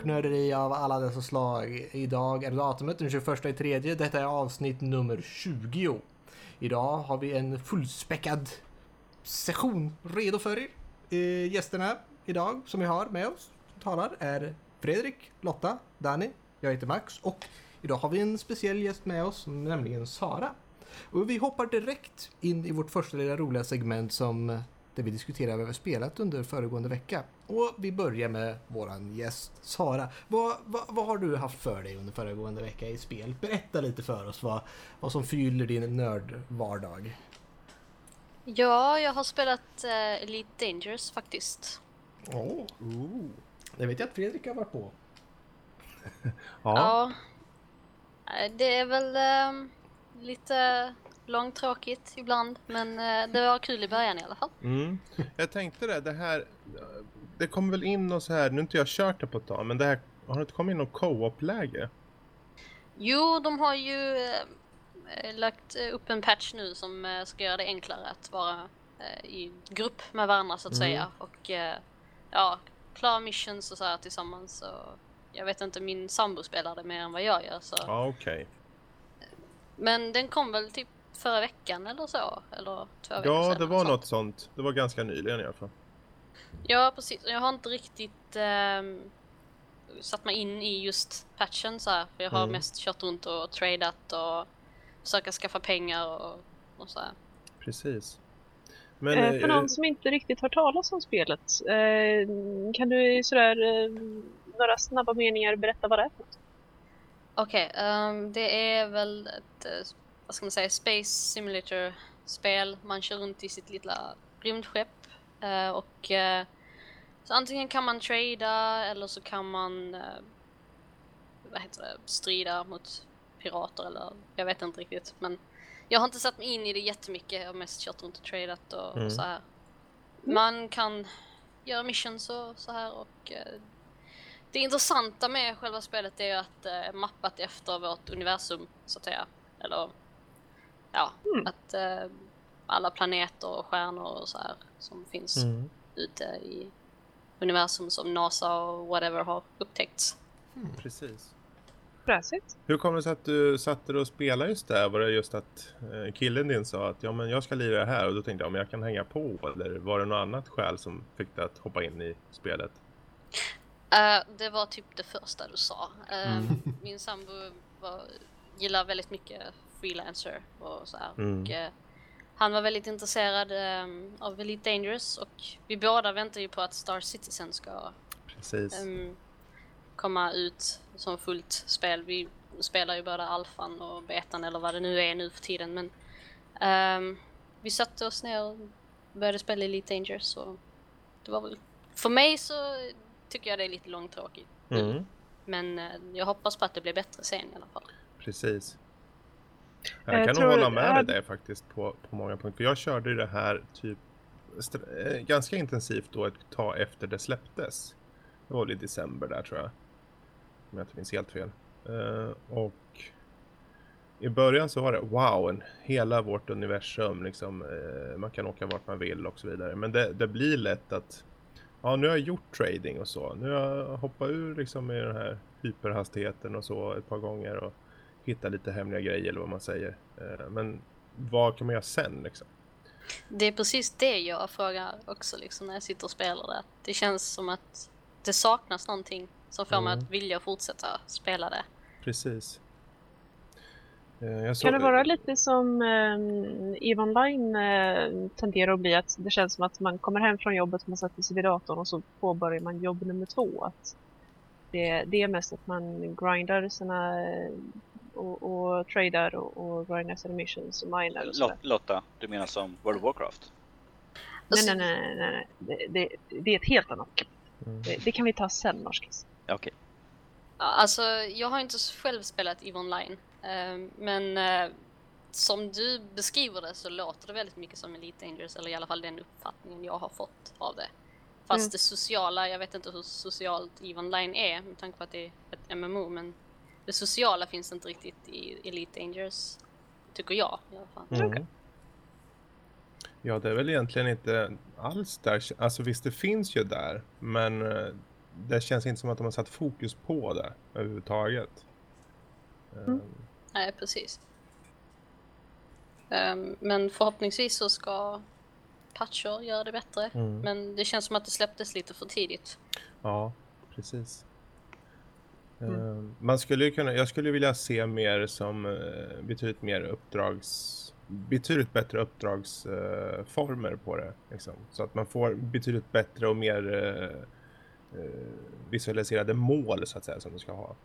Saknörderi nörderi av alla dessa slag. Idag är datumet den 21 i tredje. Detta är avsnitt nummer 20. Idag har vi en fullspäckad session redo för er. Eh, gästerna idag som vi har med oss som talar är Fredrik, Lotta, Danny, jag heter Max och idag har vi en speciell gäst med oss, nämligen Sara. Och vi hoppar direkt in i vårt första lilla roliga segment som där vi diskuterar vad vi har spelat under föregående vecka. Och vi börjar med våran gäst Sara. Vad, vad, vad har du haft för dig under föregående vecka i spel? Berätta lite för oss vad, vad som fyller din nördvardag. Ja, jag har spelat uh, Elite Dangerous faktiskt. Oh. Det vet jag att Fredrik har varit på. ja. ja. Det är väl um, lite långtråkigt ibland, men uh, det var kul i början i alla fall. Mm. Jag tänkte det, det här, det kommer väl in och så här, nu har inte jag kört det på ett tag, men det här, har det inte kommit in något co-op-läge? Jo, de har ju äh, lagt upp en patch nu som äh, ska göra det enklare att vara äh, i grupp med varandra så att mm. säga och ja, klara missions och så här tillsammans. Och jag vet inte, min sambo spelar det mer än vad jag gör så. Okej. Okay. Men den kom väl typ förra veckan eller så? Eller två veckor Ja, det var något sånt. Det var ganska nyligen i alla fall. Ja, precis. Jag har inte riktigt eh, satt mig in i just patchen så här. För jag har mm. mest kört runt och tradat och försöka skaffa pengar och, och så här. Precis. Men, eh, för eh, någon som inte riktigt har talas om spelet, eh, kan du sådär eh, några snabba meningar berätta vad det är för något? Okej, okay, um, ehm, det är väl ett, eh, vad ska man säga, Space Simulator-spel. Man kör runt i sitt lilla rymdskepp uh, och uh, så antingen kan man trada eller så kan man uh, vad heter det, strida mot pirater eller jag vet inte riktigt men jag har inte satt mig in i det jättemycket, jag har mest kört runt och tradat och, mm. och så här. Man kan göra missions och så här och det intressanta med själva spelet är ju att det är mappat efter vårt universum så att säga. Eller ja, mm. att uh, alla planeter och stjärnor och så här som finns mm. ute i universum som NASA och whatever har upptäckts. Mm. Precis. Fräsigt. Hur kommer det sig att du satte dig och spelade just där? Var det just att eh, killen din sa att ja, men jag ska lira det här och då tänkte jag om jag kan hänga på eller var det något annat skäl som fick dig att hoppa in i spelet? Uh, det var typ det första du sa. Uh, mm. Min sambo var, gillar väldigt mycket freelancer och så här. Mm. Och, uh, han var väldigt intresserad um, av Elite Dangerous och vi båda väntar ju på att Star Citizen ska um, komma ut som fullt spel. Vi spelar ju båda alfan och betan eller vad det nu är nu för tiden men um, vi satte oss ner och började spela Elite Dangerous och det var väl för mig så tycker jag det är lite långtråkigt. Mm. Men eh, jag hoppas på att det blir bättre sen i alla fall. Precis. Jag, kan nog hålla med dig där faktiskt på, på många punkter. Jag körde det här typ eh, ganska intensivt då ett tag efter det släpptes. Det var väl i december där tror jag. Om jag inte minns helt fel. Uh, och i början så var det wow, en, hela vårt universum liksom. Uh, man kan åka vart man vill och så vidare. Men det, det blir lätt att ja, nu har jag gjort trading och så. Nu har jag hoppat ur liksom i den här hyperhastigheten och så ett par gånger och hittat lite hemliga grejer eller vad man säger. Eh, men vad kan man göra sen liksom? Det är precis det jag frågar också liksom när jag sitter och spelar det. Det känns som att det saknas någonting som får mm. mig att vilja fortsätta spela det. Precis. Eh, kan det vara lite som eh, EVE Online eh, tenderar att bli att det känns som att man kommer hem från jobbet, man sätter sig vid datorn och så påbörjar man jobb nummer två. Att det, det är mest att man grindar sina eh, och, och tradar och, och grindar sina missions och minar och Lot, Lotta, du menar som World of Warcraft? Nej, nej, nej, nej, nej. Det, det, det är ett helt annat. Mm. Det, det, kan vi ta sen, Norskis. Okej. Okay. Alltså, jag har inte själv spelat EVE Online. Ehm, men eh, som du beskriver det så låter det väldigt mycket som Elite Dangerous, eller i alla fall den uppfattningen jag har fått av det. Fast mm. det sociala, jag vet inte hur socialt EVE Online är med tanke på att det är ett MMO, men det sociala finns inte riktigt i Elite Dangerous, tycker jag i alla fall. Mm. Ja, det är väl egentligen inte alls där. Alltså visst, det finns ju där, men eh, det känns inte som att de har satt fokus på det överhuvudtaget. Mm. Um. Nej, precis. Um, men förhoppningsvis så ska patcher göra det bättre. Mm. Men det känns som att det släpptes lite för tidigt. Ja, precis. Mm. Uh, man skulle kunna, jag skulle vilja se mer som uh, betydligt mer uppdrags betydligt bättre uppdragsformer uh, på det. Liksom. Så att man får betydligt bättre och mer uh, visualiserade mål så att säga som du ska ha.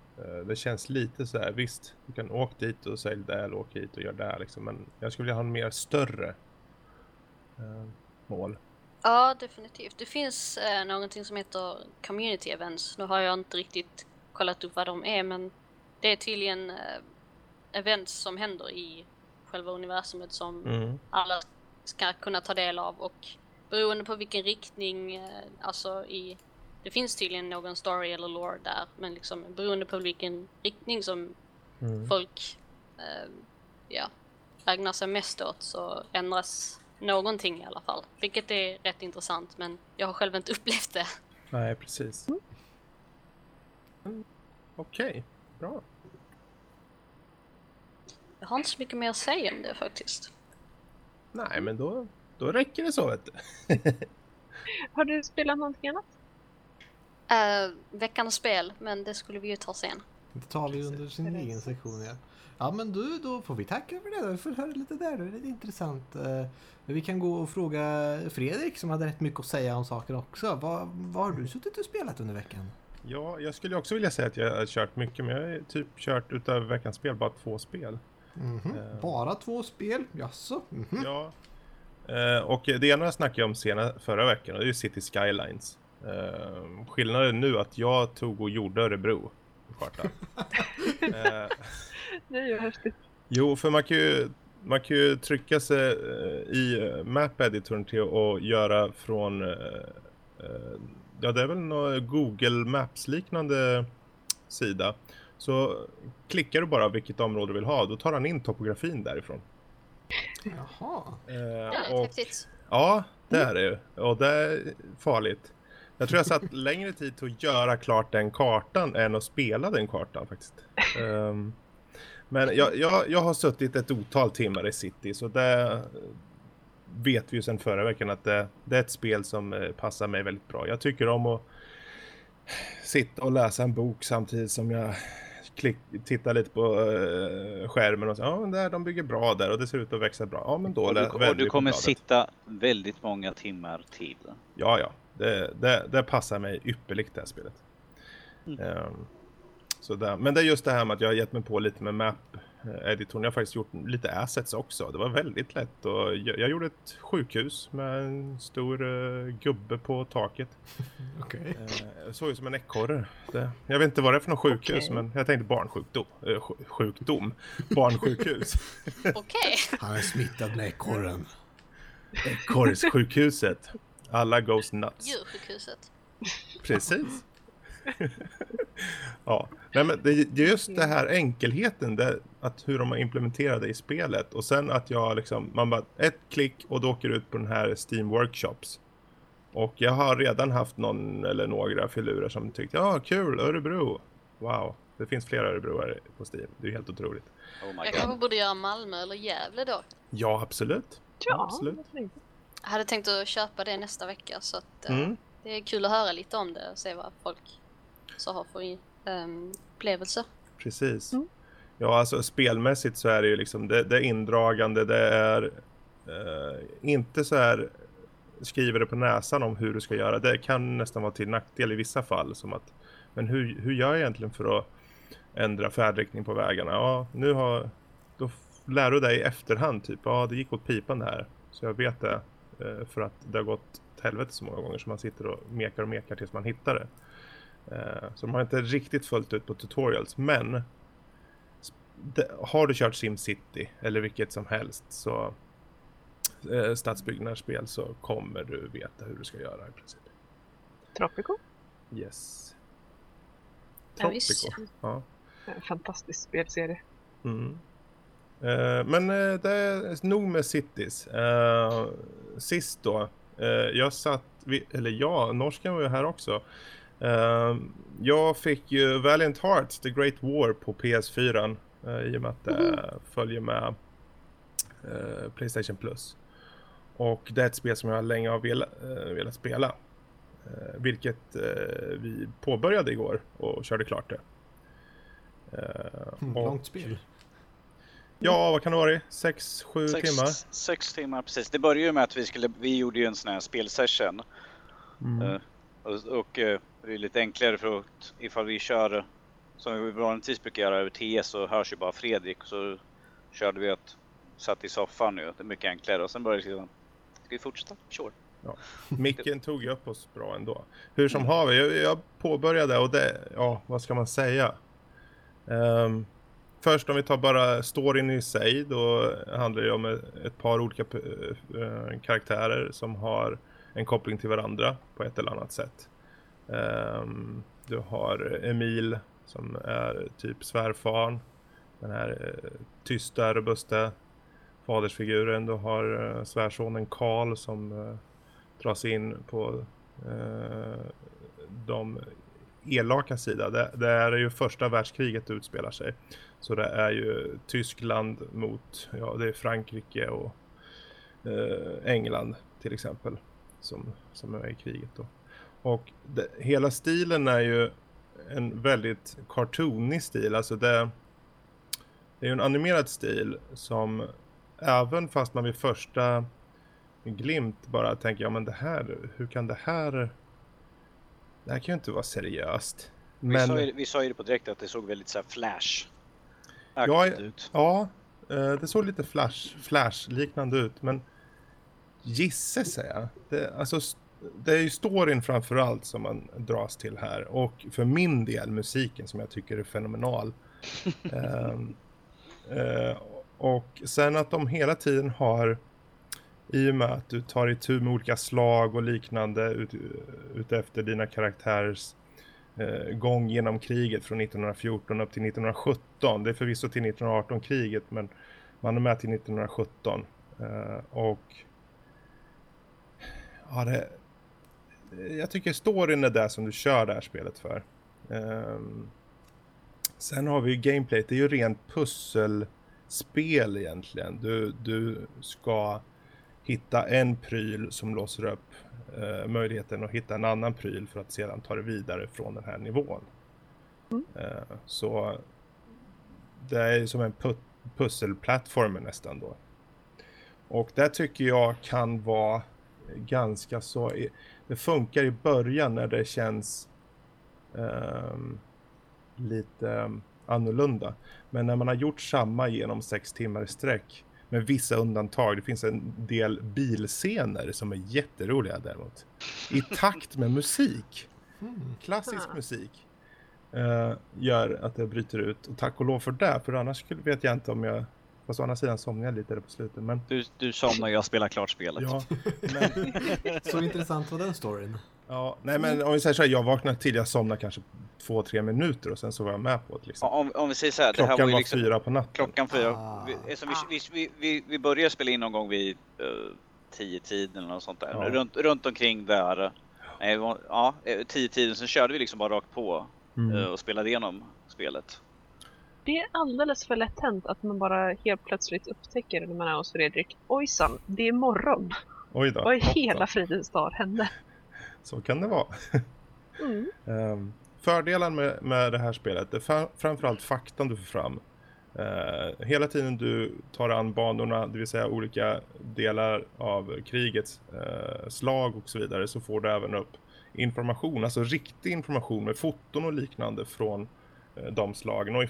det känns lite så här, visst, du kan åka dit och sälja där eller åka hit och göra det liksom, men jag skulle vilja ha en mer större mål. Ja, definitivt. Det finns eh, någonting som heter community events. Nu har jag inte riktigt kollat upp vad de är, men det är tydligen eh, events som händer i själva universumet som mm. alla ska kunna ta del av och beroende på vilken riktning, eh, alltså i det finns tydligen någon story eller lore där, men liksom beroende på vilken riktning som mm. folk eh, ja, ägnar sig mest åt så ändras någonting i alla fall. Vilket är rätt intressant men jag har själv inte upplevt det. Nej, precis. Mm. Okej, okay. bra. Jag har inte så mycket mer att säga om det faktiskt. Nej, men då, då räcker det så vet du. har du spelat någonting annat? Uh, veckans spel, men det skulle vi ju ta sen. Det tar vi under sin egen sektion, ja. Ja men du, då får vi tacka för det. Vi får höra lite där. Det är intressant. Uh, vi kan gå och fråga Fredrik som hade rätt mycket att säga om saker också. Vad, vad har du suttit och spelat under veckan? Ja, jag skulle också vilja säga att jag har kört mycket, men jag har typ kört utöver veckans spel bara två spel. Mm -hmm. uh, bara två spel? Jaså? Mm -hmm. Ja. Uh, och det ena snackade jag om sena, förra veckan och det är City Skylines. Uh, skillnaden nu att jag tog och gjorde Örebro kartan. det är ju häftigt. Jo, för man kan ju man kan ju trycka sig i map editorn till att göra från ja det är väl någon Google Maps liknande sida. Så klickar du bara vilket område du vill ha, då tar han in topografin därifrån. Jaha. Eh, och, häftigt. Ja, det är det Och det är farligt. Jag tror jag satt längre tid till att göra klart den kartan än att spela den kartan faktiskt. Um, men jag, jag, jag har suttit ett otal timmar i City så det vet vi ju sedan förra veckan att det, det är ett spel som eh, passar mig väldigt bra. Jag tycker om att sitta och läsa en bok samtidigt som jag klick, tittar lite på uh, skärmen och säger ja, där, de bygger bra där och det ser ut att växa bra. Ja, men då och du, och du kommer sitta väldigt många timmar till. Ja, ja. Det, det, det passar mig ypperligt det här spelet. Mm. Um, så Men det är just det här med att jag har gett mig på lite med map-editorn. Jag har faktiskt gjort lite assets också. Det var väldigt lätt. Och jag, gjorde ett sjukhus med en stor uh, gubbe på taket. Okej. Okay. Uh, såg ut som en ekorre. Jag vet inte vad det är för något sjukhus, okay. men jag tänkte barnsjukdom. Uh, sjukdom. Barnsjukhus. Okej. Okay. Han är smittad med ekorren. Ekorrssjukhuset. Alla goes nuts. Djursjukhuset. Precis. ja, Nej, men det, är just det här enkelheten, det, att hur de har implementerat det i spelet. Och sen att jag liksom, man bara ett klick och då åker ut på den här Steam Workshops. Och jag har redan haft någon eller några filurer som tyckt, ja kul, Örebro. Wow, det finns flera Örebroare på Steam. Det är helt otroligt. Oh jag kanske borde göra Malmö eller Gävle då. Ja, absolut. Ja, absolut. Jag hade tänkt att köpa det nästa vecka så att eh, mm. det är kul att höra lite om det och se vad folk så har för um, upplevelse. Precis. Mm. Ja, alltså spelmässigt så är det ju liksom det, det är indragande, det är uh, inte så här skriver det på näsan om hur du ska göra. Det kan nästan vara till nackdel i vissa fall. Som att, men hur, hur gör jag egentligen för att ändra färdriktning på vägarna? Ja, nu har, då lär du dig i efterhand typ, ja det gick åt pipan det här. Så jag vet det eh, för att det har gått till helvete så många gånger så man sitter och mekar och mekar tills man hittar det. Eh, så de har inte riktigt följt ut på tutorials, men har du kört SimCity eller vilket som helst så eh, stadsbyggnadsspel så kommer du veta hur du ska göra i princip. Tropico? Yes. Tropico, ja. En fantastisk spelserie. Mm. Uh, men uh, det är nog med cities. Uh, sist då, jag satt, vi, eller ja, norskan var ju här också. Uh, jag fick ju Valiant Hearts The Great War på PS4 uh, i och med att det mm. följer med uh, Playstation Plus. Och det är ett spel som jag länge har velat, velat spela. vilket vi påbörjade igår och körde klart det. Mm, långt spel. Ja, vad kan det vara? 6-7 timmar? Sex timmar, precis. Det började ju med att vi skulle, vi gjorde ju en sån här spelsession. Mm. Uh, och, och uh, det är lite enklare för att ifall vi kör som vi vanligtvis brukar göra över TS så hörs ju bara Fredrik. Så körde vi att satt i soffan nu. Det är mycket enklare och sen började det liksom, ska vi fortsätta? Sure. Ja. Micken tog ju upp oss bra ändå. Hur som mm. haver, jag, jag påbörjade och det, ja vad ska man säga? Um, först om vi tar bara storyn i sig, då handlar det om ett par olika äh, karaktärer som har en koppling till varandra på ett eller annat sätt. Um, du har Emil som är typ svärfar. den här uh, tysta, robusta fadersfiguren. Du har uh, svärsonen Karl som uh, dras in på de elaka sida. Det, det är ju första världskriget utspelar sig. Så det är ju Tyskland mot, ja det är Frankrike och eh, England till exempel som, som är i kriget då. Och det, hela stilen är ju en väldigt cartoonig stil, alltså det, det är ju en animerad stil som även fast man vid första glimt bara tänker, ja men det här, hur kan det här, det här kan ju inte vara seriöst. Men... Vi, sa ju, vi sa ju det på direkt att det såg väldigt så flash ja, ut. Ja, eh, det såg lite flash, flash-liknande ut, men gisse säger jag. Det, alltså, det är ju storyn framför allt som man dras till här och för min del musiken som jag tycker är fenomenal. um, uh, och sen att de hela tiden har i och med att du tar itu med olika slag och liknande ut, ut efter dina karaktärers eh, gång genom kriget från 1914 upp till 1917. Det är förvisso till 1918 kriget men man är med till 1917. Eh, och ja, det, jag tycker storyn är det som du kör det här spelet för. Eh, sen har vi ju gameplay, det är ju rent pusselspel egentligen. Du, du ska hitta en pryl som låser upp eh, möjligheten att hitta en annan pryl för att sedan ta det vidare från den här nivån. Mm. Eh, så det är som en pu pusselplattform nästan då. Och det tycker jag kan vara ganska så, det funkar i början när det känns um, lite annorlunda. Men när man har gjort samma genom sex timmar i sträck med vissa undantag. Det finns en del bilscener som är jätteroliga däremot. I takt med musik. Klassisk musik. Uh, gör att det bryter ut. Och tack och lov för det. För annars vet jag inte om jag... Fast å andra sidan somnade jag lite där på slutet. Men... Du, du somnar jag spelar klart spelet. Ja, men... Så intressant var den storyn. Ja, nej men om vi säger så här, jag vaknade till, jag somnade kanske två, tre minuter och sen så var jag med på det. Liksom. Om, om vi säger så här, klockan det här var, var liksom, fyra på natten. Klockan fyra. Ah. Vi, alltså, vi, vi, vi, vi började spela in någon gång vid uh, tio tiden eller något sånt där. Ja. Runt, runt omkring där. Nej, ja, eh, tio tiden. Sen körde vi liksom bara rakt på mm. uh, och spelade igenom spelet. Det är alldeles för lätt hänt att man bara helt plötsligt upptäcker när man är hos Fredrik. Ojsan, det är morgon. Oj då, Vad i hela fridens dag hände? Så kan det vara. Mm. um, fördelen med, med det här spelet är framförallt faktan du får fram. Uh, hela tiden du tar an banorna, det vill säga olika delar av krigets uh, slag och så vidare, så får du även upp information, alltså riktig information med foton och liknande från uh, de slagen och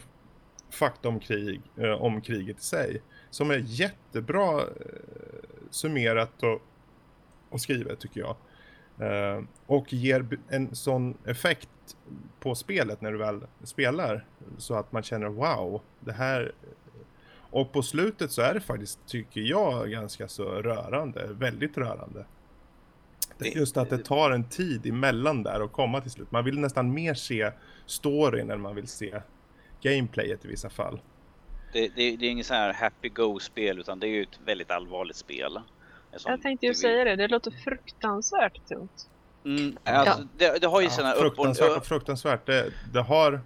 fakta om, krig, om kriget i sig. Som är jättebra summerat och, och skrivet tycker jag. Uh, och ger en sån effekt på spelet när du väl spelar så att man känner wow, det här och på slutet så är det faktiskt, tycker jag, ganska så rörande, väldigt rörande. Just att det tar en tid emellan där och komma till slut. Man vill nästan mer se storyn än man vill se gameplayet i vissa fall. Det, det, det är inget så här happy go-spel utan det är ju ett väldigt allvarligt spel. Jag tänkte ju säga det, det låter fruktansvärt tungt. Mm, alltså, ja. det, det, har ju ja, sina fruktansvärt upp och... fruktansvärt. Det, det har...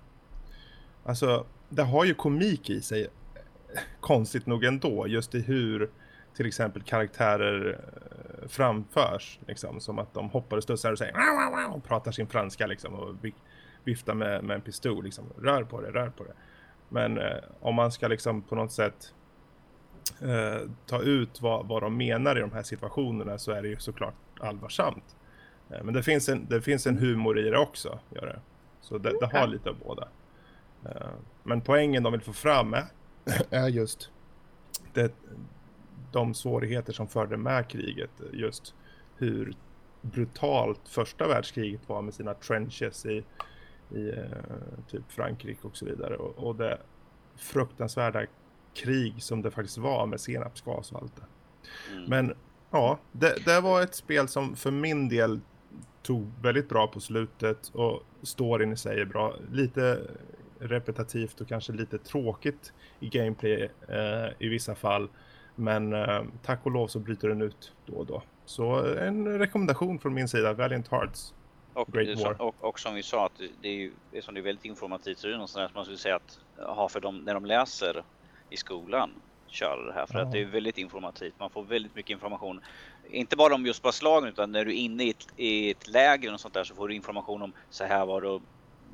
Alltså, det har ju komik i sig. Konstigt nog ändå. Just i hur till exempel karaktärer eh, framförs. Liksom, som att de hoppar och studsar och säger och pratar sin franska liksom. Och viftar med, med en pistol. Liksom. Rör på det, rör på det. Men eh, om man ska liksom på något sätt eh, ta ut vad, vad de menar i de här situationerna så är det ju såklart allvarsamt. Eh, men det finns, en, det finns en humor i det också. Gör det. Så det, det har lite av båda. Eh, men poängen de vill få fram är, är just det, de svårigheter som förde med kriget. Just hur brutalt första världskriget var med sina trenches i, i uh, typ Frankrike och så vidare. Och, och, det fruktansvärda krig som det faktiskt var med senapsgas och allt det. Mm. Men ja, det, det, var ett spel som för min del tog väldigt bra på slutet och storyn i sig är bra. Lite repetitivt och kanske lite tråkigt i gameplay eh, i vissa fall. Men eh, tack och lov så bryter den ut då och då. Så en rekommendation från min sida, Valiant Hearts. Och, War. Och, och, som vi sa, att det är ju eftersom det är väldigt informativt så är det någonstans man skulle säga att ha för dem när de läser i skolan köra det här för ja. att det är väldigt informativt. Man får väldigt mycket information. Inte bara om just bara slagen utan när du är inne i ett, i ett läger och sånt där så får du information om så här var det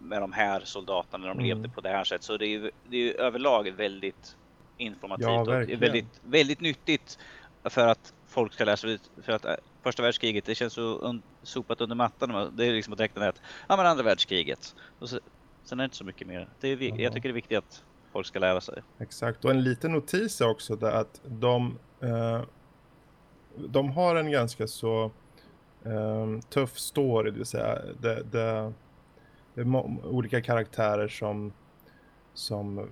med de här soldaterna när de mm. levde på det här sättet. Så det är det är överlag väldigt informativt ja, och väldigt, väldigt nyttigt för att folk ska läsa ut. För att äh, första världskriget, det känns så un sopat under mattan. Det är liksom att räkna att, ja men andra världskriget. Och så, sen är det inte så mycket mer. Det är, jag tycker det är viktigt att folk ska lära sig. Exakt, och en liten notis är också där att de, eh, de har en ganska så eh, tuff story, det vill säga det, det, det är olika karaktärer som, som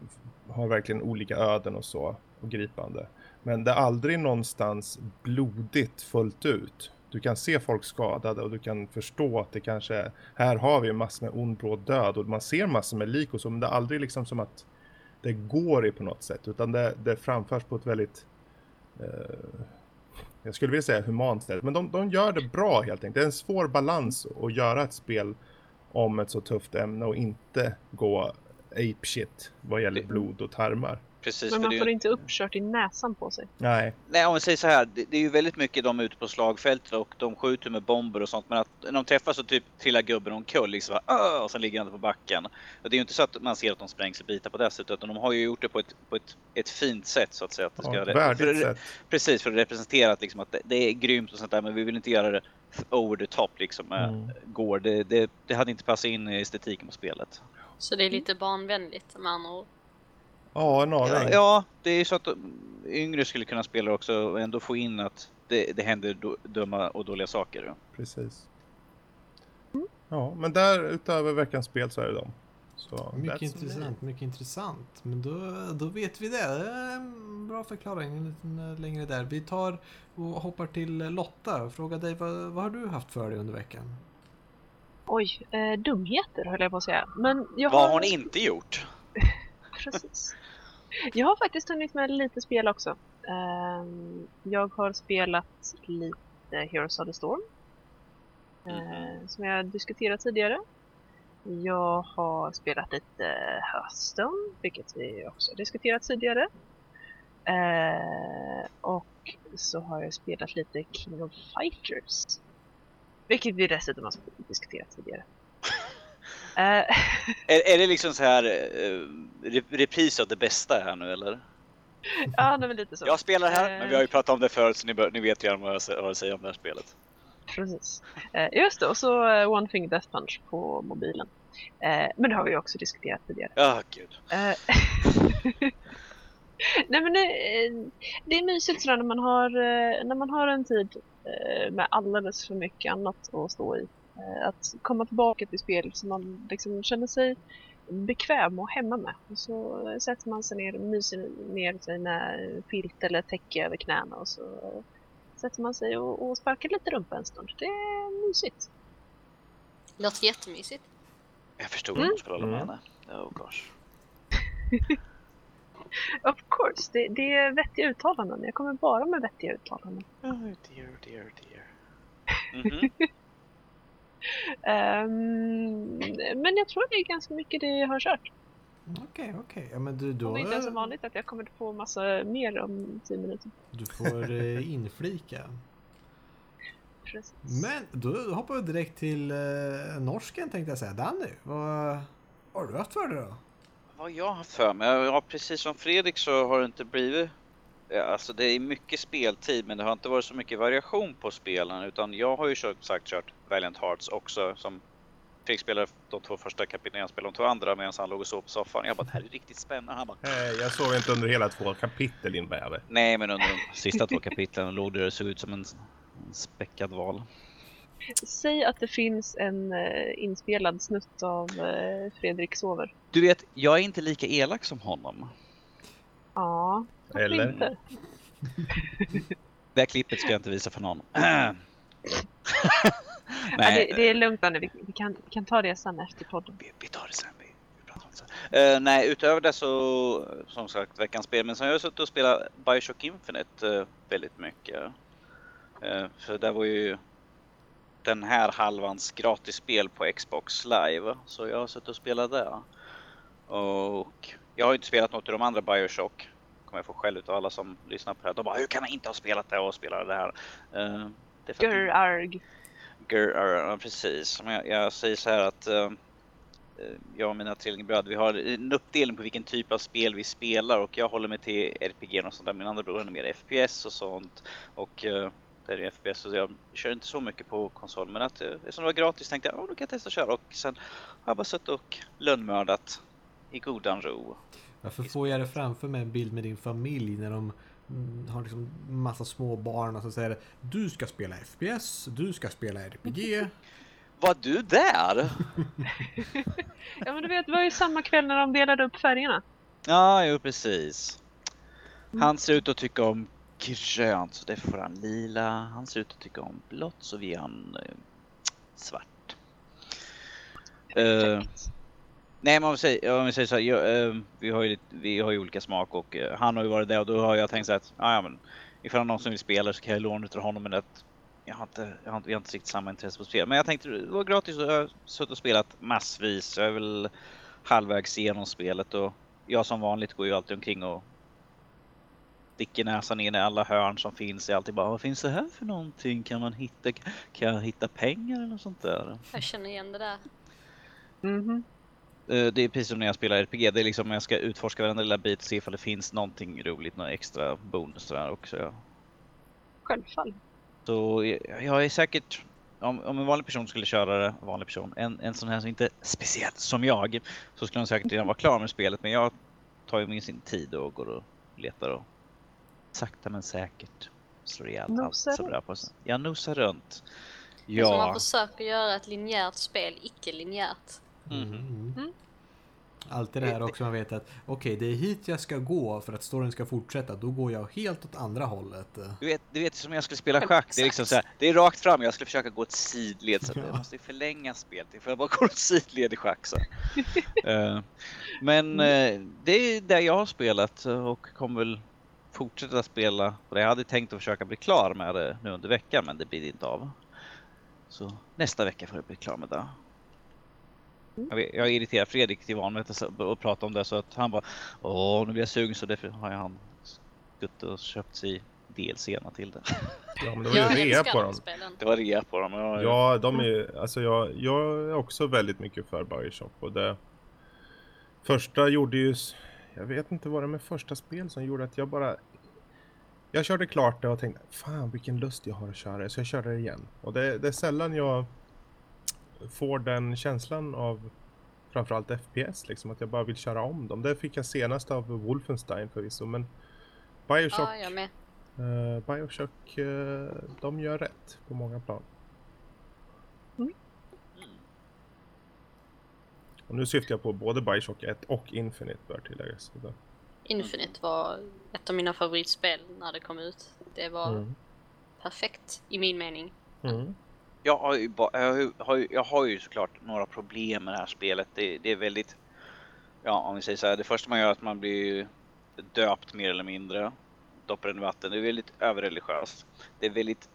har verkligen olika öden och så, och gripande. Men det är aldrig någonstans blodigt fullt ut. Du kan se folk skadade och du kan förstå att det kanske är, här har vi massor med ond bråd död och man ser massor med lik och så, men det är aldrig liksom som att det går i på något sätt, utan det, det framförs på ett väldigt eh, jag skulle vilja säga humant sätt, men de, de gör det bra helt enkelt. Det är en svår balans att göra ett spel om ett så tufft ämne och inte gå ape shit vad gäller blod och tarmar. Precis, men man får ju... inte uppkört i näsan på sig. Nej. Nej, om vi säger så här. Det, det, är ju väldigt mycket de ute på slagfältet och de skjuter med bomber och sånt. Men att när de träffas så typ trillar gubben omkull liksom. Och sen ligger han på backen. Och det är ju inte så att man ser att de sprängs i bitar på det sättet. Utan de har ju gjort det på ett, på ett, ett fint sätt så att säga. Att det ska ja, värdigt för, sätt. Precis, för att representera att, liksom, att det, det, är grymt och sånt där. Men vi vill inte göra det over the top liksom. Mm. Går. Det, det, det hade inte passat in i estetiken på spelet. Så det är lite barnvänligt med andra ord? Ja, en aning. Ja, ja, det är så att yngre skulle kunna spela också och ändå få in att det, det händer dumma och dåliga saker. Precis. Ja, men där utöver veckans spel så är det de. Så, mycket intressant, mycket intressant. Men då, då vet vi det. en bra förklaring, lite eh, längre där. Vi tar och hoppar till Lotta. Fråga dig, vad, vad har du haft för dig under veckan? Oj, eh, dumheter höll jag på att säga. Men jag Vad har hon inte gjort? Precis. Jag har faktiskt hunnit med lite spel också. Ehm, jag har spelat lite Heroes of the Storm. Mm. Som jag diskuterat tidigare. Jag har spelat lite Hearthstone, vilket vi också diskuterat tidigare. Ehm, och så har jag spelat lite King of Fighters. Vilket vi dessutom har diskuterat tidigare. Eh, är, är det liksom så här uh, repris av det bästa här nu eller? Ja, det är lite så. Jag spelar här, men vi har ju pratat om det förut så ni, bör, ni vet redan vad jag har att säga om det här spelet. Precis. Just det, och så One Thing Death Punch på mobilen. Men det har vi också diskuterat tidigare. Ja, oh, gud. Nej men det, det, är mysigt sådär när man har, när man har en tid med alldeles för mycket annat att stå i. Eh, att komma tillbaka till spel som man liksom känner sig bekväm och hemma med. Och så sätter man sig ner, myser ner sig med filt eller täcke över knäna och så sätter man sig och, och sparkar lite rumpa en stund. Det är mysigt. Låter jättemysigt. Jag förstod mm. att du skulle hålla med mm. Oh gosh. of course, det, det, är vettiga uttalanden. Jag kommer bara med vettiga uttalanden. Oh dear, dear, dear. Mm -hmm. Um, men jag tror det är ganska mycket det jag har kört. Okej, okay, okej. Okay. Ja, men du, då... Och det är inte som vanligt att jag kommer få massa mer om 10 minuter. Du får eh, inflika. Precis. Men då hoppar vi direkt till eh, norsken tänkte jag säga. Danny, vad har du haft för dig då? Vad jag har haft för mig? Ja, precis som Fredrik så har det inte blivit Alltså det är mycket speltid men det har inte varit så mycket variation på spelen utan jag har ju kört, sagt kört Valiant Hearts också som fick spela de två första kapitlen, jag spelade de två andra medan han låg och sov på soffan. Jag bara, det här är riktigt spännande. Han bara, Nej, jag sov inte under hela två kapitel din bäver. Nej, men under de sista två kapitlen låg det och såg ut som en, en späckad val. Säg att det finns en uh, inspelad snutt av uh, Fredrik sover. Du vet, jag är inte lika elak som honom. Ja, Eller? Inte? det här klippet ska jag inte visa för någon. Nej. Ja, det, det, är lugnt Anne, vi, vi, kan, vi kan ta det sen efter podden. Vi, vi tar det sen. Vi, vi pratar om det sen. Uh, nej, utöver det så som sagt veckans spel. Men sen har jag suttit och spelat Bioshock Infinite uh, väldigt mycket. Uh, för det var ju den här halvans gratisspel på Xbox live. Så jag har suttit och spelat det. Och jag har inte spelat något av de andra Bioshock. Kommer jag få skäll av alla som lyssnar på det här. De bara, hur kan man inte ha spelat det och spelat det här? Uh, Grr, arg. Ja, precis. Jag, jag säger så här att uh, jag och mina trillingbröder, vi har en uppdelning på vilken typ av spel vi spelar och jag håller mig till RPG och sånt där. Min andra bror är mer FPS och sånt. Och uh, det är FPS så jag kör inte så mycket på konsol. Men att, eftersom det var gratis tänkte jag, oh, då kan jag testa att köra. Och sen har jag bara suttit och lönnmördat i godan ro. Varför får jag det framför mig en bild med din familj när de Mm, har liksom massa små barn och så säger du ska spela FPS, du ska spela RPG. Var du där? ja men du vet, det var ju samma kväll när de delade upp färgerna. Ja, jo precis. Han ser ut att tycka om grönt så det får han lila. Han ser ut att tycka om blått så vi han eh, svart. Uh, Nej men om vi säger, om vi säger så här, jag, eh, vi, har ju, vi har ju olika smak och eh, han har ju varit där och då har jag tänkt så att ah, ja, men ifall någon som vill spela så kan jag låna utav honom men att jag har inte, jag har inte, vi har inte riktigt samma intresse på spel. Men jag tänkte det var gratis och jag har suttit och spelat massvis. Jag är väl halvvägs igenom spelet och jag som vanligt går ju alltid omkring och sticker näsan in i alla hörn som finns. Jag alltid bara, vad finns det här för någonting? Kan man hitta, kan jag hitta pengar eller något sånt där? Jag känner igen det där. Mm -hmm. Eh, det är precis som när jag spelar RPG. Det är liksom jag ska utforska varenda lilla bit och se ifall det finns någonting roligt, några extra bonus där också. Ja. Självfallet. Så jag är säkert, om, om en vanlig person skulle köra det, vanlig person, en, en sån här som inte speciellt som jag, så skulle han säkert redan vara klar med spelet. Men jag tar ju min sin tid och går och letar och sakta men säkert slår ihjäl allt som rör på sig. Jag nosar runt. Ja. Så man försöker göra ett linjärt spel icke-linjärt. Mm. Mm. Alltid det här också man vet att okej, okay, det är hit jag ska gå för att storyn ska fortsätta. Då går jag helt åt andra hållet. Du vet, du vet som jag skulle spela schack. Det är liksom så här, det är rakt fram. Jag skulle försöka gå ett sidled. Så ja. Jag måste förlänga spelet. För jag bara går ett sidled i schack. Så. uh, men uh, det är där jag har spelat och kommer väl fortsätta spela. Och jag hade tänkt att försöka bli klar med det nu under veckan, men det blir inte av. Så nästa vecka får jag bli klar med det. Mm. Jag, jag irriterar Fredrik till van med att prata om det så att han bara Åh, nu blir jag sugen så därför har jag han gått och köpt sig DLC-erna till det. Ja, men det var ju rea på dem. Det var rea på dem. Ja, ja de är ju, alltså jag, jag är också väldigt mycket för Bioshock och det första gjorde ju, jag vet inte vad det med första spel som gjorde att jag bara jag körde klart det och tänkte fan vilken lust jag har att köra det så jag körde det igen. Och det, det är sällan jag får den känslan av framförallt FPS liksom att jag bara vill köra om dem. Det fick jag senast av Wolfenstein förvisso men Bioshock ja, jag med. Uh, Bioshock uh, de gör rätt på många plan. Mm. Och nu syftar jag på både Bioshock 1 och Infinite bör tilläggas. Infinite var ett av mina favoritspel när det kom ut. Det var mm. perfekt i min mening. Mm jag har, ju, jag, har, jag har ju såklart några problem med det här spelet. Det, det, är väldigt, ja om vi säger så här, det första man gör är att man blir döpt mer eller mindre. Doppar den i vatten. Det är väldigt överreligiöst. Det är väldigt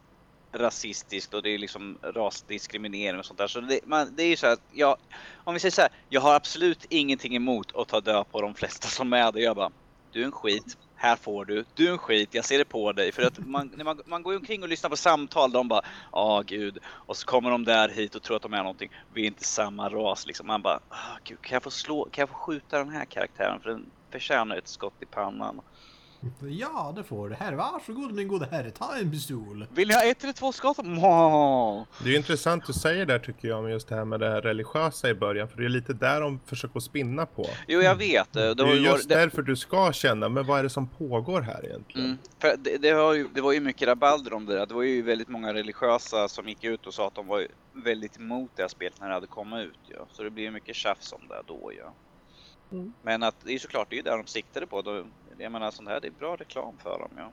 rasistiskt och det är liksom rasdiskriminering och sånt där. Så det, man, det är ju så att jag, om vi säger så här, jag har absolut ingenting emot att ta död på de flesta som är det. Jag bara, du är en skit, här får du, du är en skit, jag ser det på dig. För att man, när man, man går omkring och lyssnar på samtal, de bara, ja gud. Och så kommer de där hit och tror att de är någonting. Vi är inte samma ras liksom. Man bara, oh, gud, kan jag få slå, kan jag få skjuta den här karaktären? För den förtjänar ett skott i pannan. Ja, det får du. Här, varsågod min gode herre, ta en pistol. Vill ni ha ett eller två skott? Det är intressant du säger där tycker jag, med just det här med det här religiösa i början, för det är lite där de försöker spinna på. Jo, jag vet. Det, det är just det... därför du ska känna, men vad är det som pågår här egentligen? Mm, för det, det, var ju, det var ju mycket rabalder om det där. Det var ju väldigt många religiösa som gick ut och sa att de var väldigt emot det här spelet när det hade kommit ut. Ja. Så det blir ju mycket tjafs om det då. Ja. Mm. Men att det är såklart, det är ju där de siktade på. Då, jag menar sånt här, det är bra reklam för dem ja.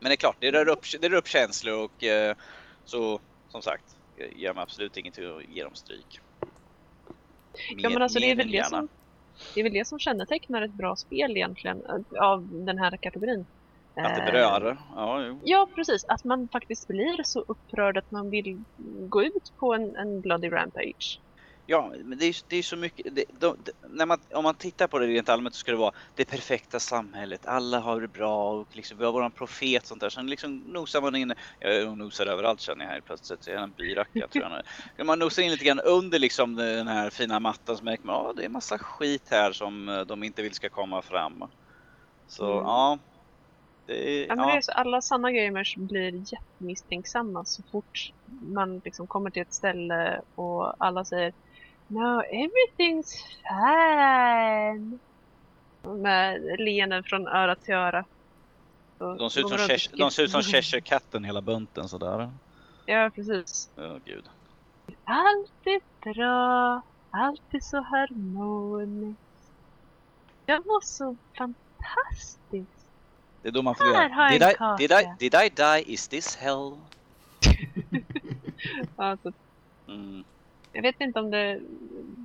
Men det är klart, det rör upp, det rör upp känslor och eh, så som sagt, gör mig absolut ingenting att ge dem stryk. Mer, ja men alltså det är, väl det, som, det är väl det som kännetecknar ett bra spel egentligen av den här kategorin. Att det berör? Ja, jo. ja, precis. Att man faktiskt blir så upprörd att man vill gå ut på en, en bloody rampage. Ja, men det är, det är så mycket. Det, de, de, man, om man tittar på det rent allmänt så ska det vara det perfekta samhället. Alla har det bra och liksom, vi har våran profet och sånt där. Sen liksom nosar man in. Jag nosar överallt känner jag här plötsligt. Jag är en byracka tror jag. Man nosar in lite grann under liksom den här fina mattan så märker man att det är massa skit här som eh, de inte vill ska komma fram. Så mm. ja. Det, ja, men det är så, alla sanna gamers blir jättemisstänksamma så fort man liksom kommer till ett ställe och alla säger No, everything's fine. Med leenden från öra till öra. de ser ut som, Cheshire, de ser ut som Cheshire-katten hela bunten sådär. Ja, precis. Ja, oh, gud. Allt är bra. Allt är så harmoniskt. Jag var så fantastisk. Det är då man får göra. Did I, did, I, did I die? Is this hell? ja, så. Mm. Jag vet inte om det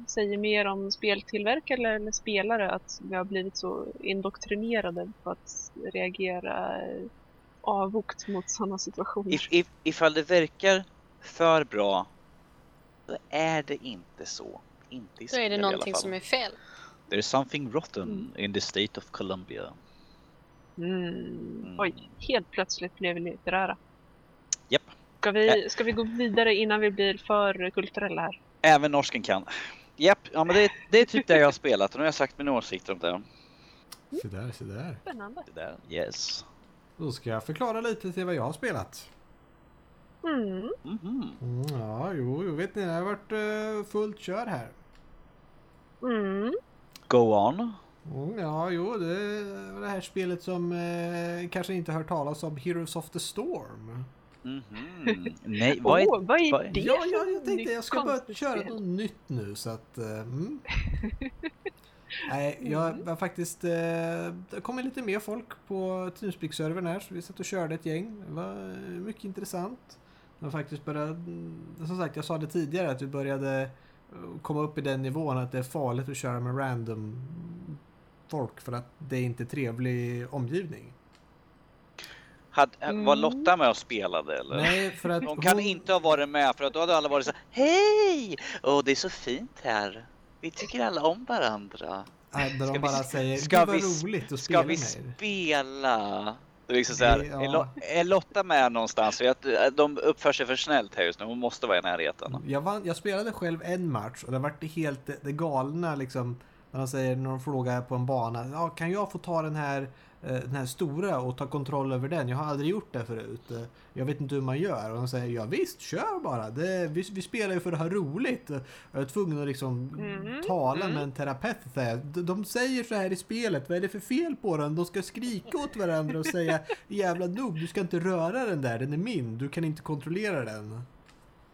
säger mer om speltillverkare eller, eller spelare att vi har blivit så indoktrinerade på att reagera avvokt mot sådana situationer. If, if, ifall det verkar för bra, då är det inte så. Inte i då är det någonting som är fel. There is something rotten mm. in the state of Colombia. Mm. Mm. Oj, helt plötsligt blev vi litterära. Japp. Yep. Ska vi, ska vi gå vidare innan vi blir för kulturella här? Även norsken kan. Japp, ja men det, det är typ det jag har spelat och nu har jag sagt mina åsikter om det. Se där, se där. Spännande. Se där, yes. Då ska jag förklara lite till vad jag har spelat. Mm. Mm -hmm. mm, ja, jo, jo, vet ni, det har varit uh, fullt kör här. Mm. Go on. Mm, ja, jo, det var det här spelet som eh, kanske inte hört talas om, Heroes of the Storm. Mm -hmm. Nej, vad är, oh, vad är det Ja, ja, jag tänkte jag ska börja köra något nytt nu så att... Uh, mm. Nej, jag mm. var faktiskt... Uh, det kom lite mer folk på Teamspeak-servern här så vi satt och körde ett gäng. Det var mycket intressant. Var faktiskt började... Mm, som sagt, jag sa det tidigare att vi började komma upp i den nivån att det är farligt att köra med random folk för att det är inte trevlig omgivning. Had, mm. Var Lotta med och spelade eller? Nej, för att hon kan hon... inte ha varit med för att då hade alla varit så Hej! Åh, det är så fint här. Vi tycker alla om varandra. Nej, där de bara vi, säger ska det var vi, roligt att spela Ska vi spela? Det är, liksom så här, ja. är Lotta med någonstans? Eh, de uppför sig för snällt här just nu. Hon måste vara i närheten. Jag, vann, jag spelade själv en match och det vart det helt det galna liksom. När de säger när de frågar på en bana. Ja, kan jag få ta den här Eh, den här stora och ta kontroll över den. Jag har aldrig gjort det förut. Eh, jag vet inte hur man gör. Och de säger ja visst, kör bara. Det, vi, vi spelar ju för att ha roligt. Jag är tvungen att liksom mm. tala mm. med en terapeut. De, de säger så här i spelet. Vad är det för fel på den? De ska skrika åt varandra och säga jävla noob, du ska inte röra den där. Den är min. Du kan inte kontrollera den.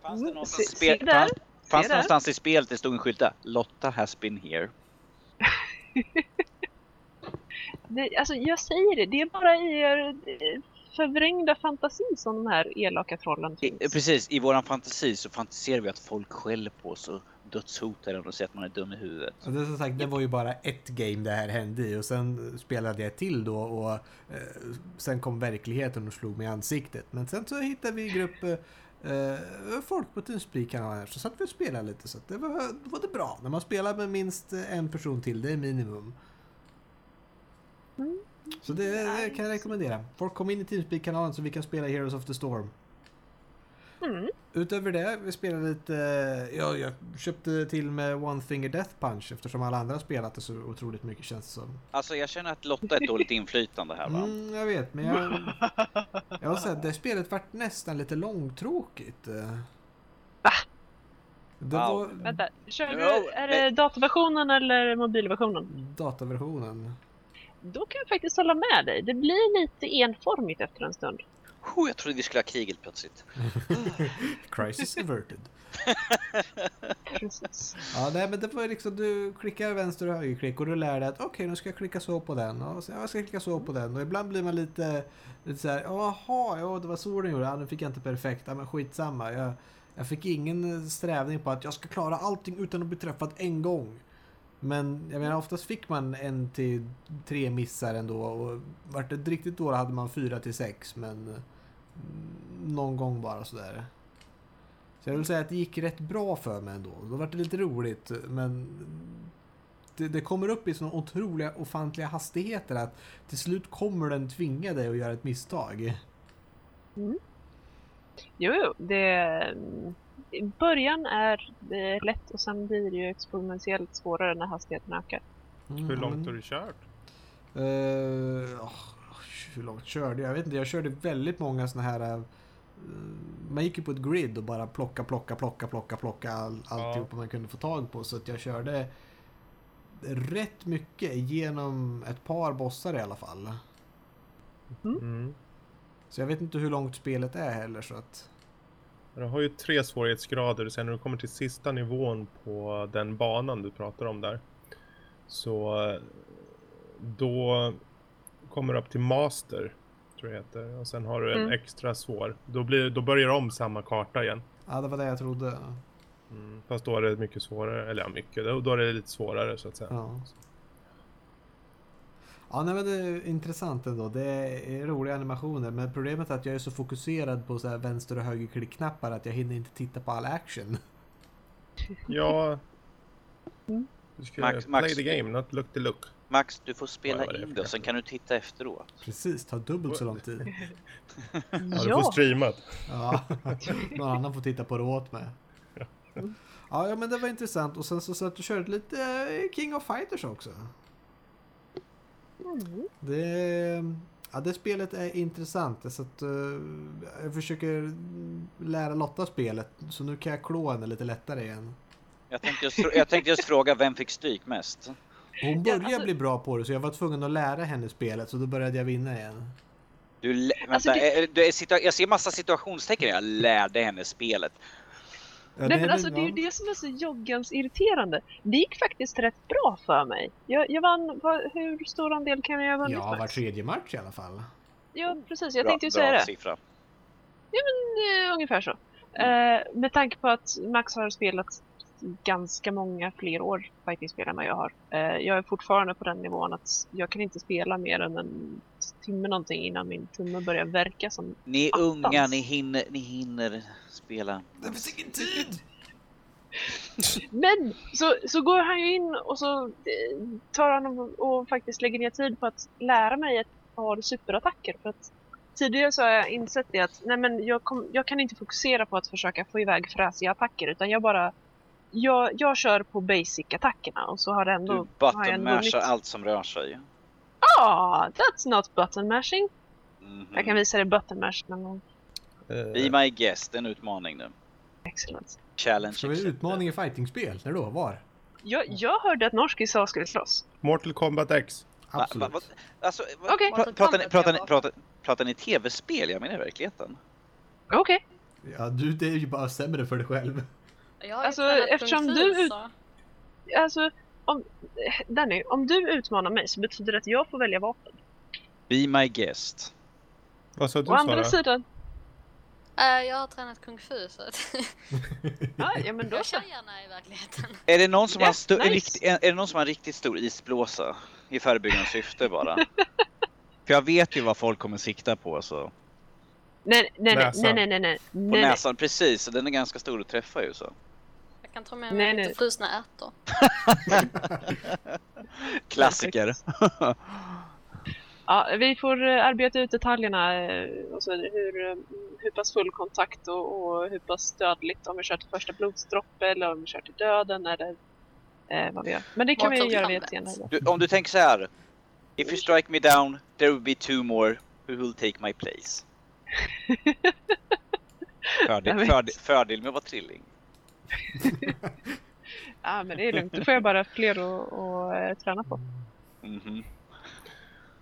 Fanns det någonstans, se, se fanns, fanns det någonstans i spelet det stod en skylt där? Lotta has been here. Det, alltså jag säger det, det är bara i er eh, förvrängda fantasi som de här elaka trollen finns. Precis, i våran fantasi så fantiserar vi att folk skäller på oss och dödshot eller de säger att man är dum i huvudet. Och det, som sagt, det var ju bara ett game det här hände i och sen spelade jag till då och eh, sen kom verkligheten och slog mig i ansiktet. Men sen så hittade vi grupp eh, folk på Teamspeak-kanalen så satt vi och spelade lite så det var, det var det bra. När man spelar med minst en person till, det är minimum. Mm. Så det, det, kan jag rekommendera. Folk kom in i Teamspeak-kanalen så vi kan spela Heroes of the Storm. Mm. Utöver det, vi spelade lite... Ja, jag köpte till med One Finger Death Punch eftersom alla andra har spelat det så otroligt mycket känns det som. Alltså jag känner att Lotta är ett dåligt inflytande här va? Mm, jag vet, men jag... Jag har sett det spelet vart nästan lite långtråkigt. Va? Det wow. var... Vänta, kör du, är det dataversionen eller mobilversionen? Dataversionen. Då kan jag faktiskt hålla med dig. Det blir lite enformigt efter en stund. Oh, jag trodde vi skulle ha krig helt plötsligt. Crisis averted. ja, nej, men det var liksom du klickar vänster och högerklick och du lär dig att okej, okay, nu ska jag klicka så på den och så, jag ska klicka så på den och ibland blir man lite, lite så här, jaha, ja, det var så den gjorde, ja, nu fick jag inte perfekt, ja, men skitsamma. Jag, jag fick ingen strävning på att jag ska klara allting utan att bli träffad en gång. Men jag menar oftast fick man en till tre missar ändå och vart det riktigt dåligt hade man fyra till sex men mm, någon gång bara sådär. Så jag vill säga att det gick rätt bra för mig ändå. Då vart det lite roligt men det, det, kommer upp i sådana otroliga ofantliga hastigheter att till slut kommer den tvinga dig att göra ett misstag. Mm. Jo, jo, det mm början är det lätt och sen blir det ju exponentiellt svårare när hastigheten ökar. Mm. Hur långt har du kört? Uh, oh, hur långt körde jag? Jag vet inte, jag körde väldigt många såna här uh, man gick ju på ett grid och bara plocka, plocka, plocka, plocka, plocka all, alltihopa ja. man kunde få tag på. Så att jag körde rätt mycket genom ett par bossar i alla fall. Mm. Mm. Så jag vet inte hur långt spelet är heller så att... Du har ju tre svårighetsgrader sen när du kommer till sista nivån på den banan du pratar om där. Så då kommer du upp till master, tror jag heter. Och sen har du en mm. extra svår. Då, blir, då börjar du om samma karta igen. Ja, det var det jag trodde. Mm, fast då är det mycket svårare, eller ja mycket, då, då är det lite svårare så att säga. Ja. Ja, nej, men det är intressant ändå. Det är roliga animationer. Men problemet är att jag är så fokuserad på så här vänster och högerklickknappar att jag hinner inte titta på all action. Ja. Du ska Max, play Max, the game, not look the look. Max, du får spela in det och sen kan du titta efteråt. Precis, ta dubbelt så lång tid. ja, du får streamat. ja, någon annan får titta på det åt mig. Ja, ja, men det var intressant. Och sen så satt du körde lite eh, King of Fighters också. Mm. Det, ja, det spelet är intressant. Så att, uh, jag försöker lära Lotta spelet. Så nu kan jag klå henne lite lättare igen. Jag tänkte just, jag tänkte just fråga vem fick stryk mest? Hon började alltså... bli bra på det så jag var tvungen att lära henne spelet så då började jag vinna igen. Du, vänta, alltså, du, jag ser massa situationstecken. Jag lärde henne spelet. Ja, Nej, men alltså, det är ju det som är så joggans irriterande. Det gick faktiskt rätt bra för mig. Jag, jag vann, vad, hur stor andel kan jag ha vunnit? Ja, var tredje match i alla fall. Ja, precis. Jag bra, tänkte ju säga det. Siffra. Ja, men eh, ungefär så. Mm. Eh, med tanke på att Max har spelat ganska många fler år fightingspel än vad jag har. Eh, jag är fortfarande på den nivån att jag kan inte spela mer än en timme någonting innan min tumme börjar verka som Ni är attans. unga, ni hinner, ni hinner spela. Det finns ingen tid! Men så, så går han ju in och så eh, tar han och, och faktiskt lägger ner tid på att lära mig ett par superattacker. För att tidigare så har jag insett det att nej men jag, kom, jag kan inte fokusera på att försöka få iväg fräsiga attacker utan jag bara jag, jag kör på basic-attackerna och så har det ändå... Du button mashar allt som rör sig. Ah, that's not button mashing. Mm -hmm. Jag kan visa dig button mash någon gång. Uh, Be my guest, en utmaning nu. Excellent. Challenge Ska vi utmaning i fightingspel? När då? Var? Jag, jag hörde att Norskis sa skulle slåss. Mortal Kombat X. Absolut. Va, va, alltså, okay. pratar, ni, pratar, ni, pratar, pratar ni tv-spel? Jag menar i verkligheten. Okej. Okay. Ja, du, det är ju bara sämre för dig själv. Jag alltså, eftersom du... Ut... Alltså, om... Danny, om du utmanar mig så betyder det att jag får välja vapen. Be my guest. Vad sa du, Å andra sidan... Uh, jag har tränat kung fu så att... ah, ja, men då jag kör gärna i verkligheten. Är det någon som, yeah, har, nice. rikt, är, är det någon som har en riktigt stor isblåsa? I förebyggande syfte bara. För jag vet ju vad folk kommer sikta på så. Nej, nej, nej, nej, nej, nej. På nej, näsan, nej. precis. Den är ganska stor att träffa ju så. Jag kan ta med mig nej, lite frusna ärtor. Klassiker. ja, vi får eh, arbeta ut detaljerna. Alltså hur, eh, hur pass full kontakt och, och hur pass dödligt. Om vi kör till första blodsdroppe eller om vi kör till döden eller eh, vad vi gör. Men det kan Vart vi göra vid ett senare. Om du tänker så här. If you strike me down, there will be two more who will take my place. fördel, fördel, fördel med att vara trilling. ja men det är lugnt, då får jag bara fler att, att äh, träna på. Mm -hmm.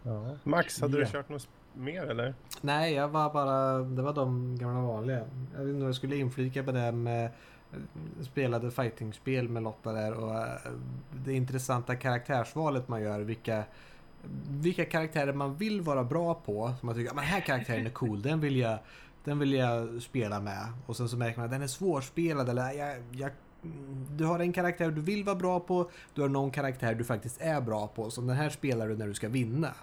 ja. Max, hade yeah. du kört något mer eller? Nej, jag var bara, det var de gamla vanliga. Jag vet inte om jag skulle inflika på det med spelade fightingspel med Lotta där och eh, det intressanta karaktärsvalet man gör. Vilka, vilka karaktärer man vill vara bra på. Som man tycker, men här karaktären är cool, den vill jag, den vill jag spela med. Och sen så märker man att den är svårspelad eller jag, jag du har en karaktär du vill vara bra på, du har någon karaktär du faktiskt är bra på. Som den här spelar du när du ska vinna.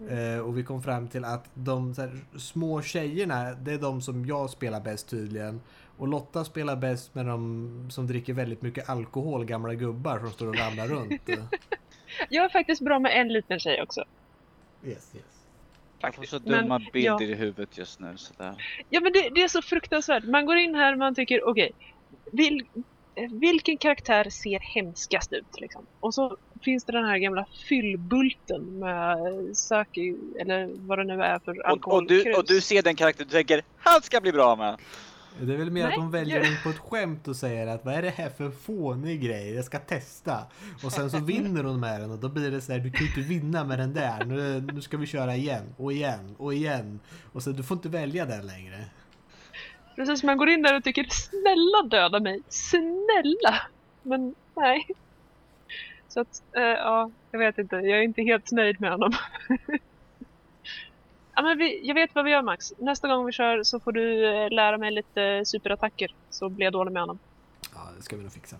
Mm. Eh, och vi kom fram till att de här, små tjejerna, det är de som jag spelar bäst tydligen. Och Lotta spelar bäst med de som dricker väldigt mycket alkohol, gamla gubbar som står och ramlar runt. jag är faktiskt bra med en liten tjej också. Yes, yes. Jag får så dumma men, bilder ja. i huvudet just nu. Sådär. Ja men det, det, är så fruktansvärt. Man går in här och man tycker okej, okay, vil, vilken karaktär ser hemskast ut? Liksom? Och så finns det den här gamla fyllbulten med sake, eller vad det nu är för alkohol. Och, och, du, och du ser den karaktär du tänker, han ska bli bra med. Det är väl mer Nej, att de väljer in på ett skämt och säger att vad är det här för fånig grej? Jag ska testa. Och sen så vinner hon med den och då blir det så här, du kan ju inte vinna med den där. Nu, nu ska vi köra igen och igen och igen. Och så du får inte välja den längre. Precis, man går in där och tycker snälla döda mig, snälla! Men nej. Så att, äh, ja, jag vet inte, jag är inte helt nöjd med honom. Ja, men vi, jag vet vad vi gör Max. Nästa gång vi kör så får du eh, lära mig lite superattacker så blir jag dålig med honom. Ja, det ska vi nog fixa.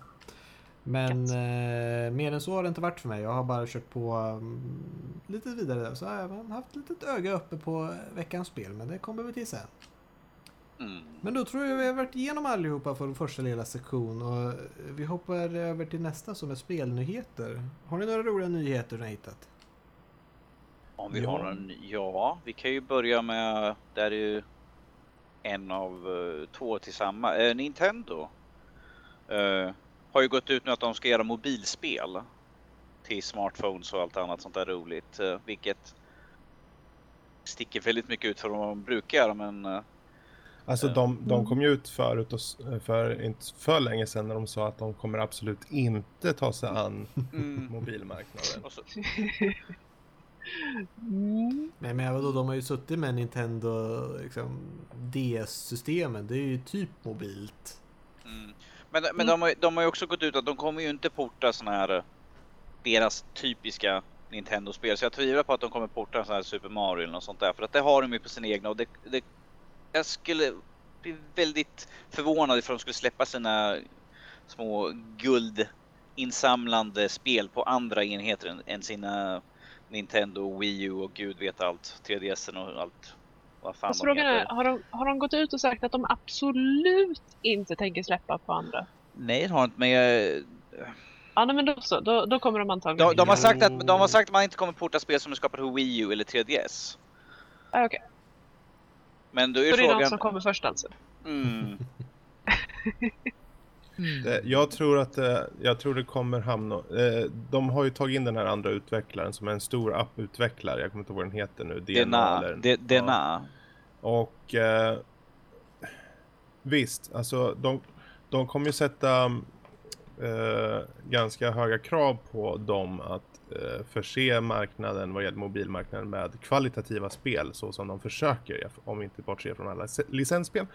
Men eh, mer än så har det inte varit för mig. Jag har bara kört på um, lite vidare. Så har jag haft ett litet öga uppe på veckans spel. Men det kommer vi till sen. Mm. Men då tror jag vi har varit igenom allihopa för den första lilla sektion. Och vi hoppar över till nästa som är spelnyheter. Har ni några roliga nyheter ni har hittat? Om vi ja. har en, ja, vi kan ju börja med, där är ju en av uh, två tillsammans, uh, Nintendo. Uh, har ju gått ut nu att de ska göra mobilspel till smartphones och allt annat sånt där roligt. Uh, vilket sticker väldigt mycket ut från vad de brukar men Alltså de, de mm. kom ju ut förut och, för inte för länge sedan när de sa att de kommer absolut inte ta sig an mm. mobilmarknaden. Mm. Nej men vadå, de har ju suttit med Nintendo liksom, DS-systemen. Det är ju typ mobilt. Mm. Men, men de, har, de har ju också gått ut att de kommer ju inte porta såna här deras typiska Nintendo-spel. Så jag tvivlar på att de kommer porta sån här Super Mario eller något sånt där. För att det har de ju på sin egna och det, det jag skulle bli väldigt förvånad ifall de skulle släppa sina små guldinsamlande spel på andra enheter än, än sina Nintendo, Wii U och gud vet allt. 3DS och allt. Vad fan alltså, frågan är, har de, har de gått ut och sagt att de absolut inte tänker släppa på andra? Nej, det har inte, men jag... Ja, men då så. Då, då kommer de antagligen... De, de, har sagt att, de har sagt att man inte kommer porta spel som är skapade på Wii U eller 3DS. Ah, Okej. Okay. Men då är så frågan... det är de som kommer först alltså? Mm. Det, jag tror att det, jag tror det kommer hamna... Eh, de har ju tagit in den här andra utvecklaren som är en stor apputvecklare. Jag kommer inte ihåg vad den heter nu. DNA. Eller, DNA. Ja. Och eh, visst, alltså de, de kommer ju sätta eh, ganska höga krav på dem att eh, förse marknaden vad gäller mobilmarknaden med kvalitativa spel så som de försöker om vi inte bortser från alla licensspel.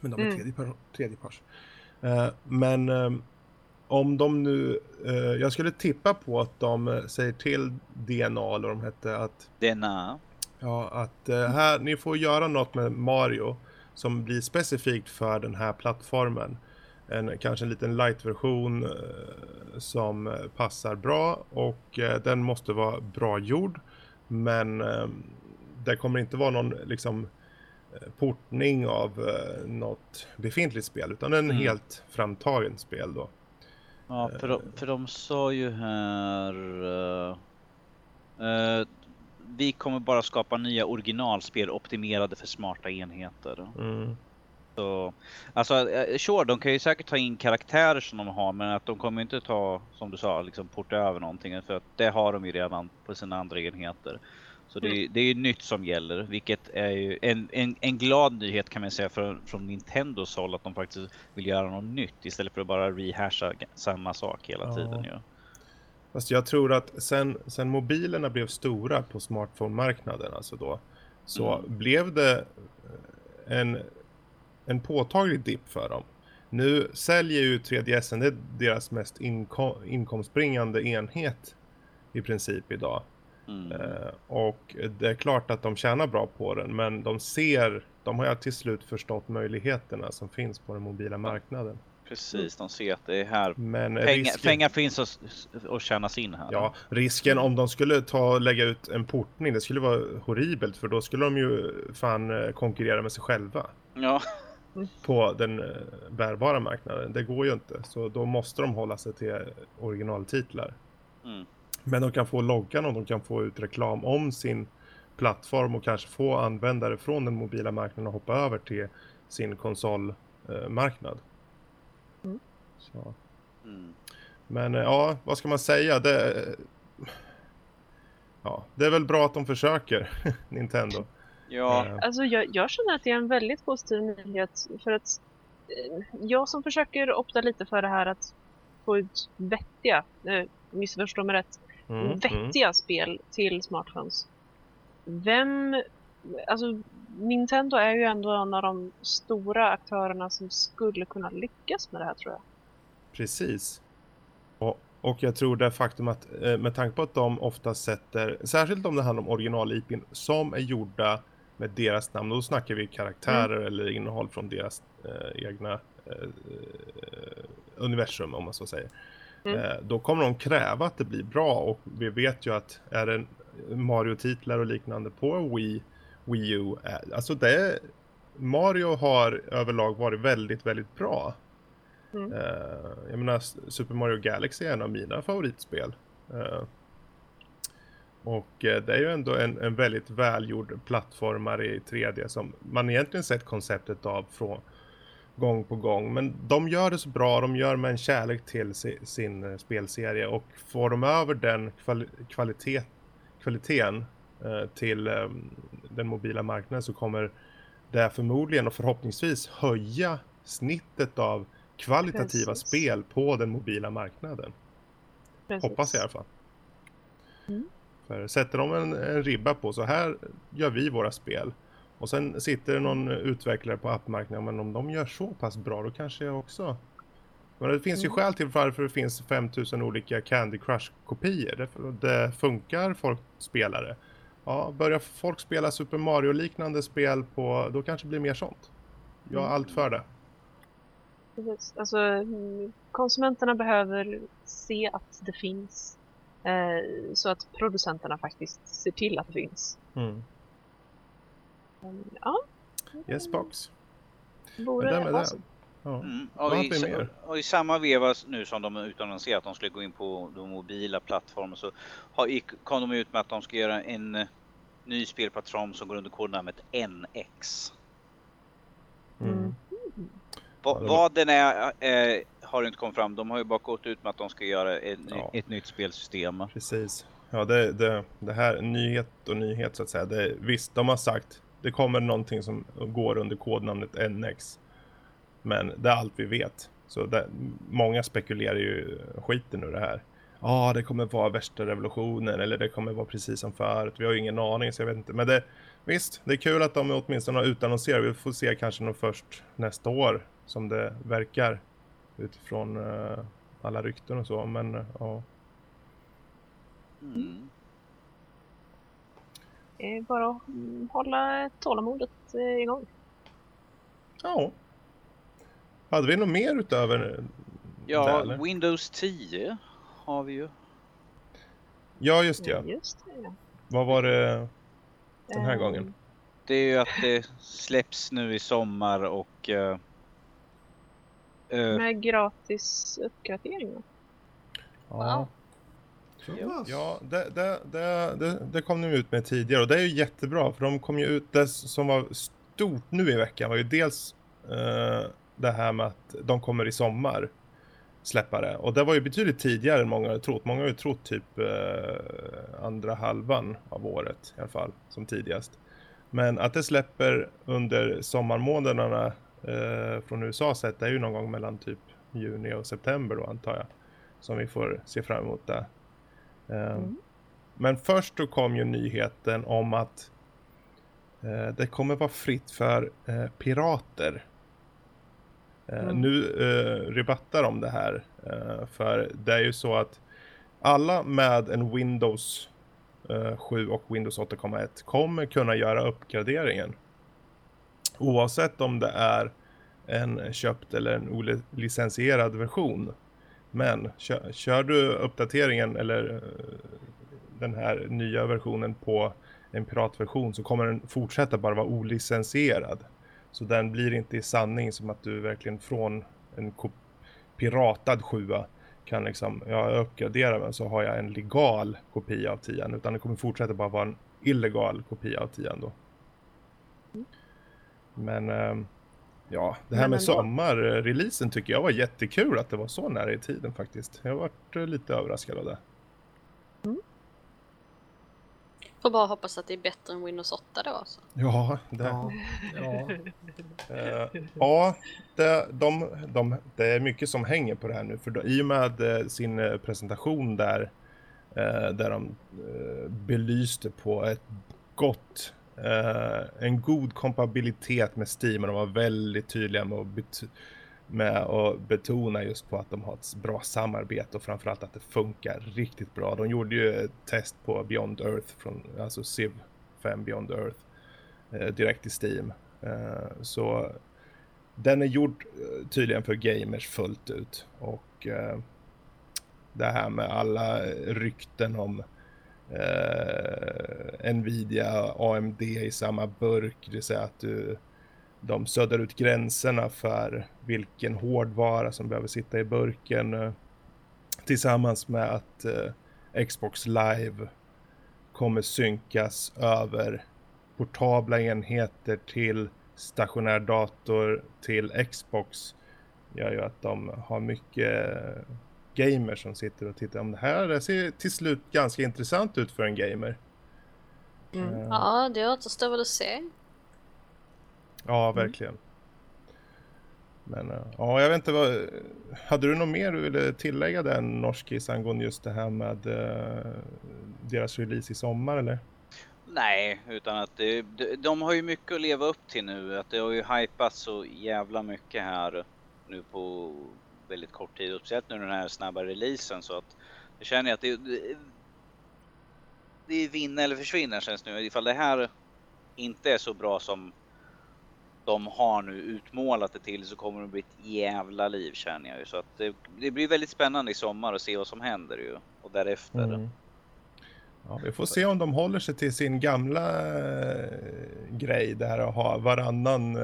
Men de är mm. tredje, tredjepars. Eh, men eh, om de nu, eh, jag skulle tippa på att de säger till DNA, eller de hette att... DNA? Ja, att här, ni får göra något med Mario som blir specifikt för den här plattformen. En, kanske en liten light-version eh, som passar bra och eh, den måste vara bra gjord. Men eh, det kommer inte vara någon liksom eh, portning av eh, något befintligt spel utan en mm. helt framtagen spel då. Ja, för de, för de sa ju här uh, uh, vi kommer bara skapa nya originalspel optimerade för smarta enheter. Mm. Så, alltså, sure, de kan ju säkert ta in karaktärer som de har, men att de kommer inte ta, som du sa, liksom porta över någonting, för att det har de ju redan på sina andra enheter. Så det, mm. det är ju nytt som gäller, vilket är ju en, en, en glad nyhet kan man säga för, från Nintendos håll att de faktiskt vill göra något nytt istället för att bara rehasha samma sak hela ja. tiden. Ja. Fast jag tror att sen, sen mobilerna blev stora på smartphone-marknaden, alltså då, så mm. blev det en, en påtaglig dipp för dem. Nu säljer ju 3DSen, det är deras mest inkom inkomstbringande enhet i princip idag. Mm. Uh, och det är klart att de tjänar bra på den, men de ser, de har ju till slut förstått möjligheterna som finns på den mobila marknaden. Precis, de ser att det är här men pengar, risken... pengar finns att, att tjänas in här. Ja, risken om de skulle ta lägga ut en portning, det skulle vara horribelt för då skulle de ju fan eh, konkurrera med sig själva. Ja. På den eh, bärbara marknaden. Det går ju inte, så då måste de hålla sig till originaltitlar. Mm. Men de kan få loggan och de kan få ut reklam om sin plattform och kanske få användare från den mobila marknaden och hoppa över till sin konsolmarknad. Mm. Så. Mm. Men eh, ja, vad ska man säga? Det, ja, det är väl bra att de försöker, Nintendo. Ja. Alltså jag, jag känner att det är en väldigt positiv nyhet för att eh, jag som försöker opta lite för det här att få ut vettiga, eh, missförstå mig rätt, mm, mm. vettiga mm. spel till smartphones. Vem, alltså Nintendo är ju ändå en av de stora aktörerna som skulle kunna lyckas med det här tror jag. Precis. Och, och jag tror det faktum att eh, med tanke på att de ofta sätter, särskilt om det handlar om original-IPn som är gjorda med deras namn, då snackar vi karaktärer mm. eller innehåll från deras eh, egna eh, universum om man så säger. Mm. Eh, då kommer de kräva att det blir bra och vi vet ju att är det Mario-titlar och liknande på Wii, Wii U, eh, alltså det Mario har överlag varit väldigt, väldigt bra. Mm. Uh, jag menar, Super Mario Galaxy är en av mina favoritspel. Och det är ju ändå en, en väldigt välgjord plattformare i 3D som man egentligen sett konceptet av från gång på gång. Men de gör det så bra, de gör med en kärlek till si, sin spelserie och får de över den kvali kvalitet, kvaliteten till um, den mobila marknaden så kommer det förmodligen och förhoppningsvis höja snittet av kvalitativa Precis. spel på den mobila marknaden. Precis. Hoppas jag i alla fall. Mm. För sätter de en, en, ribba på så här gör vi våra spel. Och sen sitter det någon utvecklare på appmarknaden, men om de gör så pass bra då kanske jag också... Men det finns mm. ju skäl till varför det finns 5000 olika Candy Crush-kopior. Det, funkar folk spelare. Ja, börjar folk spela Super Mario-liknande spel på, då kanske det blir mer sånt. Jag mm. allt för det precis. Alltså, konsumenterna behöver se att det finns eh, så att producenterna faktiskt ser till att det finns. Mm. Ja. Yes box. Vore det med awesome. Ja. Mm. Och, i, och, i, samma veva nu som de utannonserade att de skulle gå in på de mobila plattformarna så har, kom de ut med att de ska göra en uh, ny spelplattform som går under kodnamnet NX. Mm. Va, vad den är eh, har inte kommit fram. De har ju bara gått ut med att de ska göra ett, ja. ett nytt spelsystem. Precis. Ja, det, det, det här nyhet och nyhet så att säga. Det, visst, de har sagt det kommer någonting som går under kodnamnet NX. Men det är allt vi vet. Så det, många spekulerar ju skiten ur det här. Ja, ah, det kommer vara värsta revolutionen eller det kommer vara precis som förut. Vi har ju ingen aning så jag vet inte. Men det, visst, det är kul att de åtminstone har utannonserat. Vi får se kanske nog först nästa år som det verkar utifrån uh, alla rykten och så, men uh, ja. Mm. Det är bara att hålla tålamodet igång. Ja. Hade vi något mer utöver Ja, det, Windows 10 har vi ju. Ja, just det. Ja. Just det. Vad var det den här um, gången? Det är ju att det släpps nu i sommar och... Uh, uh, Med gratis uppgradering Ja. Wow. Ja, det, det, det, det, kom de ut med tidigare och det är ju jättebra för de kom ju ut, det som var stort nu i veckan var ju dels uh, det här med att de kommer i sommar släppa det. Och det var ju betydligt tidigare än många hade trott. Många har ju trott typ eh, andra halvan av året i alla fall, som tidigast. Men att det släpper under sommarmånaderna eh, från USA sett, det är ju någon gång mellan typ juni och september då antar jag. Som vi får se fram emot det. Eh, mm. Men först då kom ju nyheten om att eh, det kommer vara fritt för eh, pirater Eh, mm. Nu eh, rebattar de det här. För det är ju så att alla med en Windows eh, 7 och Windows 8,1 kommer kunna göra uppgraderingen. Oavsett om det är en köpt eller en olicensierad version. Men kör, kör du uppdateringen eller eh, den här nya versionen på en piratversion så kommer den fortsätta bara vara olicensierad. Så den blir inte i sanning som att du verkligen från en piratad sjua kan liksom, jag uppgraderar men så har jag en legal kopia av tian. Utan det kommer fortsätta bara vara en illegal kopia av tian då. Mm. Men ähm, ja, det här men med sommarreleasen tycker jag var jättekul att det var så nära i tiden faktiskt. Jag har varit eh, lite överraskad av det. Mm. Får bara hoppas att det är bättre än Windows 8 då alltså. Ja, det, ja. ja. uh, ja det, de, de, det är mycket som hänger på det här nu. För då, i och med uh, sin uh, presentation där, uh, där de belyste på ett gott, Eh, en god kompabilitet med Steam. Och de var väldigt tydliga med att med att betona just på att de har ett bra samarbete och framförallt att det funkar riktigt bra. De gjorde ju ett test på Beyond Earth, från, alltså Civ 5 Beyond Earth, eh, direkt i Steam. Eh, så den är gjord eh, tydligen för gamers fullt ut och eh, det här med alla rykten om eh, Nvidia, AMD i samma burk, det vill säga att du de suddar ut gränserna för vilken hårdvara som behöver sitta i burken eh, tillsammans med att eh, Xbox Live kommer synkas över portabla enheter till stationär dator till Xbox. Gör ju att de har mycket gamers som sitter och tittar om det här. Det ser till slut ganska intressant ut för en gamer. Mm. Uh, ja, det återstår väl att se. Ja, mm. verkligen. Mm. Men eh, ja, jag vet inte vad... Hade du något mer du ville tillägga den norskis angående just det här med uh, deras release i sommar eller? Nej, utan att det, de har ju mycket att leva upp till nu. Att det har ju hypats så jävla mycket här nu på väldigt kort tid. Speciellt nu den här snabba releasen så att jag känner att det, det, det är vinna eller försvinna känns nu. Ifall det här inte är så bra som de har nu utmålat det till så kommer det bli ett jävla liv känner jag ju. Så att det, det blir väldigt spännande i sommar att se vad som händer ju. Och därefter. Mm. Ja, vi får se om de håller sig till sin gamla äh, grej. Det här att ha varannan äh,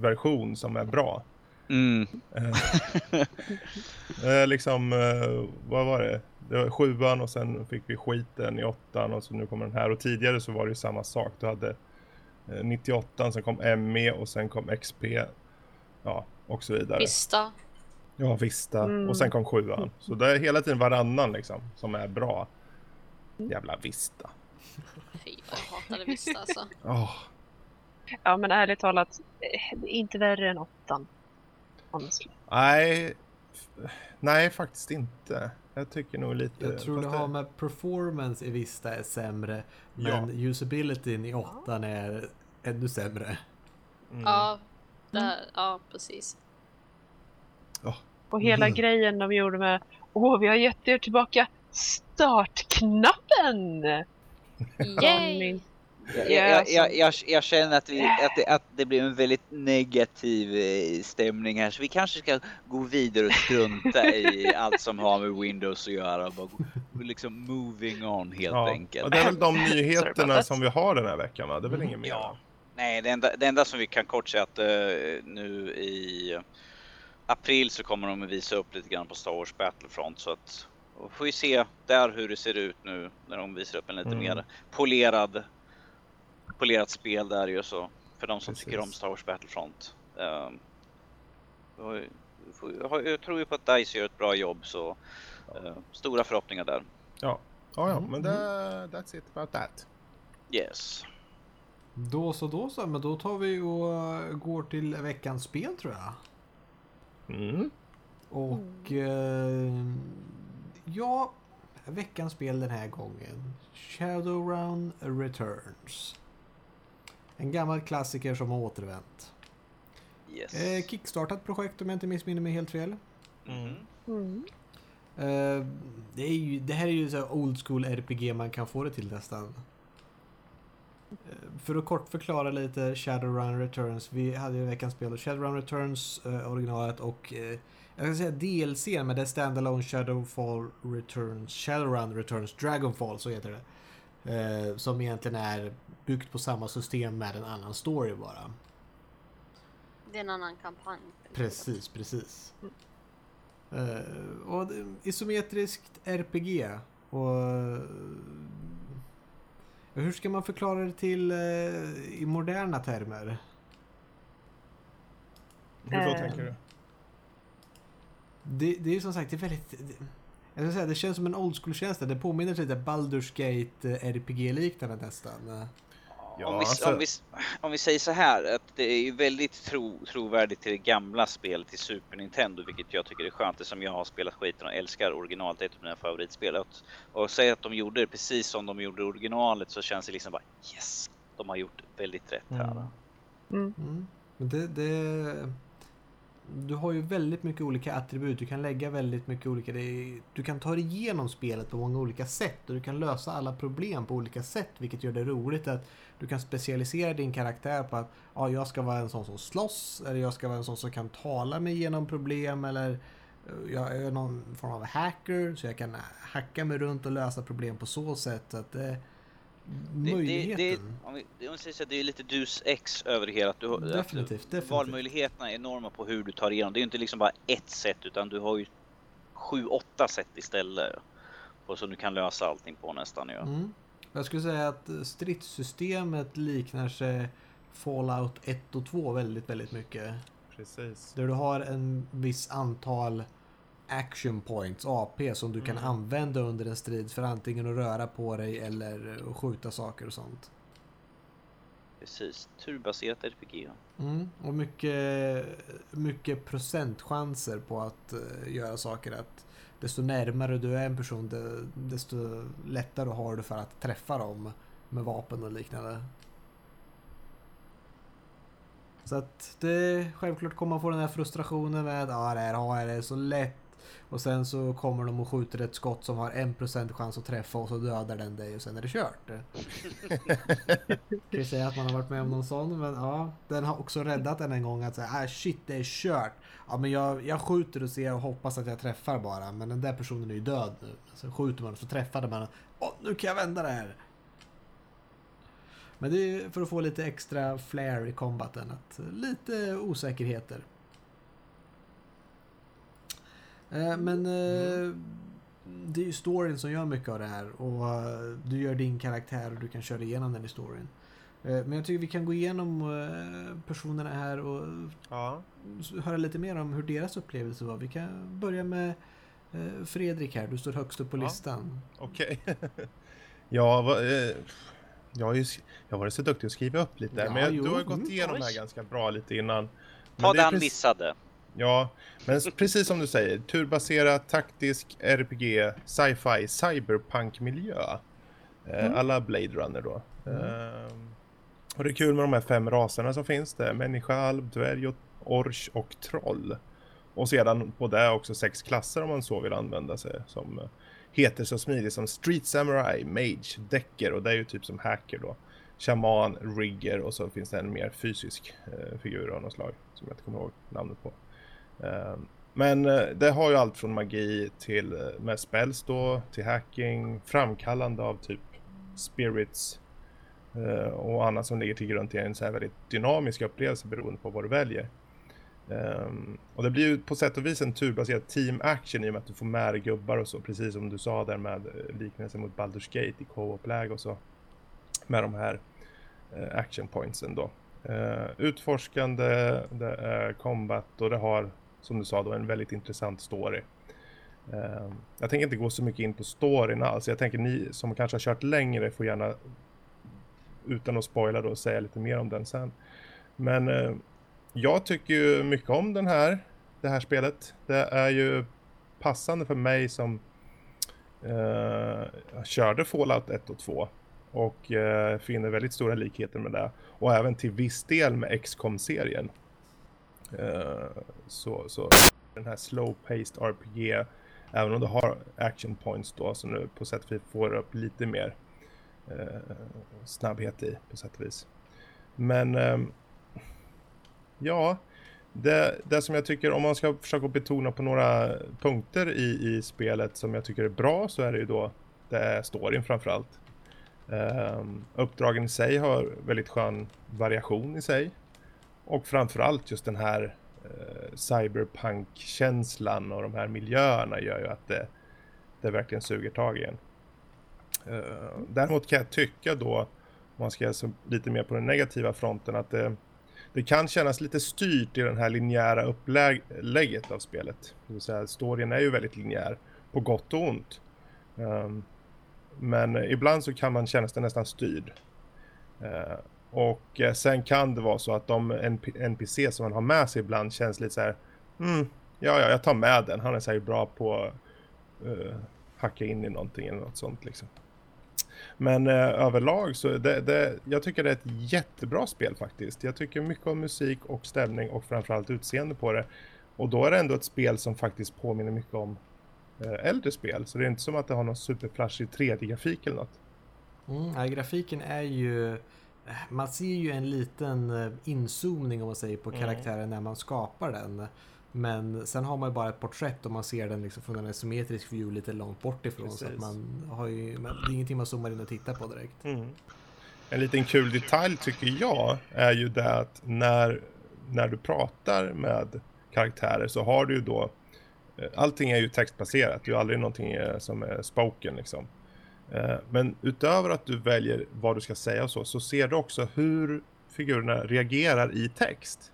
version som är bra. Mm. äh, liksom, vad var det? Det var sjuan och sen fick vi skiten i åttan och så nu kommer den här. Och tidigare så var det ju samma sak. Du hade 98, eh, sen kom ME och sen kom XP. Ja, och så vidare. Vista. Ja, Vista. Mm. Och sen kom sjuan. Så det är hela tiden varannan liksom som är bra. Jävla Vista. Fy, jag hatade Vista alltså. Oh. Ja, men ärligt talat, eh, inte värre än åttan. Honestly. Nej, nej faktiskt inte. Jag tycker nog lite... Jag tror det har med performance i Vista är sämre. Men ja. usabilityn i åttan är ännu sämre. Mm. Ja, det, ja, precis. Oh. Och hela mm. grejen de gjorde med Åh, vi har gett er tillbaka startknappen! Yay! Jag, jag, jag, jag, jag känner att, vi, att, det, att det blir en väldigt negativ eh, stämning här så vi kanske ska gå vidare och strunta i allt som har med Windows att göra. Bara liksom moving on helt ja, enkelt. Och det är väl de nyheterna som vi har den här veckan va? Det är väl inget mer? Ja. Nej, det enda, det enda som vi kan kort säga att uh, nu i april så kommer de att visa upp lite grann på Star Wars Battlefront så att och får vi se där hur det ser ut nu när de visar upp en lite mm. mer polerad polerat spel där ju så för de som Precis. tycker om Star Wars Battlefront. Um, jag tror ju på att DICE gör ett bra jobb så uh, stora förhoppningar där. Ja, ja, ja mm. men det, that's it about that. Yes. Då så, då så, men då tar vi och går till veckans spel tror jag. Mm. Och eh, ja, veckans spel den här gången. Shadowrun Returns. En gammal klassiker som har återvänt. Yes. Eh, kickstartat projekt om jag inte missminner mig helt fel. Mm. Mm. Eh, det, är ju, det här är ju så old school RPG man kan få det till nästan. Eh, för att kort förklara lite Shadowrun Returns. Vi hade ju veckans spel Shadowrun Returns eh, originalet och eh, jag kan säga DLC med det Standalone Shadowfall Returns Shadowrun Returns Dragonfall så heter det. Eh, som egentligen är byggt på samma system med en annan story bara. Det är en annan kampanj. Precis, precis. Mm. Uh, och isometriskt RPG. Och uh, hur ska man förklara det till uh, i moderna termer? Hur då tänker du? Det, det är som sagt det är väldigt... Det, jag ska säga, det känns som en old school-tjänst. Det påminner lite Baldur's Gate RPG-liknande nästan. Ja, om, vi, alltså... om, vi, om vi säger så här att det är ju väldigt tro, trovärdigt till det gamla spelet till Super Nintendo, vilket jag tycker är skönt, det som jag har spelat skiten och älskar originalet, det är ett av mina favoritspel. Och, och säga att de gjorde det precis som de gjorde originalet så känns det liksom bara yes, de har gjort väldigt rätt här. Mm. Mm. Mm. Det, det, du har ju väldigt mycket olika attribut. Du kan lägga väldigt mycket olika... Du kan ta dig igenom spelet på många olika sätt och du kan lösa alla problem på olika sätt vilket gör det roligt att du kan specialisera din karaktär på att ja, jag ska vara en sån som slåss eller jag ska vara en sån som kan tala mig igenom problem eller eh, jag är någon form av hacker så jag kan hacka mig runt och lösa problem på så sätt. att eh, möjligheten. Det, det, om vi, om vi säger så, det är lite dus X över det hela. Du, definitivt, att, definitivt. Valmöjligheterna är enorma på hur du tar igenom. Det är inte liksom bara ett sätt utan du har ju sju, åtta sätt istället. Och så du kan lösa allting på nästan. Ja. Mm. Jag skulle säga att stridssystemet liknar sig Fallout 1 och 2 väldigt, väldigt mycket. Precis. Där du har en viss antal action points, AP, som du kan mm. använda under en strid för antingen att röra på dig eller att skjuta saker och sånt. Precis, turbaserat RPG. Mm, och mycket, mycket procentchanser på att uh, göra saker. Att desto närmare du är en person, desto lättare har du för att träffa dem med vapen och liknande. Så att det självklart kommer man få den här frustrationen med att ah, det här har jag det så lätt och sen så kommer de och skjuter ett skott som har en procent chans att träffa och så dödar den dig och sen är det kört. kan ju säga att man har varit med om någon sån men ja, den har också räddat en en gång att säga ah, shit det är kört. Ja men jag, jag skjuter och ser och hoppas att jag träffar bara men den där personen är ju död nu. Så skjuter man och så träffade man och nu kan jag vända det här. Men det är för att få lite extra flair i combaten, att lite osäkerheter. Eh, men eh, det är ju storyn som gör mycket av det här och eh, du gör din karaktär och du kan köra igenom den i storyn. Men jag tycker vi kan gå igenom personerna här och ja. höra lite mer om hur deras upplevelse var. Vi kan börja med Fredrik här, du står högst upp på ja. listan. Okej. Okay. ja, jag har ju jag har varit så duktig att skriva upp lite, ja, men jag, du har gått mm. igenom mm. det här ganska bra lite innan. Ta det han missade. Ja, men precis som du säger, turbaserad, taktisk, RPG, sci-fi, cyberpunk-miljö. Eh, mm. Alla Blade Runner då. Mm. Ehm, och det är kul med de här fem raserna som finns. Det är människa, alv, dvärg, orch och troll. Och sedan på det också sex klasser om man så vill använda sig. Som eh, heter så smidigt som Street Samurai, Mage, Decker och det är ju typ som hacker då. shaman, rigger och så finns det en mer fysisk eh, figur av något slag som jag inte kommer ihåg namnet på. Ehm, men eh, det har ju allt från magi till eh, med spells då, till hacking, framkallande av typ spirits eh, och annat som ligger till grund till en så här väldigt dynamisk upplevelse beroende på vad du väljer. Um, och det blir ju på sätt och vis en turbaserad team action i och med att du får med dig gubbar och så, precis som du sa där med liknelsen mot Baldur's Gate i co-op-läge och så. Med de här uh, action pointsen då. Uh, utforskande, det är combat och det har, som du sa då, en väldigt intressant story. Uh, jag tänker inte gå så mycket in på storyn alls. Jag tänker ni som kanske har kört längre får gärna, utan att spoila då, säga lite mer om den sen. Men uh, jag tycker ju mycket om den här, det här spelet. Det är ju passande för mig som uh, körde Fallout 1 och 2 och eh, finner väldigt stora likheter med det. Och även till viss del med XCOM-serien. Eh, så, så den här slow-paced RPG, även om du har action points då, som du på sätt och vis får upp lite mer eh, snabbhet i på sätt och vis. Men ehm, Ja, det, det som jag tycker, om man ska försöka betona på några punkter i, i spelet som jag tycker är bra så är det ju då det är storyn framförallt. Um, uppdragen i sig har väldigt skön variation i sig. Och framförallt just den här eh, cyberpunk-känslan och de här miljöerna gör ju att det, det verkligen suger tag i en. Eh, däremot kan jag tycka då, om man ska se lite mer på den negativa fronten, att det det kan kännas lite styrt i den här linjära upplägget av spelet. Det vill säga, storyn är ju väldigt linjär, på gott och ont. Um, men ibland så kan man känna sig nästan styrd. Uh, och eh, sen kan det vara så att de NP NPC som man har med sig ibland känns lite så här, mm, ja, ja, jag tar med den. Han är säkert bra på att uh, hacka in i någonting eller något sånt liksom. Men eh, överlag så det, det, jag tycker det är ett jättebra spel faktiskt. Jag tycker mycket om musik och stämning och framförallt utseende på det. Och då är det ändå ett spel som faktiskt påminner mycket om eh, äldre spel. Så det är inte som att det har någon superflashig 3D-grafik eller något. Mm, ja, grafiken är ju... Man ser ju en liten eh, inzoomning om man säger på mm. karaktären mm. när man skapar den. Men sen har man ju bara ett porträtt och man ser den liksom från en symmetrisk view lite långt bort ifrån. Precis. Så att man har ju, det är ingenting man zoomar in och tittar på direkt. Mm. En liten kul detalj tycker jag är ju det att när, när du pratar med karaktärer så har du ju då eh, Allting är ju textbaserat, det är ju aldrig någonting eh, som är spoken liksom. Eh, men utöver att du väljer vad du ska säga och så, så ser du också hur figurerna reagerar i text.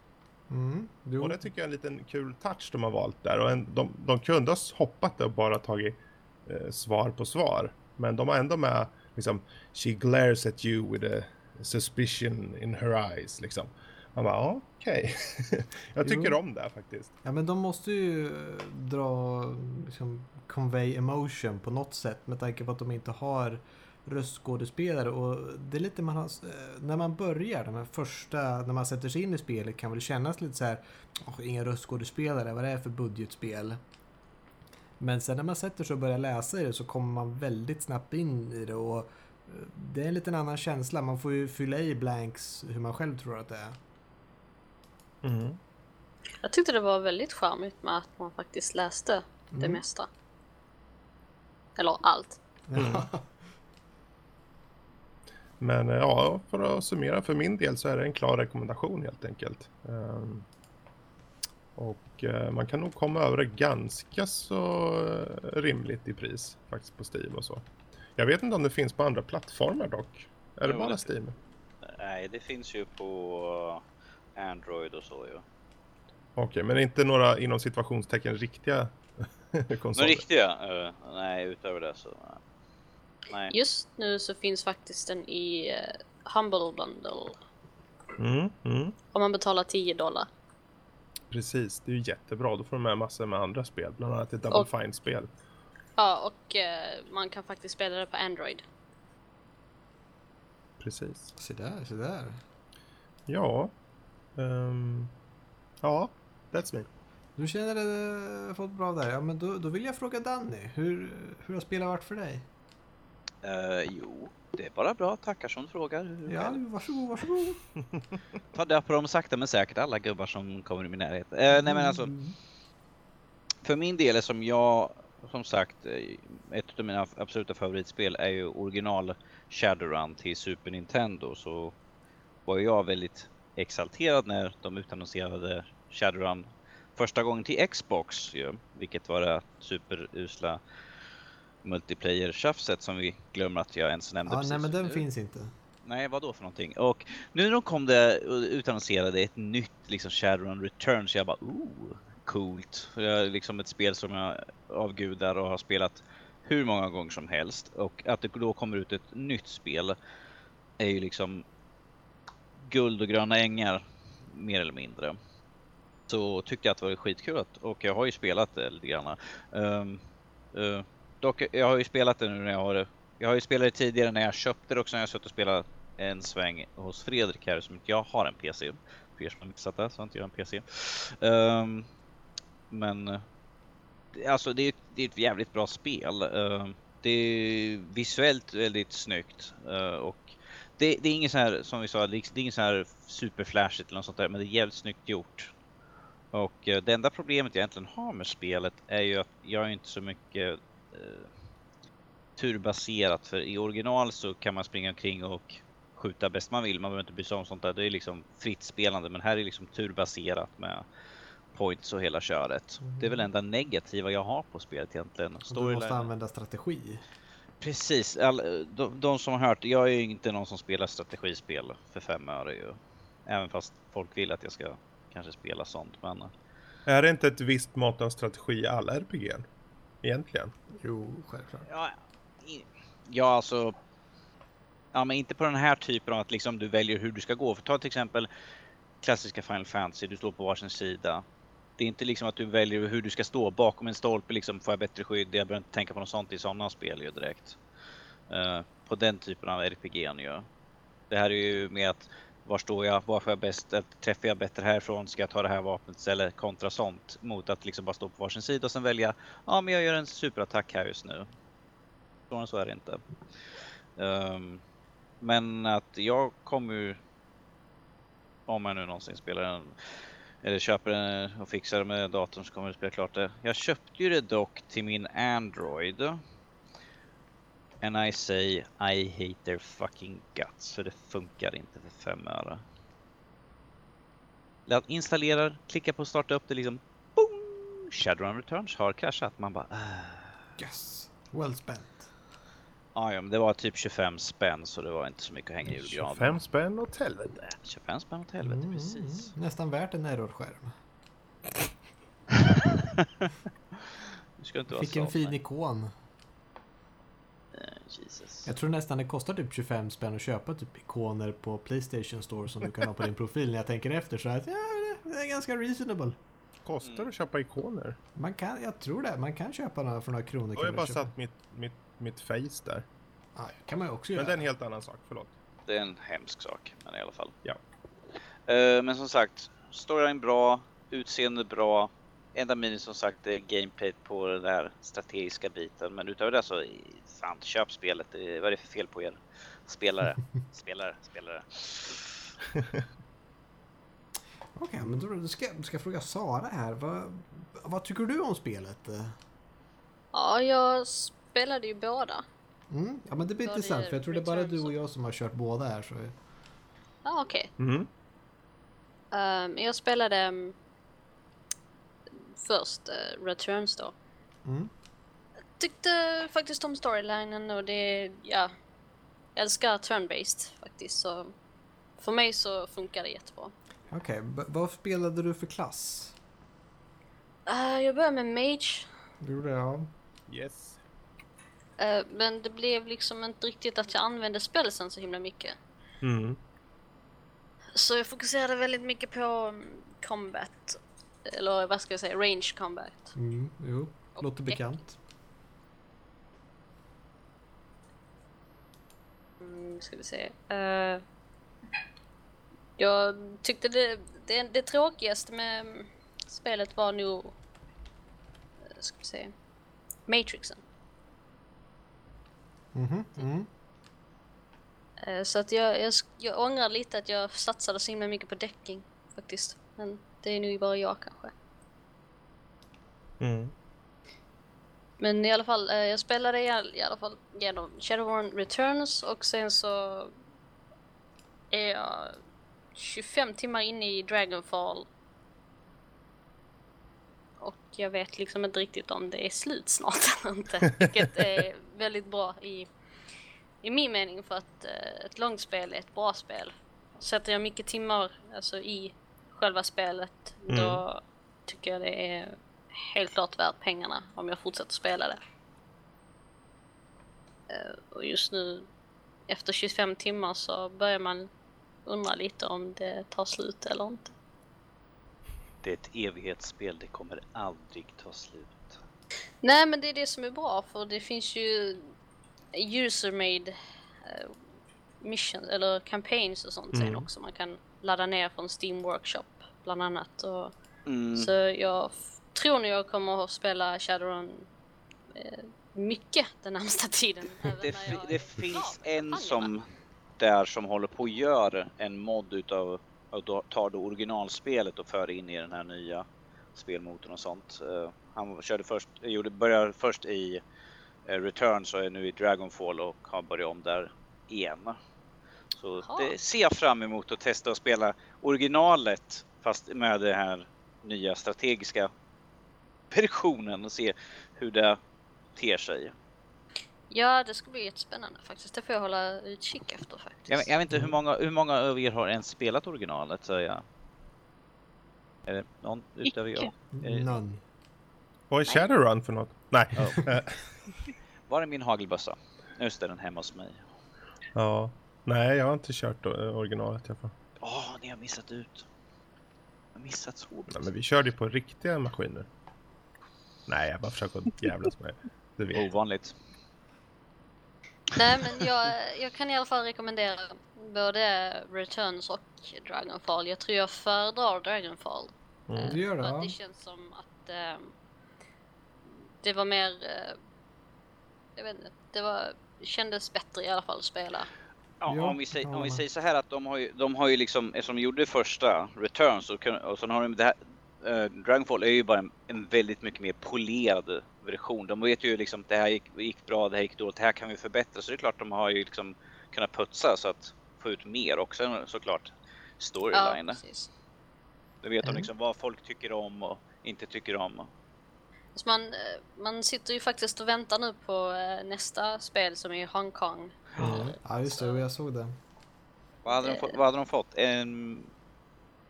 Mm, och det tycker jag är en liten kul touch de har valt där. Och en, de, de kunde ha hoppat och bara tagit eh, svar på svar. Men de har ändå med liksom She glares at you with a suspicion in her eyes liksom. Man bara, okej. Okay. jag tycker jo. om det faktiskt. Ja, men de måste ju dra, liksom, convey emotion på något sätt med tanke på att de inte har röstskådespelare och det är lite man har, eh, när man börjar, de här första, när man sätter sig in i spelet kan väl kännas lite så här, oh, inga röstskådespelare, vad är det för budgetspel? Men sen när man sätter sig och börjar läsa i det så kommer man väldigt snabbt in i det och eh, det är en liten annan känsla. Man får ju fylla i blanks hur man själv tror att det är. Mm. Jag tyckte det var väldigt charmigt med att man faktiskt läste det mm. mesta. Eller allt. Mm. Men eh, ja, för att summera för min del så är det en klar rekommendation helt enkelt. Um, och uh, man kan nog komma över det ganska så uh, rimligt i pris faktiskt på Steam och så. Jag vet inte om det finns på andra plattformar dock. Är jo, det bara Steam? Nej, det finns ju på Android och så ju. Okej, okay, men inte några inom situationstecken riktiga konsoler? Några riktiga? Uh, nej, utöver det så. Nej. Just nu så finns faktiskt den i uh, Humble Bundle. Mm, mm. Om man betalar 10 dollar. Precis, det är ju jättebra. Då får du med massor med andra spel, bland annat ett Double och, Fine-spel. Ja, och uh, man kan faktiskt spela det på Android. Precis. Se där, se där. Ja. Um, ja, that's me. Du känner dig fått bra där. Ja, men då, då vill jag fråga Danny. Hur, hur har spelet varit för dig? Uh, jo, Det är bara bra, tackar som frågar. Ja, varsågod, varsågod. Ta död på dem sakta men säkert, alla gubbar som kommer i min närhet. Eh, nej men alltså. Mm. För min del, som jag som sagt, eh, ett av mina absoluta favoritspel är ju original Shadowrun till Super Nintendo. Så var jag väldigt exalterad när de utannonserade Shadowrun första gången till Xbox ju, vilket var det superusla multiplayer-tjafset som vi glömmer att jag ens nämnde Ja, precis nej men den nu. finns inte. Nej, vad då för någonting? Och nu när de kom det utannonserade ett nytt liksom Shadowrun Returns, jag bara ooh, coolt. För Det är liksom ett spel som jag avgudar och har spelat hur många gånger som helst. Och att det då kommer ut ett nytt spel är ju liksom guld och gröna ängar, mer eller mindre. Så tyckte jag att det var skitkul att, och jag har ju spelat det lite grann. Um, uh, dock, jag har ju spelat det nu när jag har det jag har ju spelat det tidigare när jag köpte det också när jag suttit och spelat en sväng hos Fredrik här som inte jag har en PC. För er som har missat det så har inte jag en PC. Um, ehm, men eh, alltså det är, det är ett jävligt bra spel. Ehm, det är visuellt väldigt snyggt uh, och det, det är inget så här som vi sa, det är inget så här superflashigt eller något sånt där, men det är jävligt snyggt gjort. Och eh, det enda problemet jag egentligen har med spelet är ju att jag är inte så mycket eh, turbaserat för i original så kan man springa omkring och skjuta bäst man vill. Man behöver inte bry sig om sånt där. Det är liksom fritt spelande men här är liksom turbaserat med points och hela köret. Mm. Det är väl enda negativa jag har på spelet egentligen. Och du måste använda strategi. Precis, all, de, de som har hört, jag är ju inte någon som spelar strategispel för fem öre ju. Även fast folk vill att jag ska kanske spela sånt men Är det inte ett visst mått av strategi i alla RPG? Egentligen. Jo, självklart. Ja, ja alltså. Ja, men inte på den här typen av att liksom du väljer hur du ska gå. För ta till exempel klassiska Final Fantasy, du står på varsin sida. Det är inte liksom att du väljer hur du ska stå bakom en stolpe liksom, får jag bättre skydd? Jag behöver inte tänka på något sånt i sådana spel ju direkt. Eh, på den typen av RPG ju. Det här är ju med att var står jag? Varför jag bäst? Äh, träffar jag bättre härifrån? Ska jag ta det här vapnet eller kontra sånt? Mot att liksom bara stå på varsin sida och sen välja. Ja, men jag gör en superattack här just nu. Så är det inte. Um, men att jag kommer ju, om jag nu någonsin spelar en, eller köper den och fixar det med datorn så kommer jag spela klart det. Jag köpte ju det dock till min Android. And I say I hate their fucking guts, för det funkar inte för fem öre. Installerar, klickar på starta upp det liksom, boom! Shadowrun Returns har kraschat. Man bara, ah. Yes. Well spent. Ja, ja, men det var typ 25 spänn så det var inte så mycket att hänga i julgranen. 25 spänn åt helvete. 25 spänn åt helvete, Mm, precis. Nästan värt en errorskärm. Du ska inte vara Fick en fin nej. ikon. Jesus. Jag tror nästan det kostar typ 25 spänn att köpa typ ikoner på Playstation Store som du kan ha på din profil. När jag tänker efter så att ja, det är ganska reasonable. Kostar Mm. att köpa ikoner? Man kan, jag tror det. Man kan köpa några för några kronor. Då har jag bara satt mitt, mitt, mitt face där. Ja, det kan man ju också Men göra. det är en helt annan sak, förlåt. Det är en hemsk sak, men i alla fall. Ja. Eh, men som sagt, storyn bra, utseende bra. Enda minus som sagt är gameplay på den där strategiska biten. Men utöver det så, fan, köp spelet. Vad är det för fel på er? Spelare, spelare, spelare. Okej, men då ska, ska jag fråga Sara här. Vad, vad tycker du om spelet? Ja, jag spelade ju båda. Mm? Ja, men det blir intressant det för jag tror det är bara du och jag som har kört båda här. Så... Ja, okej. Mm. Ehm, jag spelade mm, först uh, Returns då. Mm. Tyckte faktiskt om storylinen och det, ja. Jag älskar turn-based faktiskt så för mig så funkar det jättebra. Okej, b- vad spelade du för klass? Eh, jag började med Mage, Du gjorde det, ja. Yes. eh, men det blev liksom inte riktigt att jag använde spelsen så himla mycket. Mm. Så jag fokuserade väldigt mycket på mm, combat, eller vad ska jag säga, range combat. Mm, jo, låter Och- bekant. Mm, ska vi se. Eh, jag tyckte det, det, det tråkigaste med mm, spelet var nog, eh, ska vi se, Matrixen. Mhm, mm. Eh, så att jag, jag, jag ångrar lite att jag satsade så himla mycket på däcking faktiskt. Men det är nog bara jag kanske. Mm. Men i alla fall, eh, jag spelade i alla fall genom Shadowrun Returns och sen så är jag 25 timmar inne i Dragonfall. Och jag vet liksom inte riktigt om det är slut snart eller inte. Vilket är väldigt bra i, i min mening för att uh, ett långt spel är ett bra spel. Sätter jag mycket timmar alltså, i själva spelet mm. då tycker jag det är helt klart värt pengarna om jag fortsätter spela det. Uh, och just nu efter 25 timmar så börjar man undrar lite om det tar slut eller inte. Det är ett evighetsspel, det kommer aldrig ta slut. Nej, men det är det som är bra för det finns ju user-made uh, mission eller campaigns och sånt mm. sen också. Man kan ladda ner från Steam Workshop bland annat. Och, mm. Så jag tror nog jag kommer att spela Shadowrun uh, mycket den närmsta tiden. det, det finns en som där som håller på att göra en mod utav och tar då originalspelet och för in i den här nya spelmotorn och sånt. Uh, han körde först, gjorde, började först i uh, Returns och är nu i Dragonfall och har börjat om där igen. Så Aha. det ser jag fram emot att testa att spela originalet fast med den här nya strategiska versionen och se hur det ter sig. Ja, det ska bli jättespännande faktiskt. Det får jag hålla utkik efter faktiskt. Jag, jag vet inte hur många, hur många av er har ens spelat originalet så jag. Är det någon utöver jag? Någon. Vad är Shadowrun för något? Nej. Oh. Var är min hagelbössa? Just det, den hemma hos mig. Ja. Nej, jag har inte kört originalet i alla fall. Åh, oh, ni har missat ut. Jag har missat så mycket. Nej, men vi körde ju på riktiga maskiner. Nej, jag bara försöker jävlas med det. Ovanligt. Nej men jag, jag kan i alla fall rekommendera både Returns och Dragonfall. Jag tror jag föredrar Dragonfall. Mm, eh, det gör det. För det känns som att eh, det var mer, eh, jag vet inte, det var, kändes bättre i alla fall att spela. Ja, om, vi säger, om vi säger så här att de har ju, de har ju liksom, eftersom de gjorde första Returns och, och sen har de det här, uh, Dragonfall är ju bara en, en, väldigt mycket mer polerad version. De vet ju liksom det här gick, gick, bra, det här gick dåligt, det här kan vi förbättra. Så det är klart de har ju liksom kunnat putsa så att få ut mer och sen såklart storyline. Ja, Då vet mm. de liksom vad folk tycker om och inte tycker om. Så man, eh, man sitter ju faktiskt och väntar nu på eh, nästa spel som är Hongkong. Mm. Ja just det, jag såg det. Vad hade de fått? Vad hade de fått? En...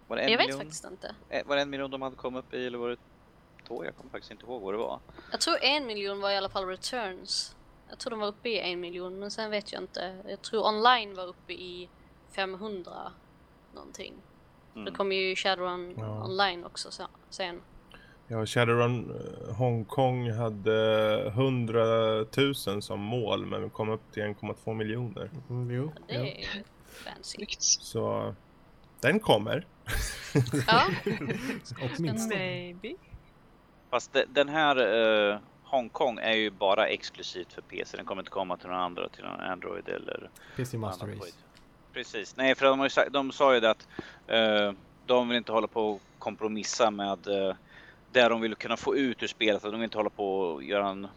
Var det en jag miljon? vet faktiskt inte. Eh, var det en miljon de hade kommit upp i eller var det två? Jag kommer faktiskt inte ihåg vad det var. Jag tror en miljon var i alla fall returns. Jag tror de var uppe i en miljon men sen vet jag inte. Jag tror online var uppe i 500 någonting. Mm. Det kommer ju Shadowrun ja. online också sen. Ja, Shadowrun eh, Hongkong hade 100 000 som mål men kom upp till 1,2 miljoner. Mm, jo. Det är ja. fancy. Så den kommer. Ja. Åtminstone. Maybe. Fast den här uh, Hongkong är ju bara exklusivt för PC. Den kommer inte komma till några andra, till någon Android eller PC Master Race. Precis. Nej, för de, har sagt, de sa ju det att uh, de vill inte hålla på och kompromissa med uh, det de vill kunna få ut ur spelet. De vill inte hålla på och göra en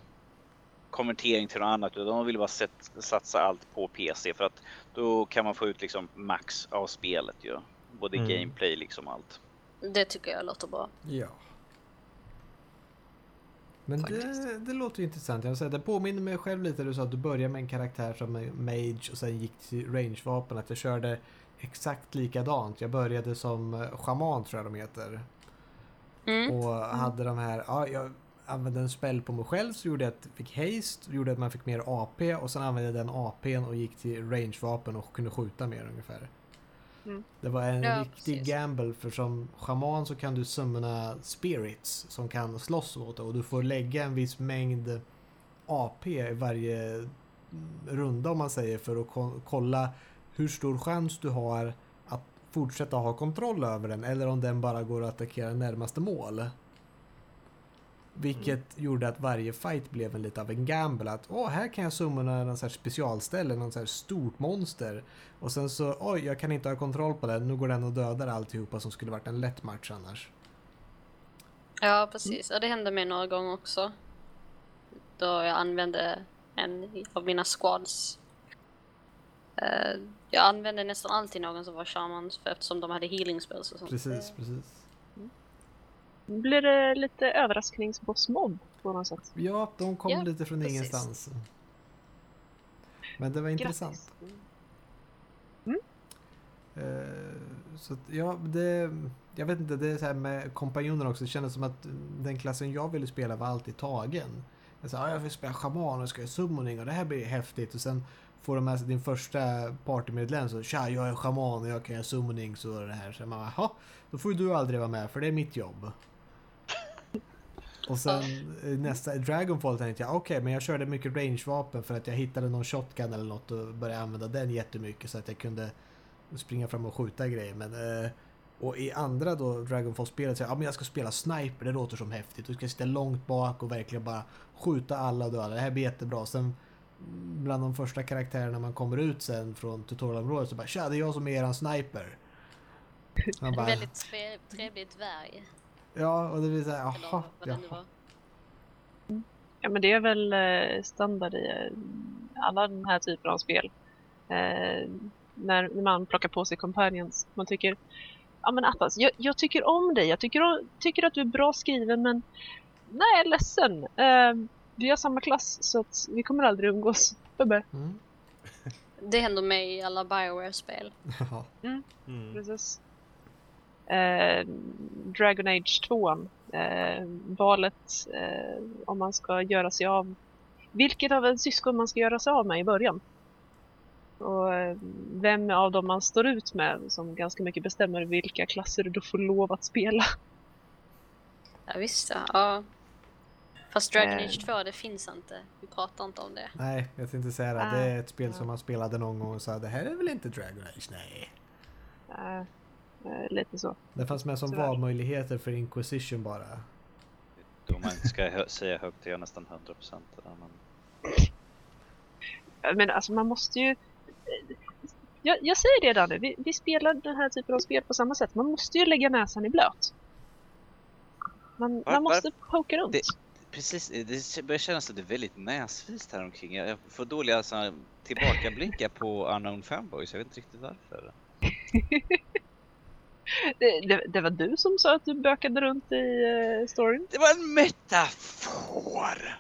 konvertering till något annat. De vill bara set, satsa allt på PC för att då kan man få ut liksom max av spelet ju. Både mm. gameplay liksom allt. Det tycker jag låter bra. Ja. Men det, det, låter ju intressant. Jag säga, det påminner mig själv lite. Du sa att du började med en karaktär som Mage och sen gick till rangevapen. Att jag körde exakt likadant. Jag började som eh, shaman tror jag de heter. Mm. Och hade de här, ja, jag använde en spell på mig själv så gjorde jag att jag fick haste, gjorde att man fick mer AP och sen använde jag den APn och gick till rangevapen och kunde skjuta mer ungefär. Mm. Det var en ja, riktig precis. gamble för som shaman så kan du summona spirits som kan slåss mot dig och du får lägga en viss mängd AP i varje runda om man säger för att ko kolla hur stor chans du har fortsätta ha kontroll över den eller om den bara går att attackera närmaste mål. Vilket mm. gjorde att varje fight blev en lite av en gamble. Att åh, här kan jag summona någon sån specialställe, någon här stort monster. Och sen så, oj, jag kan inte ha kontroll på det. Nu går den och dödar alltihopa som skulle varit en lätt match annars. Ja, precis. Ja, det hände mig några gånger också. Då jag använde en av mina squads. Jag använde nästan alltid någon som var shaman för eftersom de hade healing spells och sånt. Precis, precis. Blir det lite överraskningsbossmobb på något sätt? Ja, de kom ja, lite från precis. ingenstans. Men det var intressant. Mm. Uh, så att, ja, det... Jag vet inte, det är så här med kompanjoner också. Det kändes som att den klassen jag ville spela var alltid tagen. Jag sa, jag vill spela shaman och ska göra summoning och det här blir häftigt. Och sen får de med sig din första partymedlem så tja, jag är shaman och jag kan göra summoning så det här. Så man bara, då får ju du aldrig vara med för det är mitt jobb. Och sen eh, nästa Dragonfall tänkte jag, okej, okay, men jag körde mycket rangevapen för att jag hittade någon shotgun eller något och började använda den jättemycket så att jag kunde springa fram och skjuta grejer. Men, eh, och i andra då Dragonfall-spelet säger jag, ja men jag ska spela sniper, det låter som häftigt. Du ska sitta långt bak och verkligen bara skjuta alla och döda. Det här blir jättebra. Sen bland de första karaktärerna man kommer ut sen från tutorialområdet så bara tja, det är jag som är eran sniper. Man bara, en väldigt trevlig dvärg. Ja, och det blir såhär, jaha. jaha. Ja, men det är väl eh, standard i eh, alla den här typen av spel. Eh, när man plockar på sig companions. Man tycker, ja men Atlas, jag, jag tycker om dig. Jag tycker, tycker att du är bra skriven men nej, jag är ledsen. Eh, vi har samma klass så att vi kommer aldrig umgås. Bubbe. Mm. Det händer mig i alla Bioware-spel. mm. mm. Precis. Eh, Dragon Age 2. Eh, valet eh, om man ska göra sig av vilket av en syskon man ska göra sig av med i början. Och eh, vem av dem man står ut med som ganska mycket bestämmer vilka klasser du får lov att spela. Ja visst, ja. Fast Dragon Age 2, det finns inte. Vi pratar inte om det. Nej, jag tänkte säga det. Det är ett spel som man spelade någon gång och sa det här är väl inte Dragon Age? Nej. Uh, lite så. Det fanns med som valmöjligheter för Inquisition bara. Då man ska säga högt är jag nästan 100 procent. Men... men alltså man måste ju... Jag, jag säger det Danne, vi, vi spelar den här typen av spel på samma sätt. Man måste ju lägga näsan i blöt. Man, var, man måste var, poka runt. Det, precis, det börjar kännas lite väldigt näsvist här omkring. Jag får dåliga alltså, tillbakablickar på Unknown Fanboys, jag vet inte riktigt varför. det, det, det, var du som sa att du bökade runt i uh, storyn? Det var en metafor!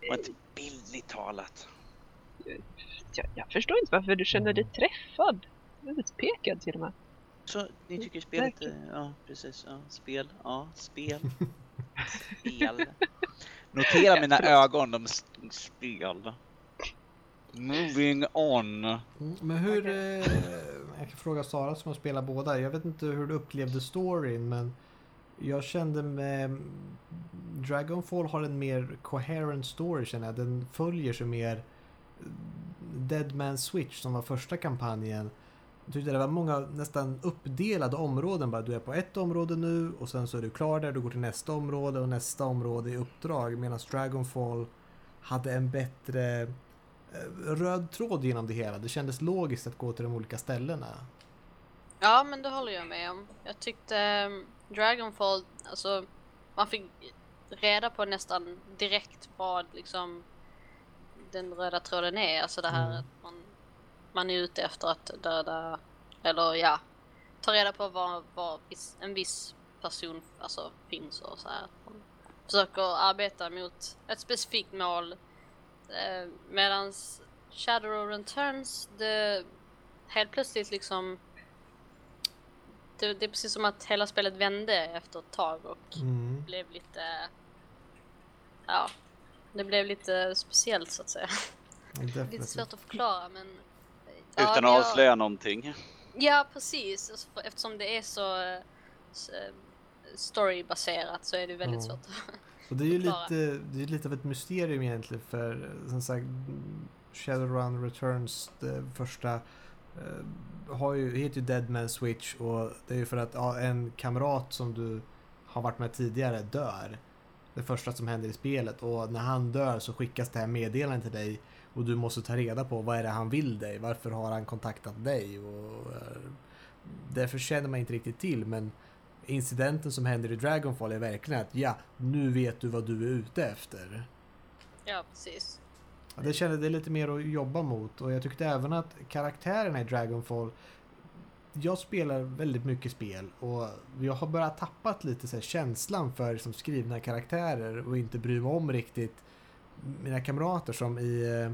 Det var inte bildligt talat. Jag, jag, förstår inte varför du känner dig träffad. Utpekad till och med. Så ni tycker spelet är, ja precis, ja, spel, ja, spel. Spel. Notera mina ögon, de spel. Moving on. Mm, men hur... Eh, jag kan fråga Sara som har spelat båda. Jag vet inte hur du upplevde storyn men jag kände med Dragonfall har en mer coherent story känner jag. Den följer sig mer Dead Man Switch som var första kampanjen tyckte det var många nästan uppdelade områden. Bara, du är på ett område nu och sen så är du klar där. Du går till nästa område och nästa område i uppdrag. Medan Dragonfall hade en bättre eh, röd tråd genom det hela. Det kändes logiskt att gå till de olika ställena. Ja, men det håller jag med om. Jag tyckte um, Dragonfall, alltså man fick reda på nästan direkt vad liksom den röda tråden är. Alltså det här mm. att man man är ute efter att döda, eller ja, ta reda på var, var en viss person alltså, finns och så här. Man försöker arbeta mot ett specifikt mål. Eh, Medan Shadow Returns, det helt plötsligt liksom det, det, är precis som att hela spelet vände efter ett tag och mm. blev lite ja, det blev lite speciellt så att säga. Definitivt. Lite svårt att förklara men utan att avslöja någonting. Ja, precis. Alltså, eftersom det är så, så storybaserat så är det väldigt ja. svårt Och det är ju lite, det är lite av ett mysterium egentligen för som sagt Shadowrun Returns, det första eh, har ju, heter ju Deadman Switch och det är ju för att ja, en kamrat som du har varit med tidigare dör. det första som händer i spelet och när han dör så skickas det här meddelandet till dig och du måste ta reda på vad är det han vill dig, varför har han kontaktat dig och eh, därför känner man inte riktigt till men incidenten som händer i Dragonfall är verkligen att ja, nu vet du vad du är ute efter. Ja, precis. Ja, det kände det lite mer att jobba mot och jag tyckte även att karaktärerna i Dragonfall jag spelar väldigt mycket spel och jag har börjat tappat lite så känslan för liksom skrivna karaktärer och inte bry mig om riktigt mina kamrater som i eh,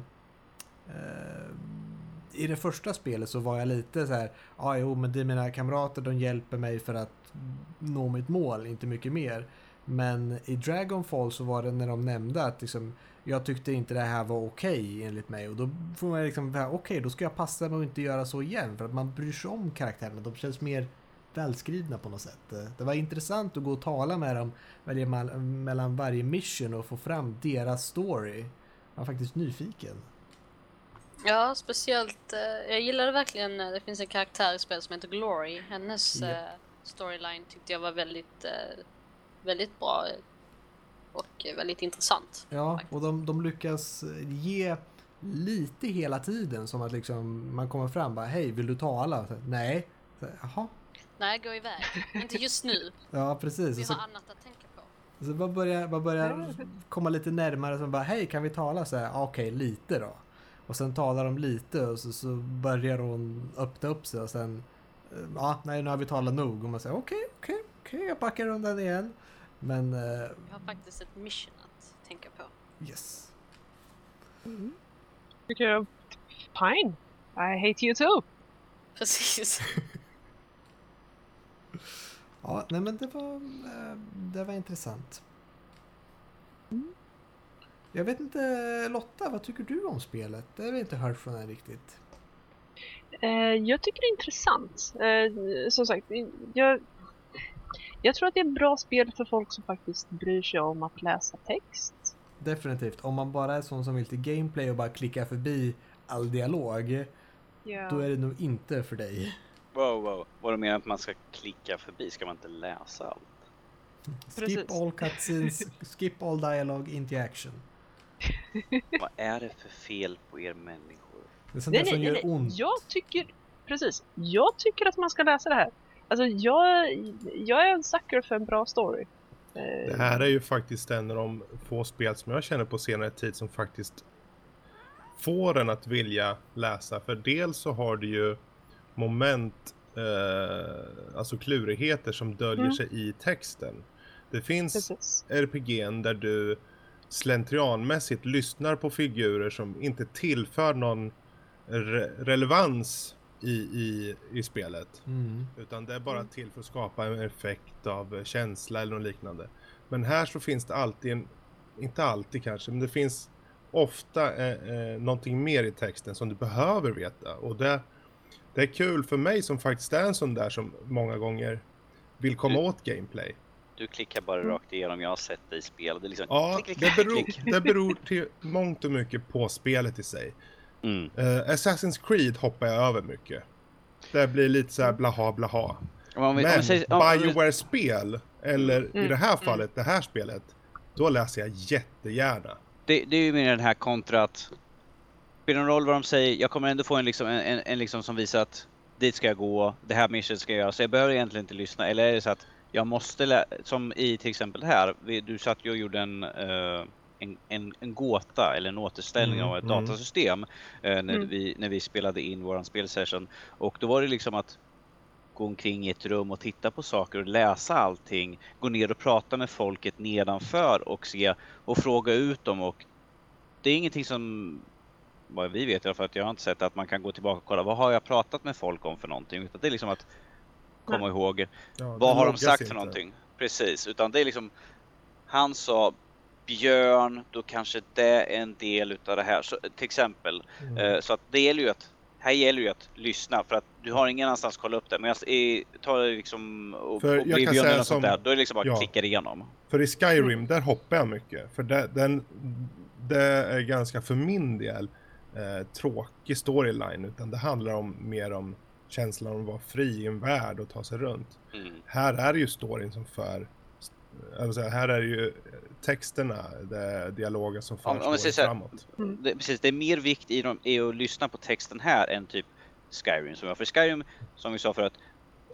eh, i det första spelet så var jag lite så här, ja ah, jo men det är mina kamrater, de hjälper mig för att nå mitt mål, inte mycket mer. Men i Dragonfall så var det när de nämnde att liksom, jag tyckte inte det här var okej okay, enligt mig och då får man liksom, okej okay, då ska jag passa mig och inte göra så igen för att man bryr sig om karaktärerna, de känns mer välskrivna på något sätt. Det var intressant att gå och tala med dem mellan varje mission och få fram deras story. Jag var faktiskt nyfiken. Ja, speciellt. Eh, jag gillade verkligen, det finns en karaktär i spelet som heter Glory. Hennes yep. storyline tyckte jag var väldigt, eh, väldigt bra och väldigt intressant. Ja, och de, de lyckas ge lite hela tiden som att liksom man kommer fram bara hej vill du tala? Så, Nej. Så, Jaha. Nej, gå iväg. Inte just nu. ja, precis. Vi har så, annat att tänka på. Så man börjar, man börjar komma lite närmare som bara hej kan vi tala? Så okej, okay, lite då. Och sen talar de lite och så, så börjar hon öppna upp sig och sen eh, ja, nej nu har vi talat nog och man säger okej, okay, okej, okay, okej, okay, jag backar undan igen. Men... Uh, jag har faktiskt ett mission att tänka på. Yes. Mm. Tycker. I hate you too. Precis. ja, nej men det var, eh, det var intressant. Mm. Jag vet inte, Lotta, vad tycker du om spelet? Det har vi inte hört från dig riktigt. Uh, jag tycker det är intressant. Uh, som sagt, jag, jag tror att det är ett bra spel för folk som faktiskt bryr sig om att läsa text. Definitivt. Om man bara är sån som vill till gameplay och bara klicka förbi all dialog, yeah. då är det nog inte för dig. Wow, wow. Vad du menar att man ska klicka förbi? Ska man inte läsa allt? Skip all cutscenes, skip all dialogue into action. Vad är det för fel på er människor? Det är sånt nej, där som nej, gör nej. ont. Jag tycker, precis, jag tycker att man ska läsa det här. Alltså jag, jag är en sucker för en bra story. Det här är ju faktiskt en av de få spel som jag känner på senare tid som faktiskt får en att vilja läsa. För dels så har du ju moment, eh, alltså klurigheter som döljer mm. sig i texten. Det finns Precis. RPG'n där du slentrianmässigt lyssnar på figurer som inte tillför någon re relevans i, i, i spelet. Mm. Utan det är bara till för att skapa en effekt av känsla eller något liknande. Men här så finns det alltid en, inte alltid kanske, men det finns ofta eh, eh, någonting mer i texten som du behöver veta. Och det, det är kul för mig som faktiskt är en sån där som många gånger vill komma du, åt gameplay. Du klickar bara mm. rakt igenom, jag har sett dig spela. Det liksom ja, klick, klick, det, beror, det beror till mångt och mycket på spelet i sig. Mm. Uh, Assassin's Creed hoppar jag över mycket. Det blir lite så här blaha blaha. Men Bioware-spel, eller mm. i det här mm. fallet, det här spelet, då läser jag jättegärna. Det, det är ju mer den här kontra att spelar någon roll vad de säger, jag kommer ändå få en, liksom, en, en, en liksom som visar att dit ska jag gå, det här mission ska jag göra, så jag behöver egentligen inte lyssna. Eller är det så att jag måste, som i till exempel här, du satt ju och gjorde en uh, en, en, en gåta eller en återställning mm, av ett mm. datasystem eh, när, mm. vi, när vi spelade in våran spelsession. Och då var det liksom att gå omkring i ett rum och titta på saker och läsa allting. Gå ner och prata med folket nedanför och se och fråga ut dem. Och det är ingenting som vad vi vet i alla fall, att jag har inte sett att man kan gå tillbaka och kolla vad har jag pratat med folk om för någonting. Utan det är liksom att komma Nej. ihåg ja, vad har de sagt inte. för någonting. Precis, utan det är liksom han sa björn, då kanske det är en del utav det här. Så, till exempel. Mm. Eh, så att det gäller ju att här gäller ju att lyssna för att du har ingen annanstans att kolla upp det. Men jag i, tar liksom och, för och blir björn eller sånt där, då är det liksom bara ja, klickar igenom. För i Skyrim, mm. där hoppar jag mycket. För det, den, det är ganska för min del eh, tråkig storyline. Utan det handlar om mer om känslan av att vara fri i en värld och ta sig runt. Mm. Här är ju storyn som för, säga, här är ju texterna, det, dialogen som förs om, om framåt. Mm. Det, precis, det är mer vikt i, dem, i att lyssna på texten här än typ Skyrim. Som jag, för Skyrim, som vi sa för att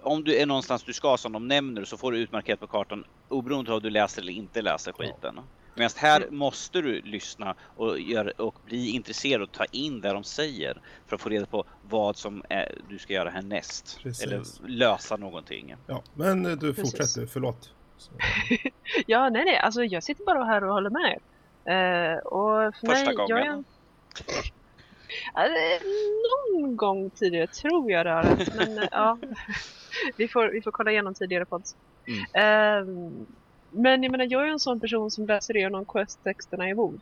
om du är någonstans du ska som de nämner så får du utmarkerat på kartan oberoende av om du läser eller inte läser skiten. Ja. Medan här mm. måste du lyssna och, gör, och bli intresserad och ta in det de säger för att få reda på vad som är, du ska göra härnäst. Precis. Eller lösa någonting. Ja, men eh, du fortsätter, förlåt. ja, nej, nej, alltså jag sitter bara här och håller med. Uh, och för Första mig, gången? Jag är... Alltså, någon gång tidigare tror jag det har rätt, men uh, ja. vi, får, vi får kolla igenom tidigare pods. Mm. Uh, men jag menar, jag är en sån person som läser igenom quest-texterna i WoW.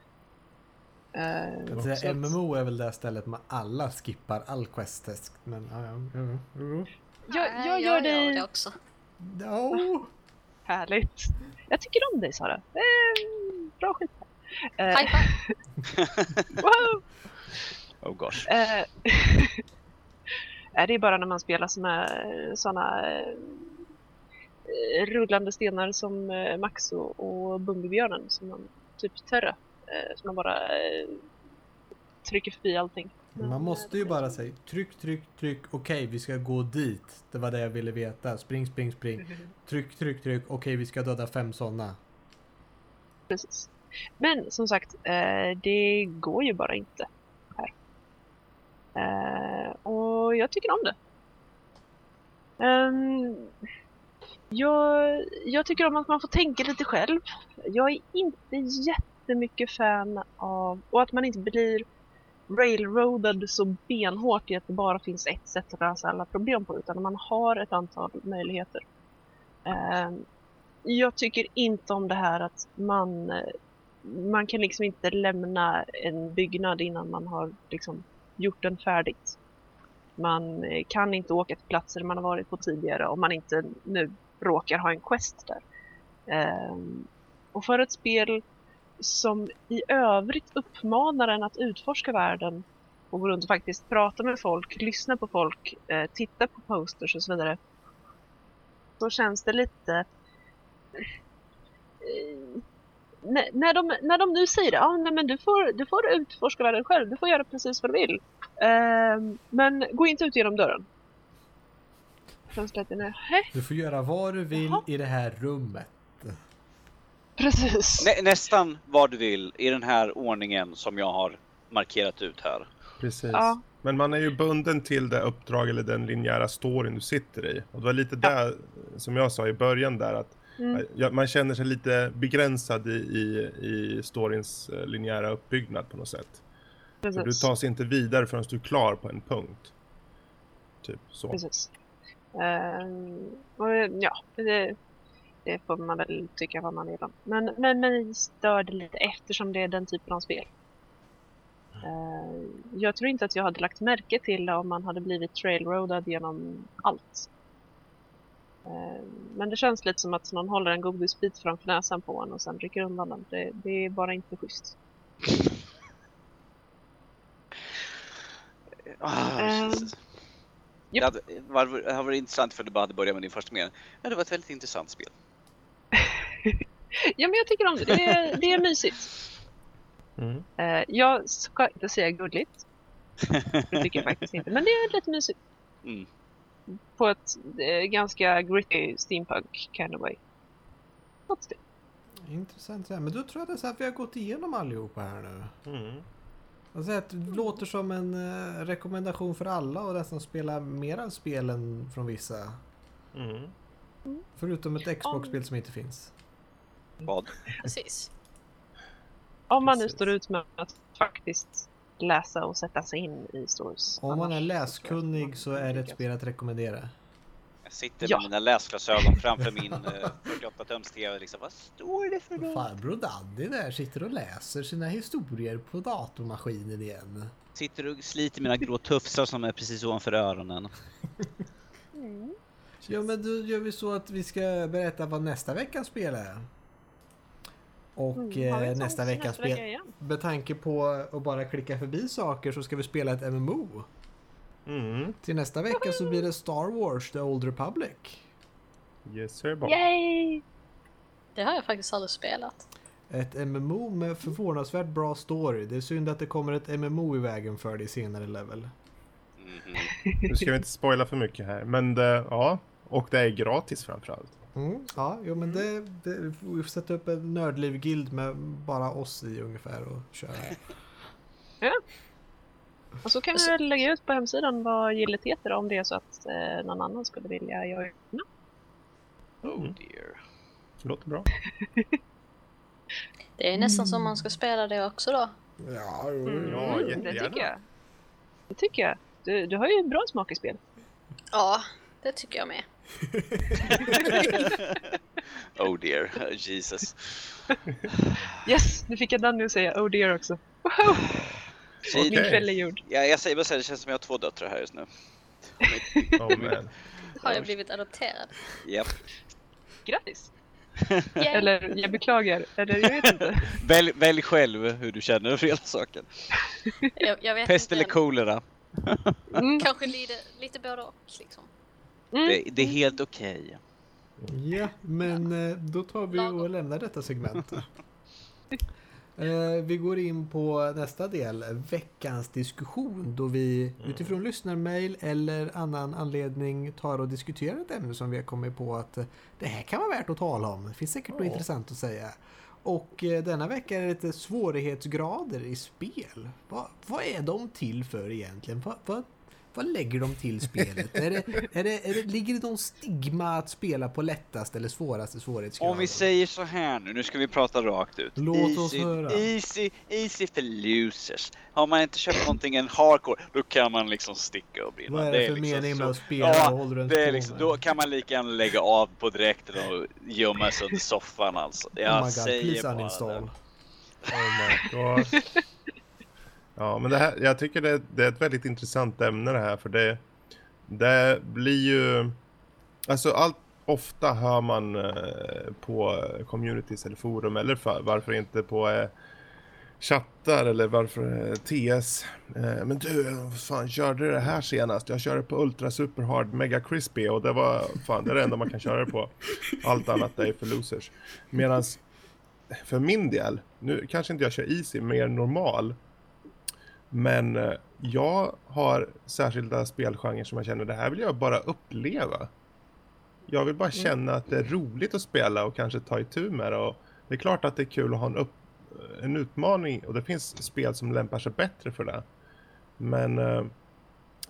Uh, säga, MMO är väl det stället man alla skippar all quest-text. Men ja, ja, ja, Jag, jag gör det... Jag det också. No. Härligt. Jag tycker om dig Sara. Eh, bra skit. Eh, High five. wow. Oh gosh. Eh, det är bara när man spelar såna, såna rullande stenar som eh, Max och, och Bumbibjörnen som man typ Terra. Eh, som man bara eh, trycker förbi allting. Man måste ju bara säga tryck, tryck, tryck, okej okay, vi ska gå dit. Det var det jag ville veta. Spring, spring, spring. Tryck, tryck, tryck, okej okay, vi ska döda fem sådana. Precis. Men som sagt, eh, det går ju bara inte här. Eh, och jag tycker om det. Jag, jag tycker om att man får tänka lite själv. Jag är inte jättemycket fan av, och att man inte blir railroadad så benhårt i att det bara finns ett sätt att lösa alla problem på utan man har ett antal möjligheter. Ehm, jag tycker inte om det här att man, man kan liksom inte lämna en byggnad innan man har liksom gjort den färdigt. Man kan inte åka till platser man har varit på tidigare om man inte nu råkar ha en quest där. Ehm, och för ett spel som i övrigt uppmanar en att utforska världen och gå runt och faktiskt prata med folk, lyssna på folk, eh, titta på posters och så vidare. Så känns det lite... Eh, när, när, de, när de nu säger det, ah, nej, men du får, du får utforska världen själv, du får göra precis vad du vill. Eh, men gå inte ut genom dörren. Lite, nej. Du får göra vad du vill Jaha. i det här rummet. Precis. Nä, nästan vad du vill i den här ordningen som jag har markerat ut här. Precis. Ja. Men man är ju bunden till det uppdrag eller den linjära storyn du sitter i. Och det var lite ja. där som jag sa i början där att mm. man känner sig lite begränsad i, i, i storyns eh, linjära uppbyggnad på något sätt. Precis. För du tas inte vidare förrän du är klar på en punkt. Typ så. Precis. Um, och, ja, det, det får man väl tycka vad man vill om. Men, men mig stör det lite eftersom det är den typen av spel. Uh, jag tror inte att jag hade lagt märke till det om man hade blivit trailroadad genom allt. Uh, men det känns lite som att någon håller en godisbit framför näsan på en och sen rycker undan den. Det, det är bara inte schysst. Oh, uh, det hade, det hade varit intressant för du bara hade börjat med din första mening. Ja, det var ett väldigt intressant spel. ja, men jag tycker om det. Det är, det är mysigt. Mm. Uh, jag ska inte säga gulligt. Det tycker jag faktiskt inte. Men det är lite mysigt. Mm. På ett uh, ganska gritty steampunk kind of way. Något Intressant. Men då tror jag det är så att vi har gått igenom allihopa här nu. Mm. Alltså, det låter som en uh, rekommendation för alla och nästan spela mer av spelen från vissa. Mm. Förutom ett Xbox-spel som inte finns. Vad? Precis. Om man nu står ut med att faktiskt läsa och sätta sig in i stories. Om man är läskunnig så är det ett spel att rekommendera. Jag sitter med ja. mina läsglasögon framför min 48-tums eh, TV. Liksom, vad står det för något? Farbror Danny där sitter och läser sina historier på datormaskinen igen. Sitter och sliter mina grå tufsar som är precis ovanför öronen. Mm. Ja men då gör vi så att vi ska berätta vad nästa veckas spel är. Och mm, eh, nästa veckas spel, med tanke på att bara klicka förbi saker så ska vi spela ett MMO. Mm. Till nästa vecka så blir det Star Wars The Old Republic. Yes sir, Bob. Yay! Det har jag faktiskt aldrig spelat. Ett MMO med förvånansvärt bra story. Det är synd att det kommer ett MMO i vägen för det i senare level. Mm. Nu ska vi inte spoila för mycket här, men det, ja. Och det är gratis framförallt. Mm, ja, jo men det, det, vi får sätta upp en nördliv-guild med bara oss i ungefär och köra. ja. Och så kan vi väl lägga ut på hemsidan vad gillet heter om det är så att eh, någon annan skulle vilja joina. Oh dear. Det låter bra. Det är nästan som man ska spela det också då. Ja, Mm, Ja, det jättegärna. tycker jag. Det tycker jag. Du, du har ju bra smak i spel. Ja, det tycker jag med. Oh dear, Jesus. Yes, nu fick jag Danny att säga oh dear också. Wow! Okej. Min kväll är gjord. Ja, jag säger bara så här, det känns som jag har två döttrar här just nu. Oh, man. Har jag blivit adopterad? Japp. Grattis! Yay. Eller jag beklagar, eller jag vet inte. Välj, välj själv hur du känner för hela saken. Jag, jag vet Pest inte. eller kolera. Mm. Kanske lite, lite både och liksom. Mm. Det, det är helt okej. Ja, men eh, då tar vi och lämnar detta segment. Eh, Vi går in på nästa del, veckans diskussion, då vi utifrån lyssnarmail eller annan anledning tar och diskuterar ett ämne som vi har kommit på att det här kan vara värt att tala om. Det finns säkert något Ja. intressant att säga. Och eh, denna vecka är det lite svårighetsgrader i spel. Vad, vad är de till för egentligen? Vad, vad, vad lägger de till spelet? är det, är det, är det, ligger det någon stigma att spela på lättast eller svåraste svårighetsgrad? Om vi säger så här nu, nu ska vi prata rakt ut. Låt oss höra. Easy, easy för losers. Har man inte köpt någonting en hardcore, då kan man liksom sticka och brinna. Vad är det, för liksom mening med att spela Ja, och håller det är liksom, då kan man lika gärna lägga av på direkten och gömma sig under soffan alltså. Jag oh my god, säger bara det. Oh my god. Ja, men det här, jag tycker det, det är ett väldigt intressant ämne det här för det, det blir ju, alltså allt ofta hör man eh, på communities eller forum eller för, varför inte på eh, chattar eller varför eh, TS. Eh, men du, fan körde du det här senast? Jag körde på Ultra Super Hard Mega Crispy och det var fan det är det enda man kan köra det på. Allt annat är för losers. Medan för min del, nu kanske inte jag kör easy, mer normal. Men eh, jag har särskilda spelgenrer som jag känner, det här vill jag bara uppleva. Jag vill bara känna att det är roligt att spela och kanske ta itu med det. Och det är klart att det är kul att ha en, upp, en utmaning och det finns spel som lämpar sig bättre för det. Men eh,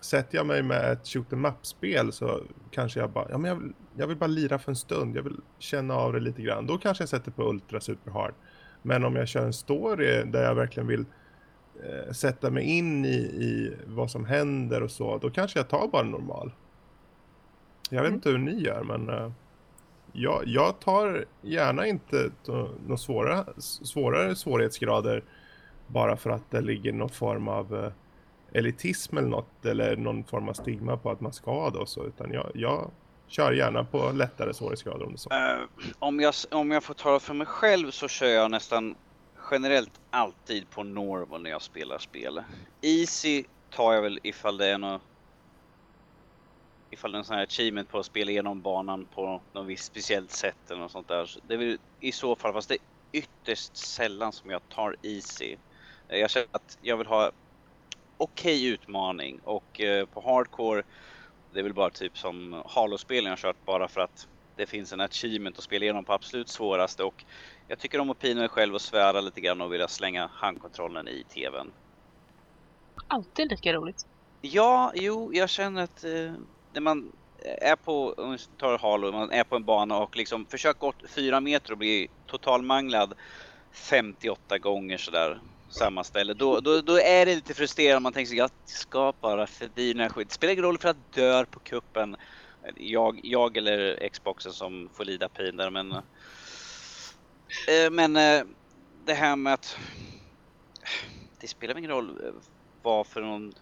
sätter jag mig med ett shoot em up-spel så kanske jag bara, ja men jag vill, jag vill bara lira för en stund, jag vill känna av det lite grann. Då kanske jag sätter på Ultra Super Hard. Men om jag kör en story där jag verkligen vill eh, sätta mig in i, i vad som händer och så, då kanske jag tar bara normal. Jag vet Mm. inte hur ni gör, men eh, jag, jag tar gärna inte några svåra, svårare svårighetsgrader bara för att det ligger någon form av eh, elitism eller något, eller någon form av stigma på att man ska ha det och så, utan jag, jag kör gärna på lättare svårighetsgrader om det så. Eh, om, jag, om jag får tala för mig själv så kör jag nästan generellt alltid på normal när jag spelar spel. Easy tar jag väl ifall det är något ifall det är en sån här achievement på att spela igenom banan på något visst speciellt sätt eller något sånt där. Så Det är väl i så fall, fast det är ytterst sällan som jag tar easy. Eh, jag känner att jag vill ha okej utmaning och eh, på hardcore det är väl bara typ som Halo-spelen jag har kört bara för att det finns en achievement att spela igenom på absolut svåraste och jag tycker om att pina mig själv och svära lite grann och vilja slänga handkontrollen i tvn. Alltid lika roligt. Ja, jo, jag känner att eh, när man är på, om vi tar Halo, man är på en bana och liksom försöker gå fyra meter och bli totalmanglad 58 gånger sådär samma ställe. Då, då, då är det lite frustrerande. Man tänker sig jag ska bara förbi den här skiten. Det spelar ingen roll för att dör på kuppen. Jag, jag eller Xboxen som får lida pin där men eh, men eh, det här med att det spelar ingen roll eh, vad för någon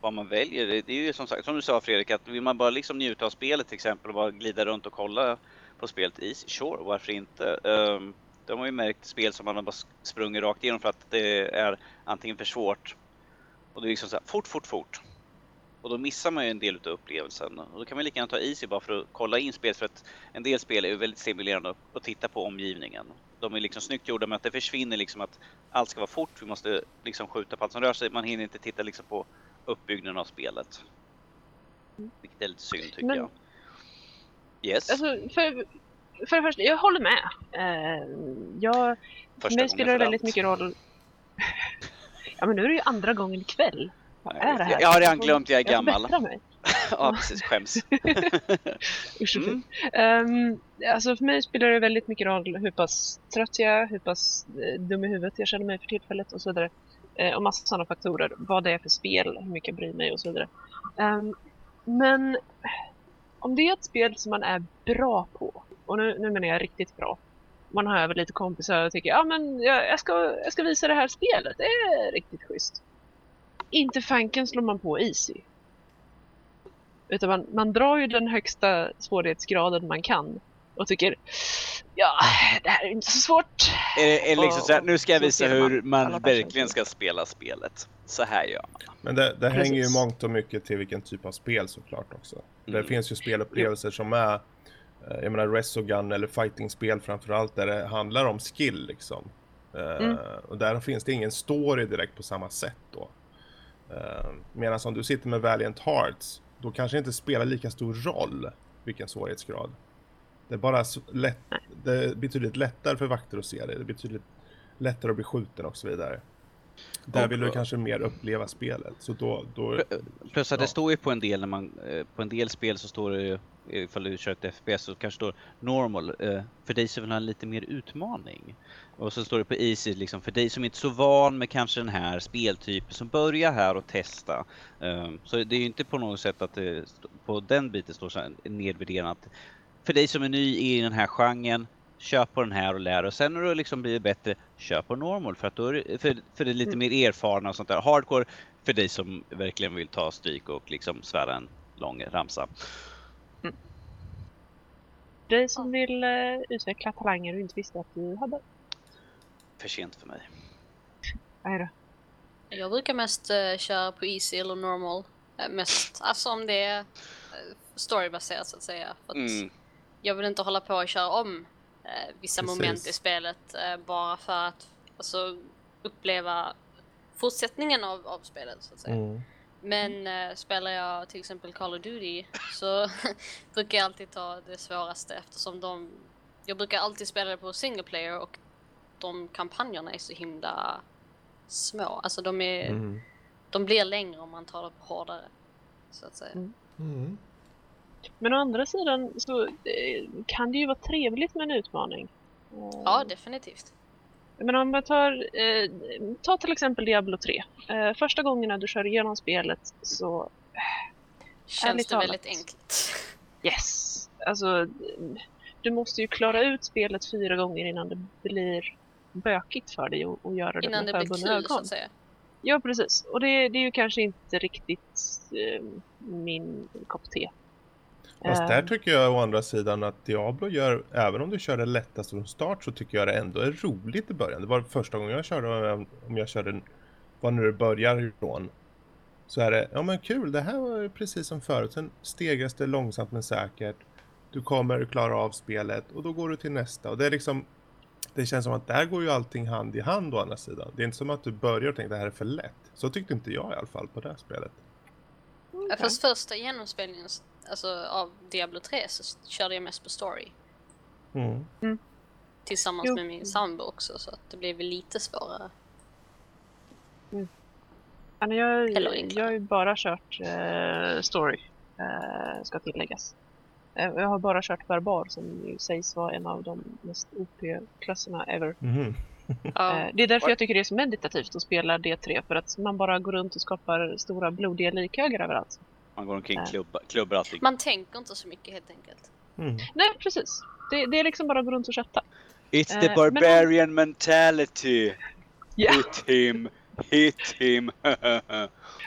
vad man väljer. Det, är ju som sagt, som du sa Fredrik, att vill man bara liksom njuta av spelet till exempel och bara glida runt och kolla på spelet i, sure, varför inte? Ehm, de har ju märkt spel som man har bara sprungit rakt igenom för att det är antingen för svårt och det är liksom så här, fort, fort, fort. Och då missar man ju en del av upplevelsen. Och då kan man lika gärna ta Easy bara för att kolla in spelet för att en del spel är väldigt stimulerande att titta på omgivningen. De är liksom snyggt gjorda men att det försvinner liksom att allt ska vara fort, vi måste liksom skjuta på allt som rör sig. Man hinner inte titta liksom på uppbyggnaden av spelet. Vilket är lite synd tycker men, jag. Yes? Alltså, för, för det första, jag håller med. Uh, jag, för mig spelar det väldigt mycket roll. ja men nu är det ju andra gången ikväll. Är det här? Jag har redan glömt, jag är gammal. Jag mig. ja precis, skäms. Mm. um, alltså för mig spelar det väldigt mycket roll hur pass trött jag är, hur pass eh, dum i huvudet jag känner mig för tillfället och så vidare. Uh, och massa sådana faktorer. Vad det är för spel, hur mycket jag bryr mig och så vidare. Um, men om det är ett spel som man är bra på, och nu, nu menar jag riktigt bra, man har över lite kompisar och tycker ja men jag, jag, ska, jag ska visa det här spelet, det är riktigt schysst. Inte fanken slår man på easy. Utan man, man drar ju den högsta svårighetsgraden man kan och tycker ja, det här är inte så svårt. Är det, är det liksom så här, nu ska jag visa hur man verkligen ska spela spelet. Så här gör man. Men det, det hänger ju mångt och mycket till vilken typ av spel såklart också. Mm. Det finns ju spelupplevelser som är, eh, jag menar Resogun eller fighting-spel framförallt där det handlar om skill liksom. Eh, mm. och där finns det ingen story direkt på samma sätt då. Uh, Medan om du sitter med Valiant Hearts, då kanske det inte spelar lika stor roll vilken svårighetsgrad. Det är bara lätt, det är betydligt lättare för vakter att se det, det är betydligt lättare att bli skjuten och så vidare. Där vill du kanske mer uppleva spelet. Så då, då, Plus att ja. det står ju på en del när man, eh, på en del spel så står det ju, ifall du kör ett FPS så kanske står normal, eh, för dig som vill ha en lite mer utmaning. Och så står det på easy liksom för dig som inte är så van med kanske den här speltypen som börjar här och testa. Um, så det är ju inte på något sätt att det på den biten står så nedvärderat. För dig som är ny i den här genren, köp på den här och lär och sen när du liksom blir bättre, köp på normal för att då är för, för det är lite mm. mer erfarna och sånt där. Hardcore för dig som verkligen vill ta stryk och liksom svära en lång ramsa. Mm. Dig som vill uh, utveckla talanger du inte visste att du hade för sent för mig. Nej då. Jag brukar mest uh, köra på easy eller normal. Uh, mest, alltså om det är uh, storybaserat så att säga. För att mm. Jag vill inte hålla på och köra om vissa Precis. moment i spelet bara för att alltså, uppleva fortsättningen av, av spelet så att säga. Mm. Men äh, spelar jag till exempel Call of Duty så brukar jag alltid ta det svåraste eftersom de... Jag brukar alltid spela det på single player och de kampanjerna är så himla små. Alltså de är... Mm. De blir längre om man tar det hårdare. Så att säga. Mm. Mm. Men å andra sidan så eh, kan det ju vara trevligt med en utmaning. Ja, definitivt. Men om man tar, eh, ta till exempel Diablo 3. Eh, första gångerna du kör igenom spelet så... Eh, Känns det talat, väldigt enkelt. Yes. Alltså, du måste ju klara ut spelet fyra gånger innan det blir bökigt för dig att, göra det Innan med förbundna ögon. så att säga. Ja, precis. Och det, det är ju kanske inte riktigt eh, min kopp te. Fast där ehm. tycker jag å andra sidan att Diablo gör, även om du kör det lättaste från start så tycker jag det ändå är roligt i början. Det var första gången jag körde, om jag körde, var när det börjar ifrån. Så är det, ja men kul, det här var precis som förut. Sen stegras det långsamt men säkert. Du kommer klara av spelet och då går du till nästa. Och det är liksom, det känns som att där går ju allting hand i hand å andra sidan. Det är inte som att du börjar och tänker det här är för lätt. Så tyckte inte jag i alla fall på det här spelet. Okay. Fast första genomspelningen alltså, av Diablo 3 så körde jag mest på story. Mm. Mm. Tillsammans jo. med min sambo också så att det blev lite svårare. Mm. Ja, jag, jag har ju bara kört uh, story, uh, ska tilläggas. Eh, jag har bara kört Barbar som sägs vara en av de mest OP-klasserna ever. Mm. det är därför jag tycker det är så meditativt att spela D3 för att man bara går runt och skapar stora blodiga likhögar överallt. Man går omkring och klubbar, klubbar allting. Man tänker inte så mycket helt enkelt. Mm. Nej, precis. Det, det, är liksom bara att gå runt och kötta. It's the barbarian men... mentality. Yeah. Hit him, hit him.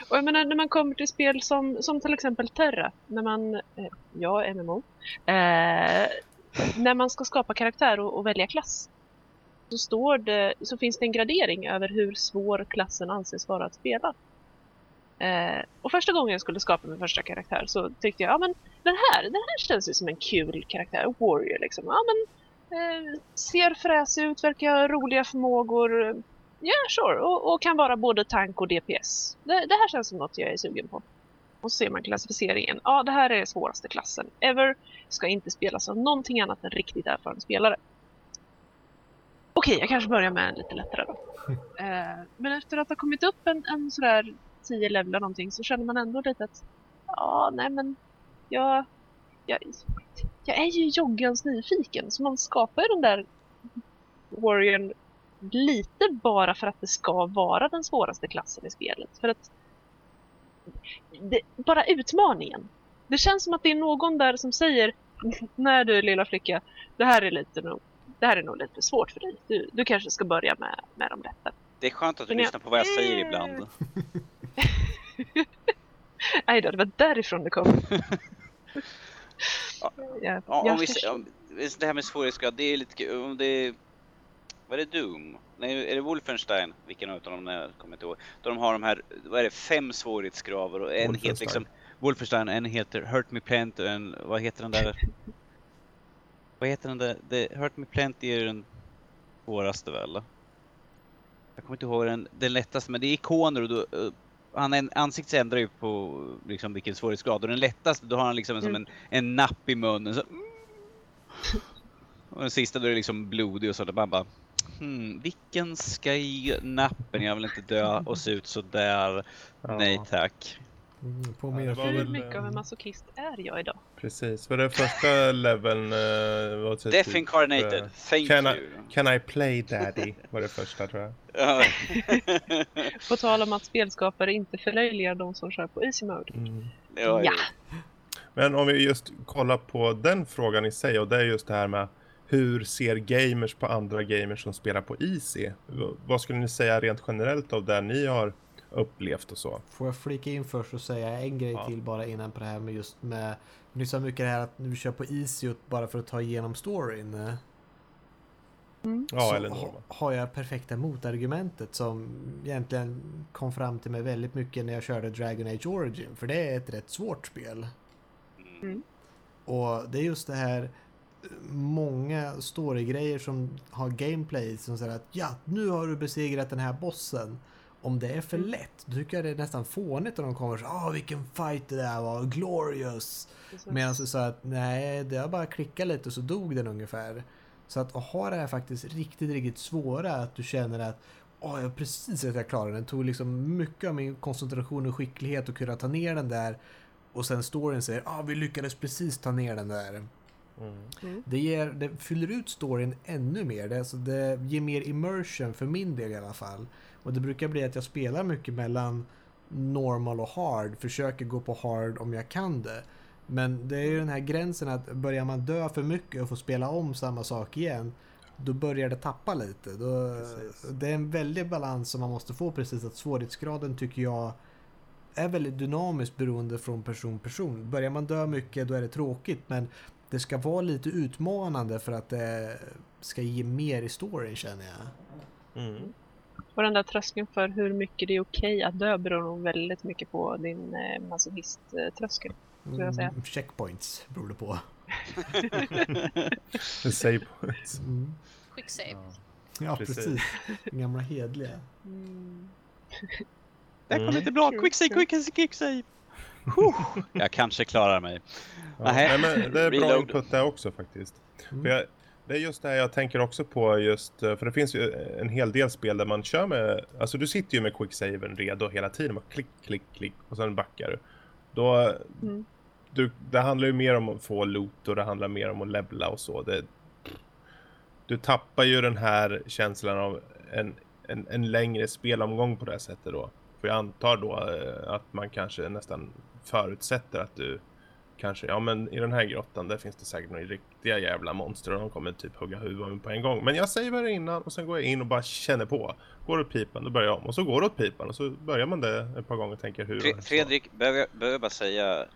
Och jag menar när man kommer till spel som, som till exempel Terra, när man, eh, ja MMO, eh, när man ska skapa karaktär och, och, välja klass. Så, står det, så finns det en gradering över hur svår klassen anses vara att spela. Eh, och första gången jag skulle skapa min första karaktär så tyckte jag, ja men den här, den här känns ju som en kul karaktär, warrior liksom. Ja men eh, ser fräsig ut, verkar ha roliga förmågor. Ja, yeah, sure. Och, och, kan vara både tank och DPS. Det, det, här känns som något jag är sugen på. Och så ser man klassificeringen. Ja, det här är svåraste klassen ever. Ska inte spelas av någonting annat än riktigt erfaren spelare. Okej, jag kanske börjar med en lite lättare då. Eh, men efter att ha kommit upp en, en sådär 10 levelar någonting så känner man ändå lite att ja, nej men jag, jag, jag är ju joggans nyfiken så man skapar ju den där Warriorn lite bara för att det ska vara den svåraste klassen i spelet. För att det, bara utmaningen. Det känns som att det är någon där som säger Nej du lilla flicka, det här är lite nog, det här är nog lite svårt för dig. Du, du kanske ska börja med, med de lätta. Det är skönt att du lyssnar på vad jag säger ibland. Nej då, det var därifrån det kom. ja, ja, om vi, om, det här med svårighetsgrad, det är lite. Om det vad är det Doom? Nej, är det Wolfenstein? Vilken av dem är kommer inte ihåg. Då de har de här, vad är det, fem svårighetsgrader och en heter liksom Wolfenstein, en heter Hurt Me Plant och en, vad heter den där? vad heter den där? Det, Hurt Me Plant är den svåraste väl? Jag kommer inte ihåg den, den lättaste, men det är ikoner och då, uh, han ansiktet ändrar ju på liksom vilken svårighetsgrad och den lättaste då har han liksom mm. som en, en napp i munnen. Så, och den sista då är det liksom blodig och så. Där man bara, hmm, vilken ska jag nappen? Jag vill inte dö och se ut sådär. Ja. Nej tack. Mm, på ja, Hur mycket av en masochist är jag idag? Precis, var det första leveln? Uh, Death typ, Incarnated, uh, thank can you. I, can I play daddy? Var det första tror jag. på tal om att spelskapare inte förlöjligar de som kör på easy mode. Mm. Ja, ja. Men om vi just kollar på den frågan i sig och det är just det här med hur ser gamers på andra gamers som spelar på Easy? Vad skulle ni säga rent generellt av det ni har upplevt och så? Får jag flika in först och säga en grej ja. till bara innan på det här med just med Ni sa mycket det här att vi kör på Easy bara för att ta igenom storyn. Mm. Ja, eller ha, har jag perfekta motargumentet som egentligen kom fram till mig väldigt mycket när jag körde Dragon Age Origin. För det är ett rätt svårt spel. Mm. Och det är just det här många storygrejer som har gameplay som säger att ja, nu har du besegrat den här bossen. Om det är för mm. lätt, då tycker jag det är nästan fånigt när de kommer så ah vilken fight det där var, glorious. Medan du sa att nej, det har bara klickat lite och så dog den ungefär. Så att ha det här faktiskt riktigt, riktigt svåra, att du känner att Åh, oh, jag precis att jag klarade den. Det tog liksom mycket av min koncentration och skicklighet att kunna ta ner den där. Och sen storyn säger, ah, vi lyckades precis ta ner den där. Mm. Det, ger, det fyller ut storyn ännu mer. Det, alltså, det ger mer immersion för min del i alla fall. Och det brukar bli att jag spelar mycket mellan normal och hard. Försöker gå på hard om jag kan det. Men det är ju den här gränsen att börjar man dö för mycket och få spela om samma sak igen. Då börjar det tappa lite. Då, det är en väldig balans som man måste få precis. Att svårighetsgraden tycker jag är väldigt dynamiskt beroende från person person. Börjar man dö mycket då är det tråkigt men det ska vara lite utmanande för att det ska ge mer i storyn känner jag. Mm. Och den där tröskeln för hur mycket det är okej att dö beror nog väldigt mycket på din eh, masochist-tröskel. Mm, checkpoints beror det på. save points. Mm. Quick save. Ja, ja precis. precis. Gamla hedliga. Mm. Det här kom inte bra. Quick save, quick save, quick save. Jag kanske klarar mig. Ja, nej, men det är bra input där också faktiskt. Mm. För jag, det är just det här jag tänker också på just, eh, för det finns ju en hel del spel där man kör med, alltså du sitter ju med quicksavern redo hela tiden, man klick, klick, klick och sen backar du. Då, mm. du, det handlar ju mer om att få loot och det handlar mer om att levla och så. Det, du tappar ju den här känslan av en, en, en längre spelomgång på det sättet då. För jag antar då eh, att man kanske nästan förutsätter att du kanske, ja men i den här grottan där finns det säkert några riktiga jävla monster och de kommer typ hugga huvudet på en gång. Men jag savear innan och sen går jag in och bara känner på. Går det åt pipan, då börjar jag om. Och så går det åt pipan och så börjar man det ett par gånger och tänker hur... Fre Fredrik, behöver jag bara säga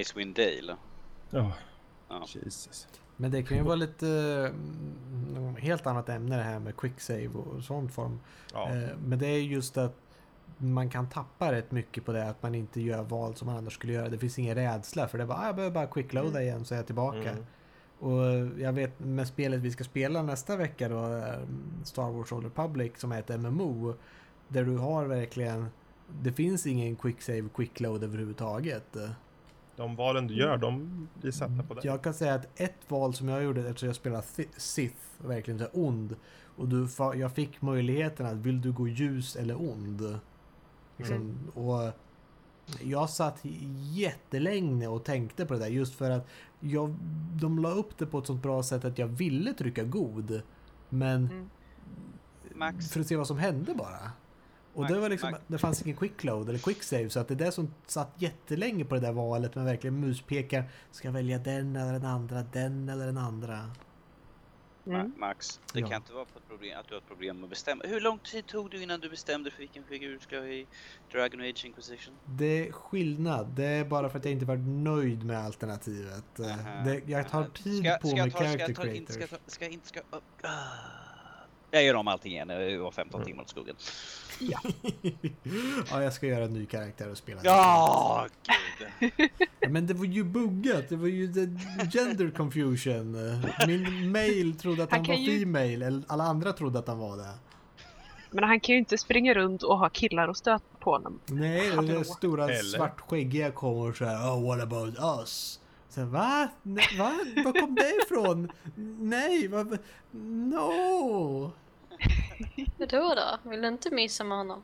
Icewind Dale? Oh. Ja, Jesus. Men det kan ju vara lite mm, helt annat ämne det här med quick save och sånt form. Ja. Eh, men det är just att man kan tappa rätt mycket på det att man inte gör val som man annars skulle göra. Det finns ingen rädsla för det bara, ah, jag behöver bara quickloada mm. igen så är jag tillbaka. Mm. Och jag vet med spelet vi ska spela nästa vecka då, eh, Star Wars Old Republic som är ett MMO. Där du har verkligen, det finns ingen quick save, quick load överhuvudtaget. De valen du gör, de blir satta på det. Jag kan säga att ett val som jag gjorde eftersom jag spelade Sith, verkligen så ond. Och du, jag fick möjligheten att vill du gå ljus eller ond? Liksom, mm. Och jag satt jättelänge och tänkte på det där just för att jag, de la upp det på ett sånt bra sätt att jag ville trycka god. Men mm. Max. för att se vad som hände bara. Och Max, det var liksom, Max. det fanns ingen quick load eller quick save så att det är det som satt jättelänge på det där valet med verkligen muspekar. Ska jag välja den eller den andra, den eller den andra? Mm. Max, det ja. kan inte vara på ett problem, att du har ett problem med att bestämma. Hur lång tid tog du innan du bestämde för vilken figur du ska ha i Dragon Age Inquisition? Det är skillnad. Det är bara för att jag inte varit nöjd med alternativet. Uh -huh. det, jag tar tid ska, på ska med ta, character ska creators. Ska, ska, inte, ska, uh, jag gör om allting igen. Det var 15 mm. timmar åt skogen. Ja. ja, jag ska göra en ny karaktär och spela. Ja, gud. Ja, men det var ju buggat. Det var ju gender confusion. Min mail trodde att han, han var ju... female. Alla andra trodde att han var det. Men han kan ju inte springa runt och ha killar och stöta på honom. Nej, det är stora Eller? svartskäggiga kommer så här. Oh, what about us? Så va? Nej, va? Var kom det ifrån? Nej, va? No! Vadå då? Vill du inte missa med honom?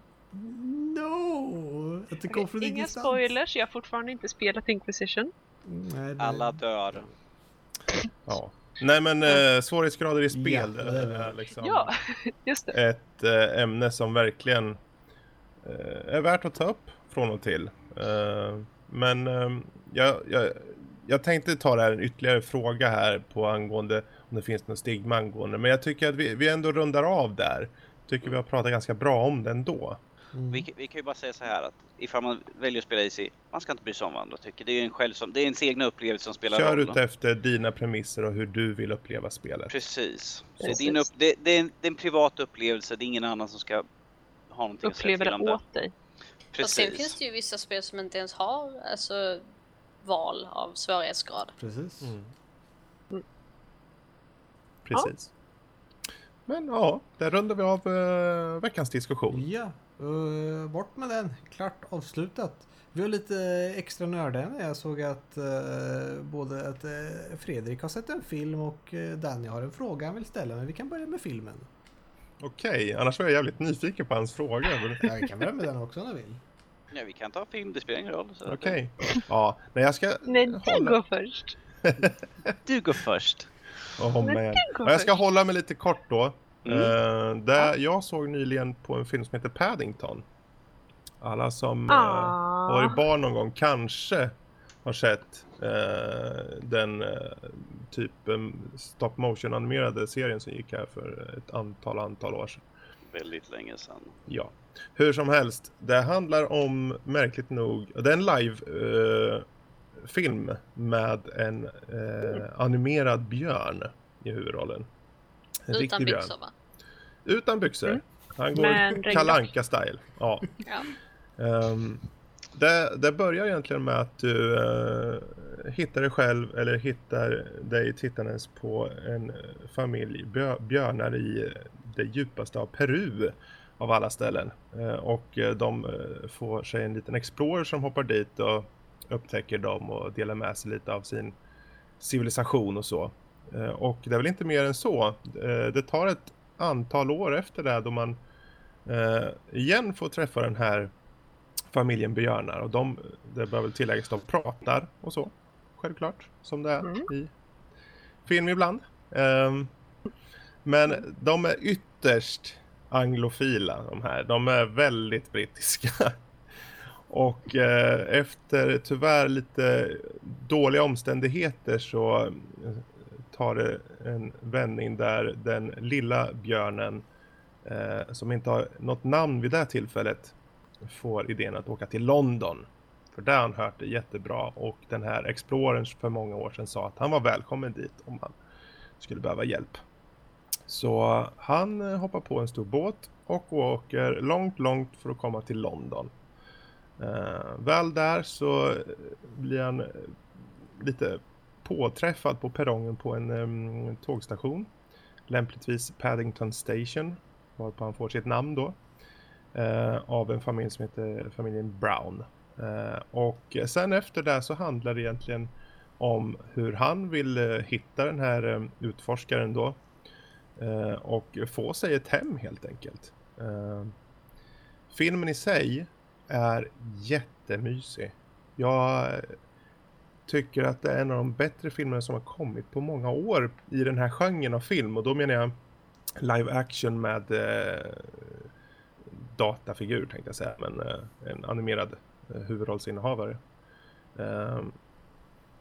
No! Att det kom från Inga ingenstans. spoilers, jag har fortfarande inte spelat Inquisition. Nej, det... Alla dör. Ja. Nej men eh, svårighetsgrader i spel ja, det är liksom ja, just det. ett eh, ämne som verkligen eh, är värt att ta upp från och till. Eh, men eh, jag, jag, jag tänkte ta det här en ytterligare fråga här på angående om det finns något stigma angående. Men jag tycker att vi, vi ändå rundar av där. Tycker vi har pratat ganska bra om det ändå. Mm. Vi, vi, kan ju bara säga så här att ifall man väljer att spela Easy, man ska inte bry sig om vad andra tycker. Det är en själv som, det är ens egna upplevelse som spelar Kör roll. Kör ut efter dina premisser och hur du vill uppleva spelet. Precis. Precis. Det, är upp, det, det, är en, det, är en, privat upplevelse, det är ingen annan som ska ha någonting Uppleva att säga till det åt dig. Precis. Och sen finns det ju vissa spel som inte ens har alltså, val av svårighetsgrad. Precis. Mm. Mm. Precis. Ja. Men ja, där rundar vi av uh, veckans diskussion. Ja, uh, bort med den. Klart avslutat. Vi har lite extra nördar. Jag såg att uh, både att uh, Fredrik har sett en film och uh, Danny har en fråga han vill ställa. Men vi kan börja med filmen. Okej, okay, annars var jag jävligt nyfiken på hans fråga. ja, vi kan börja med den också om du vill. Ja, vi kan ta film, det spelar ingen roll. Okej. Okay. Ja, nej jag ska... Nej, du hålla... går först. du går först. Oh, man. Ja, jag ska hålla mig lite kort då. Mm. Uh, där ja. Jag såg nyligen på en film som heter Paddington. Alla som uh, har varit barn någon gång kanske har sett uh, den uh, typ um, stop motion animerade serien som gick här för ett antal antal år sedan. Väldigt länge sedan. Ja. Hur som helst, det handlar om, märkligt nog, det är en live-film eh, med en eh, animerad björn i huvudrollen. En Utan byxor va? Utan byxor. Mm. Han går kalanka style Ja. ja. Um, det, det, börjar egentligen med att du uh, hittar dig själv eller hittar dig tittandes på en familj björnar i det djupaste av Peru av alla ställen. Eh, och eh, de eh, får sig en liten explorer som hoppar dit och upptäcker dem och delar med sig lite av sin civilisation och så. Och det är väl inte mer än så. Det tar ett antal år efter det då man igen får träffa den här familjen björnar och de, det bör väl tilläggas, de pratar och så. Självklart, som det är mm. i film ibland. Ehm, men de är ytterst anglofila de här. De är väldigt brittiska. Och eh, efter tyvärr lite dåliga omständigheter så eh, tar det en vändning där den lilla björnen eh, som inte har något namn vid det här tillfället får idén att åka till London. För där har han hört det jättebra och den här Explorern för många år sedan sa att han var välkommen dit om han skulle behöva hjälp. Så han eh, hoppar på en stor båt och åker långt, långt för att komma till London. Eh, väl där så eh, blir han eh, lite påträffad på perrongen på en um, tågstation. Lämpligtvis Paddington Station, varpå han får sitt namn då. Eh, av en familj som heter familjen Brown. Eh, och sen efter det så handlar det egentligen om hur han vill hitta den här utforskaren då. Eh, och få sig ett hem helt enkelt. Eh, filmen i sig är jättemysig. Jag tycker att det är en av de bättre filmerna som har kommit på många år i den här genren av film. Och då menar jag live action med eh, datafigur tänkte jag säga. Men eh, en animerad eh, huvudrollsinnehavare. Eh,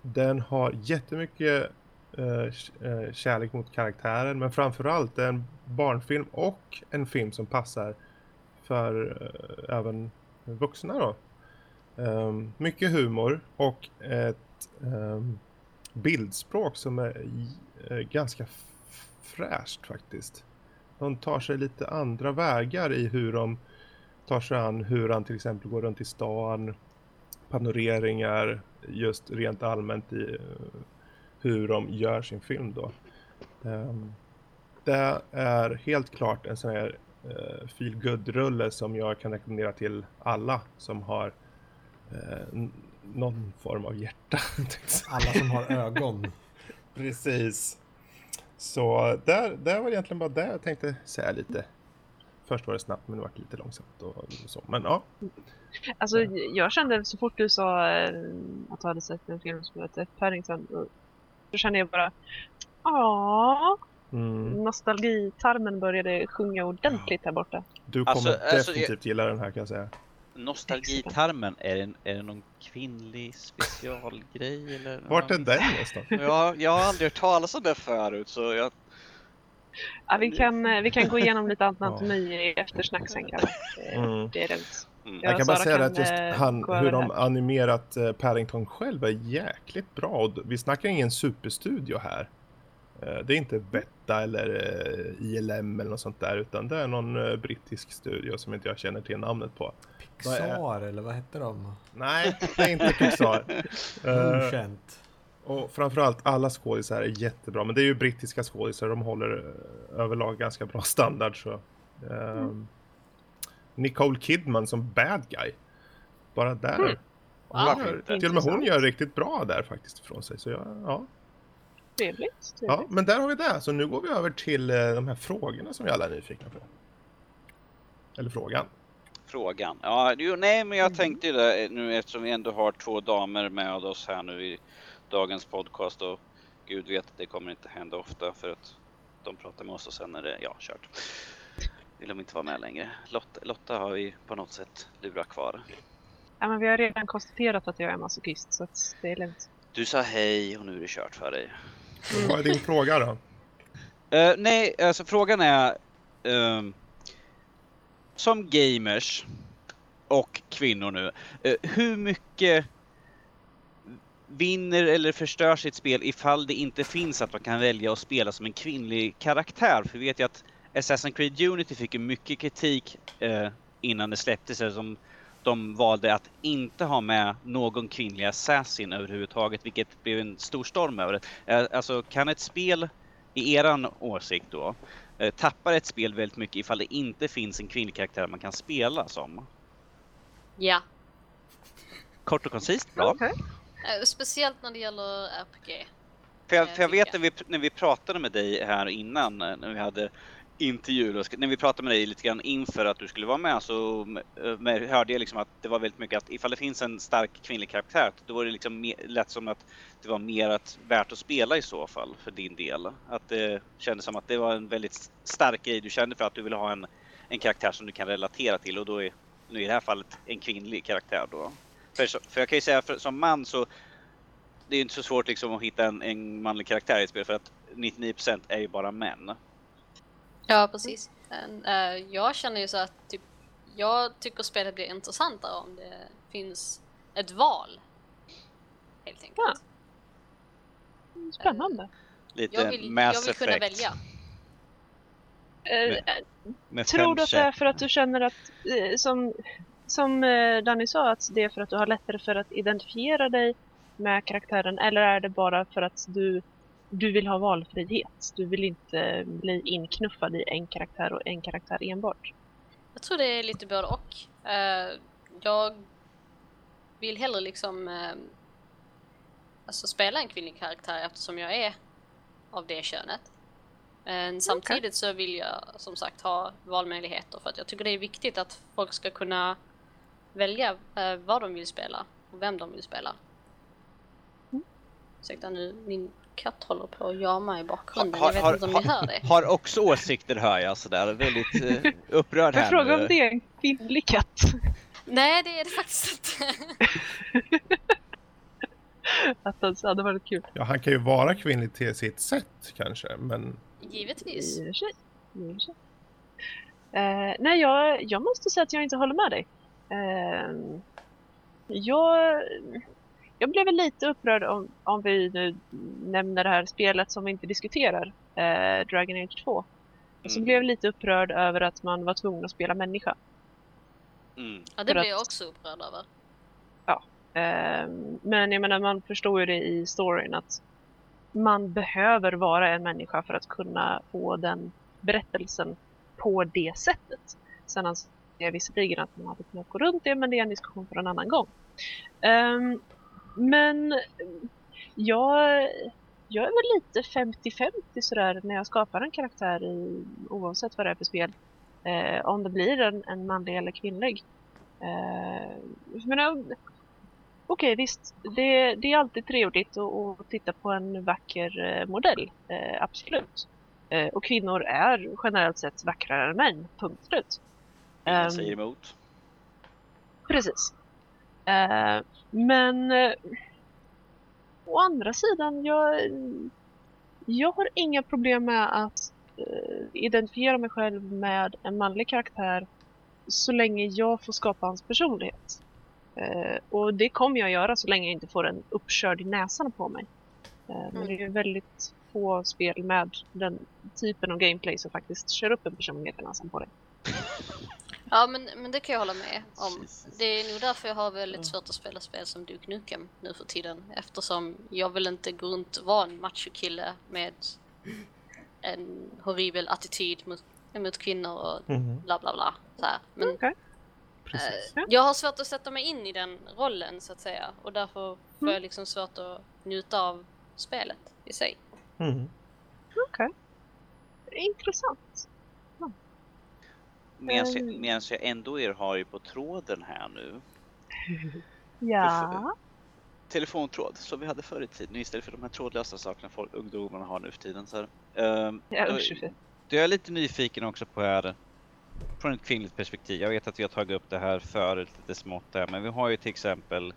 den har jättemycket Eh, eh, kärlek mot karaktären. Men framförallt är en barnfilm och en film som passar för eh, även vuxna då. Um, mycket humor och ett um, bildspråk som är uh, ganska fräscht faktiskt. De tar sig lite andra vägar i hur de tar sig an hur han till exempel går runt i stan, panoreringar, just rent allmänt i uh, hur de gör sin film då. Um, det är helt klart en sån här uh, feel rulle som jag kan rekommendera till alla som har uh, någon form av hjärta. alla som har ögon. Precis. Så där, där var egentligen bara det jag tänkte säga lite. Först var det snabbt men det var lite långsamt och så. Men ja. Alltså jag kände så fort du sa eh, att du hade sett en film som heter Paddington. Så kände jag bara Ja. Mm. Nostalgitarmen började sjunga ordentligt här borta. Du kommer alltså, alltså definitivt alltså, gilla den här kan jag säga. Nostalgitarmen, är det, är det någon kvinnlig specialgrej? Eller Vart är den någonstans? Jag, jag har aldrig hört talas om det förut så jag... Ja, vi, kan, eh, vi kan gå igenom lite anatomi i eftersnack sen Kalle. Mm. Det är lugnt. Mm. Jag, kan bara säga att just eh, han, hur de animerat uh, Paddington själv är jäkligt bra. Och vi snackar ingen superstudio här. Uh, det är inte Betta eller uh, ILM eller något sånt där utan det är någon brittisk studio som inte jag känner till namnet på. Pixar eller vad hette de? Nej, det är inte Pixar. Okänt. och framförallt alla skådisar är jättebra. Men det är ju brittiska skådisar. De håller överlag ganska bra standard. Så. Mm. Nicole Kidman som bad guy. Bara där. Mm. Wow, gör, till och med hon gör riktigt bra där faktiskt ifrån sig. Så jag, ja. Trevligt, Ja, men där har vi det. Så nu går vi över till eh, de här frågorna som vi alla är nyfikna på. Eller frågan. Frågan. Ja, jo, nej, men jag mm. tänkte ju det eh, nu eftersom vi ändå har två damer med oss här nu i dagens podcast och gud vet att det kommer inte hända ofta för att de pratar med oss och sen är det, ja, kört vill de inte vara med längre. Lotta, Lotta har vi på något sätt lurat kvar. Ja, men vi har redan konstaterat att jag är masochist så att det är lugnt. Du sa hej och nu är det kört för dig. Mm. Vad är din fråga då? Uh, nej, alltså frågan är uh, som gamers och kvinnor nu, uh, hur mycket vinner eller förstör sitt spel ifall det inte finns att man kan välja att spela som en kvinnlig karaktär? För vi vet ju att Assassin's Creed Unity fick ju mycket kritik eh, innan det släpptes eftersom de valde att inte ha med någon kvinnlig assassin överhuvudtaget, vilket blev en stor storm över det. Eh, alltså, kan ett spel, i eran åsikt då, eh, tappar ett spel väldigt mycket ifall det inte finns en kvinnlig karaktär man kan spela som? Ja. Kort och koncist, bra. Okay. Eh, speciellt när det gäller RPG. För jag, för jag vet när vi, när vi pratade med dig här innan, när vi hade intervjuer. När vi pratade med dig lite grann inför att du skulle vara med så eh, med, hörde jag liksom att det var väldigt mycket att ifall det finns en stark kvinnlig karaktär då var det liksom lätt som att det var mer att, värt att spela i så fall för din del. Att det kändes som att det var en väldigt stark grej du kände för att du ville ha en, en karaktär som du kan relatera till och då är nu i det här fallet en kvinnlig karaktär då. För, för jag kan ju säga för, som man så det är inte så svårt liksom att hitta en, en manlig karaktär i ett spel för att 99% är ju bara män. Ja, precis. Men, uh, jag känner ju så att typ, jag tycker spelet blir intressantare om det finns ett val. Helt enkelt. Ja. Spännande. Uh, Lite jag vill, jag vill kunna välja. Med tror du att det är för att du känner att, eh, som, som eh, Danny sa, att det är för att du har lättare för att identifiera dig med karaktären eller är det bara för att du, du vill ha valfrihet? Du vill inte bli inknuffad i en karaktär och en karaktär enbart? Jag tror det är lite både och. Uh, jag vill hellre liksom uh, alltså spela en kvinnlig karaktär eftersom jag är av det könet. Men samtidigt okay. så vill jag som sagt ha valmöjligheter för att jag tycker det är viktigt att folk ska kunna välja uh, vad de vill spela och vem de vill spela. Mm. Ursäkta nu, min katt håller på att jama i bakgrunden. Har, jag vet har, inte om har, ni hör det. Har också åsikter hör jag sådär. Väldigt uh, upprörd här. Jag frågar om det är en kvinnlig katt. Nej, det är det faktiskt inte. att det hade varit kul. Ja, han kan ju vara kvinnlig till sitt sätt kanske, men... Givetvis. I och. Uh, nej, jag, jag måste säga att jag inte håller med dig. Uh, jag, jag blev lite upprörd om, om vi nu nämner det här spelet som vi inte diskuterar, uh, Dragon Age 2. Mm. Så blev jag lite upprörd över att man var tvungen att spela människa. Mm. Ja, det blev jag också upprörd över. Ja, Ehm, men jag menar, man förstår ju det i storyn att man behöver vara en människa för att kunna få den berättelsen på det sättet. Sen anser jag visserligen att man hade kunnat gå runt det, men det är en diskussion för en annan gång. Um, men jag, jag är väl lite 50-50 sådär när jag skapar en karaktär i, oavsett vad det är för spel. Uh, om det blir en, en manlig eller kvinnlig. Uh, men, Okej, okay, visst. Det, det, är alltid trevligt att, att, titta på en vacker eh, modell. Eh, absolut. Eh, och kvinnor är generellt sett vackrare än män. Punkt slut. Ingen um, säger emot. Precis. Uh, men uh, å andra sidan, jag, jag har inga problem med att uh, identifiera mig själv med en manlig karaktär så länge jag får skapa hans personlighet. Eh, och det kommer jag göra så länge jag inte får en uppkörd i näsan på mig. Eh, mm. Men det är väldigt få spel med den typen av gameplay som faktiskt kör upp en personlighet i näsan på dig. Ja, men, men det kan jag hålla med om. Det är nog därför jag har väldigt mm. svårt att spela spel som Duke Nukem nu för tiden. Eftersom jag vill inte gå runt och vara en machokille med en horribel attityd mot, mot kvinnor och mm. bla bla bla. Så här. Men okay. Precis. Eh, jag har svårt att sätta mig in i den rollen så att säga och därför får mm. jag liksom svårt att njuta av spelet i sig. Mm. Okej. Okay. Intressant. Medan jag, eh. medan jag ändå er har ju på tråden här nu. ja. telefontråd som vi hade förr i tiden istället för de här trådlösa sakerna folk, ungdomarna har nu för tiden. Så här. Um, ja, usch, jag, är lite nyfiken också på här från ett kvinnligt perspektiv. Jag vet att vi har tagit upp det här förut lite smått där, men vi har ju till exempel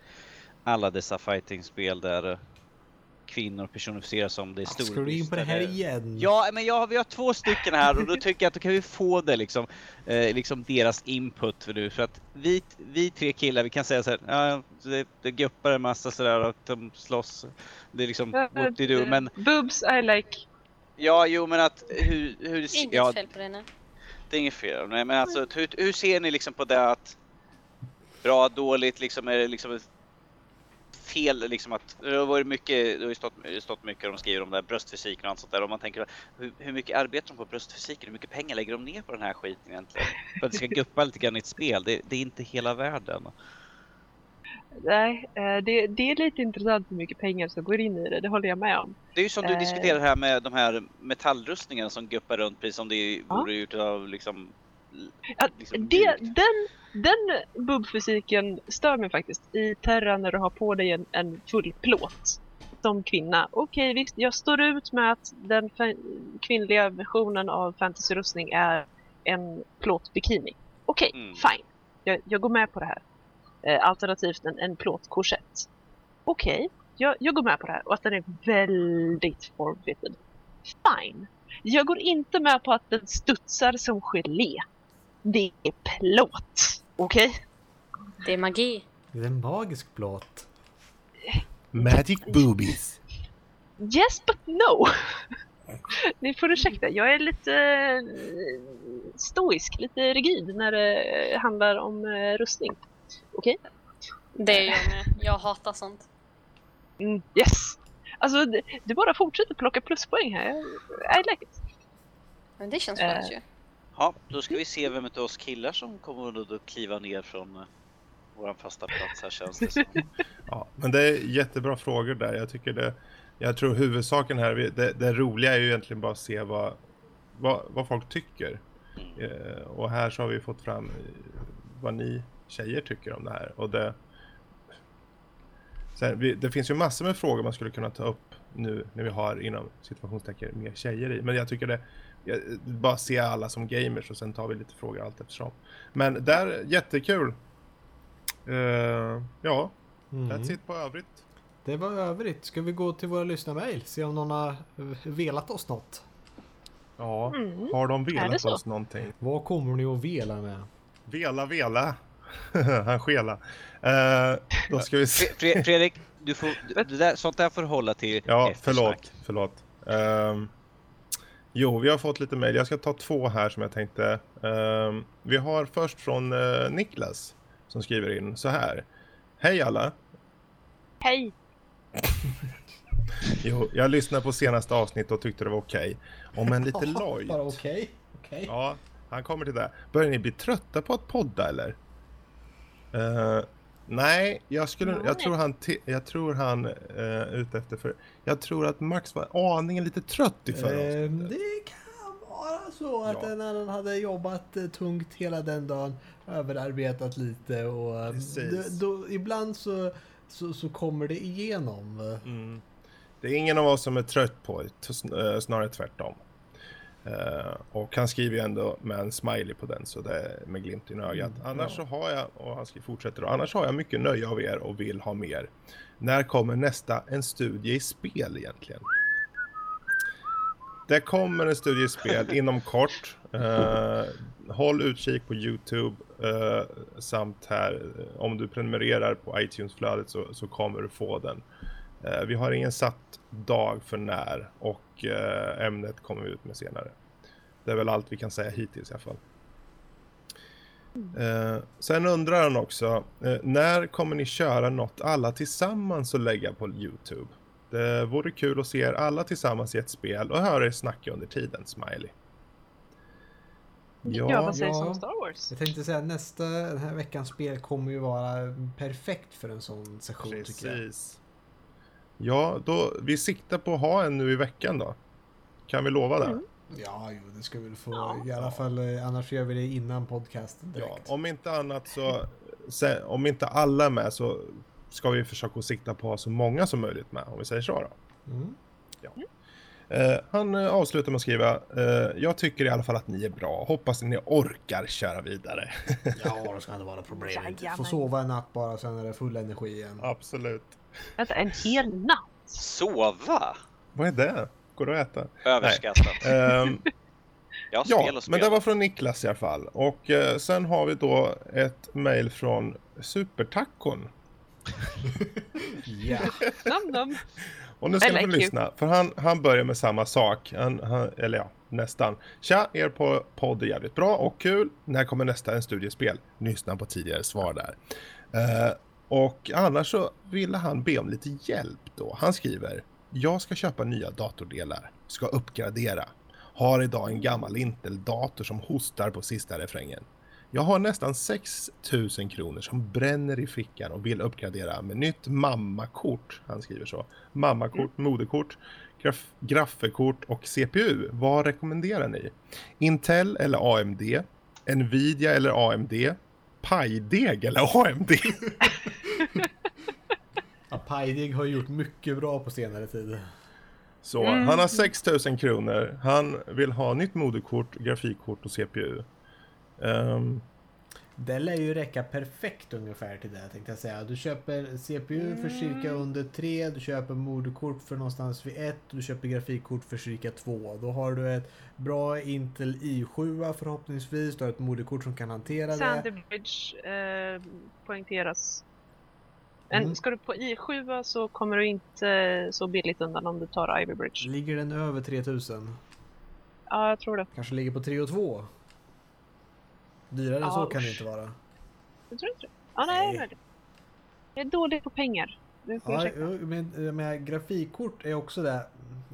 alla dessa fightingspel där kvinnor personifieras som det är stor. Ska du in på det här igen? Ja, men jag, vi har två stycken här och då tycker jag att då kan vi få det liksom, eh, liksom deras input för nu. För att vi, vi tre killar, vi kan säga så här, ja, det, det guppar en massa sådär och de slåss. Det är liksom, what do do, men... Boobs I like. Ja, jo men att hur... hur Inget ja, fel på det nu det är inget fel. Men alltså, hur, hur ser ni liksom på det att bra, dåligt, liksom är det liksom fel liksom att det har varit mycket, det har ju stått, stått mycket de skriver om det här bröstfysiken och allt sånt där och man tänker hur, hur mycket arbetar de på bröstfysiken? Hur mycket pengar lägger de ner på den här skiten egentligen? För att det ska guppa lite grann i ett spel, det, det är inte hela världen. Nej, eh, det, det, är lite intressant hur mycket pengar som går in i det, det håller jag med om. Det är ju som du eh. diskuterar här med de här metallrustningarna som guppar runt precis som det vore gjort av liksom... Ja, liksom det, den, den bubbfysiken stör mig faktiskt i Terra när du har på dig en, en full plåt som kvinna. Okej, visst, jag står ut med att den kvinnliga versionen av fantasyrustning är en plåtbikini. Okej, mm. fine. Jag, jag går med på det här. Eh, alternativt en, en plåtkorsett. Okej, okay, jag, jag går med på det här och att den är väldigt formfitted. Fine. Jag går inte med på att den studsar som gelé. Det är plåt. Okej? Okay? Det är magi. Det är en magisk plåt. Magic boobies. Yes but no. Ni får ursäkta, jag är lite eh, stoisk, lite rigid när det handlar om eh, rustning. Okej? Okay? Det är jag med. Jag hatar sånt. Mm, yes! Alltså, du bara fortsätter plocka pluspoäng här. I like it. Men det känns skönt uh, ju. Ja, då ska vi se vem av oss killar som kommer att kliva ner från uh, vår fasta plats här känns det som. ja, men det är jättebra frågor där. Jag tycker det, jag tror huvudsaken här, det, det roliga är ju egentligen bara att se vad, vad, vad folk tycker. Mm. Uh, och här så har vi fått fram vad ni tjejer tycker om det här. Och det, här, vi, det finns ju massor med frågor man skulle kunna ta upp nu när vi har inom situationstecken mer tjejer i. Men jag tycker det, jag, bara se alla som gamers och sen tar vi lite frågor allt eftersom. Men där, jättekul. Uh, ja, mm. that's it på övrigt. Det var övrigt. Ska vi gå till våra lyssnarmail? Se om någon har velat oss något? Ja, mm. har de velat oss någonting? Vad kommer ni att vela med? Vela, vela. Han skela. Uh, då ska vi se. Fredrik, du får, du där, sånt där får hålla till Ja, förlåt. förlåt. Uh, jo, vi har fått lite mejl. Jag ska ta två här som jag tänkte. Uh, vi har först från uh, Niklas som skriver in så här. Hej alla! Hej! jo, jag lyssnade på senaste avsnittet och tyckte det var okej. Okay. Om en lite lojt. Bara okej? Okay. Okay. Ja, han kommer till det. Börjar ni bli trötta på att podda eller? Uh, nej, jag skulle, jag tror han, jag tror han uh, ute efter för, jag tror att Max var aningen lite trött i förra uh, Det kan vara så att ja. när han hade jobbat tungt hela den dagen, överarbetat lite och då, då, ibland så, så, så, kommer det igenom. Mm. Det är ingen av oss som är trött på det, snarare tvärtom. Uh, och han skriver ju ändå med en smiley på den så det är med glimt i ögat. Mm, annars ja. så har jag, och han fortsätter då, annars har jag mycket nöje av er och vill ha mer. När kommer nästa En studie i spel egentligen? Det kommer en studie i spel inom kort. Uh, håll utkik på Youtube uh, samt här, om du prenumererar på iTunes-flödet så, så kommer du få den. Uh, vi har ingen satt dag för när och eh, ämnet kommer vi ut med senare. Det är väl allt vi kan säga hittills i alla fall. Eh, sen undrar han också, eh, när kommer ni köra något alla tillsammans och lägga på Youtube? Det vore kul att se er alla tillsammans i ett spel och höra er snacka under tiden, smiley. Ja, ja vad sägs ja. om Star Wars? Jag tänkte säga nästa, den här veckans spel kommer ju vara perfekt för en sån session Precis. tycker jag. Ja, då, vi siktar på att ha en nu i veckan då. Kan vi lova det? Mm. Ja, jo, det ska vi få. Ja. I alla fall, eh, annars gör vi det innan podcasten direkt. Ja, om inte annat så, om inte alla är med så ska vi försöka sikta på så många som möjligt med, om vi säger så då. Mm. Ja. Uh, han uh, avslutar med att skriva uh, Jag tycker i alla fall att ni är bra. Hoppas att ni orkar köra vidare. ja, det ska inte vara problem. Få sova en natt bara, sen är det full energi igen. Absolut. Vänta, en hel natt? Sova? Vad är det? Går det att äta? Överskattat. Um, ja, men det var från Niklas i alla fall. Och uh, sen har vi då ett mail från Supertacon. ja. Nam, nam. Och nu ska ni få lyssna, för han, han börjar med samma sak. Han, han, eller ja, nästan. Tja, er på podd är jävligt bra och kul. När kommer nästa en studiespel? Lyssna på tidigare svar där. Uh, och annars så ville han be om lite hjälp då. Han skriver Jag ska köpa nya datordelar. Ska uppgradera. Har idag en gammal Intel-dator som hostar på sista refrängen. Jag har nästan 6000 kronor som bränner i fickan och vill uppgradera med nytt mammakort. Han skriver så. Mammakort, mm. moderkort, graf graffekort och CPU. Vad rekommenderar ni? Intel eller AMD? Nvidia eller AMD? Pajdeg eller AMD? ja, Pajdeg har gjort mycket bra på senare tid. Så, mm. han har 6000 kronor. Han vill ha nytt moderkort, grafikkort och CPU. Um, ehm, det lär ju räcka perfekt ungefär till det tänkte jag säga. Du köper CPU för cirka mm. under 3, du köper moderkort för någonstans vid 1 och du köper grafikkort för cirka 2. Då har du ett bra Intel i7 förhoppningsvis, du har ett moderkort som kan hantera Sanderbridge, det. Eh, poängteras. En, mm. Ska du på i7 så kommer du inte så billigt undan om du tar Ivy Bridge. Ligger den över 3000? Ja, jag tror det. Kanske ligger på 3 och 2? Dyrare än så kan det inte vara. Jag tror inte det. Ja, nej, nej. Jag är dålig på pengar. Ja, men, men grafikkort är också det.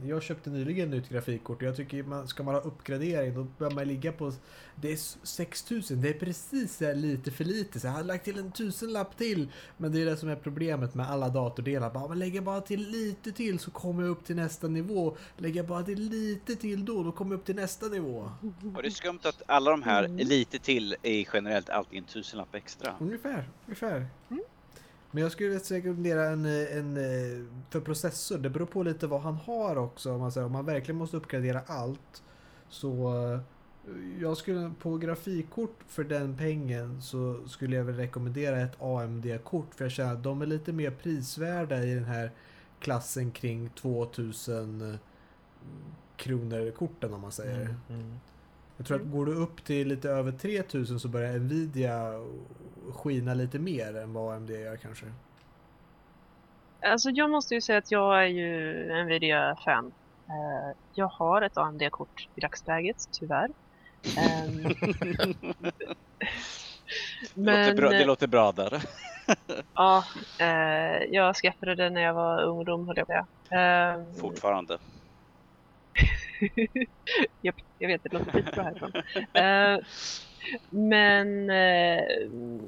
Jag köpte nyligen nytt grafikkort och jag tycker man ska man ha uppgradering då bör man ligga på det är 6000. Det är precis lite för lite. Så jag har lagt till en tusenlapp till. Men det är det som är problemet med alla datordelar. Bara, men lägger bara till lite till så kommer jag upp till nästa nivå. Lägger jag bara till lite till då, då kommer jag upp till nästa nivå. Och det är skumt att alla de här mm. lite till är generellt alltid en tusenlapp extra. Ungefär, ungefär. Mm. Men jag skulle rekommendera en, en eh, för processor. Det beror på lite vad han har också. Om man, säger, om man verkligen måste uppgradera allt. Så eh, jag skulle på grafikkort för den pengen så skulle jag väl rekommendera ett AMD-kort. För jag känner att de är lite mer prisvärda i den här klassen kring 2000 eh, kronor korten om man säger. Mm, mm. Jag tror att går du upp till lite över 3000 så börjar Nvidia skina lite mer än vad AMD gör kanske. Alltså jag måste ju säga att jag är ju Nvidia-fan. Uh, jag har ett AMD-kort i dagsläget, tyvärr. Um, det, låter bra, det låter bra där. ja, uh, jag skaffade det när jag var ungdom, höll jag på uh, Fortfarande. Japp, jag vet, det låter skitbra härifrån. Uh, men uh,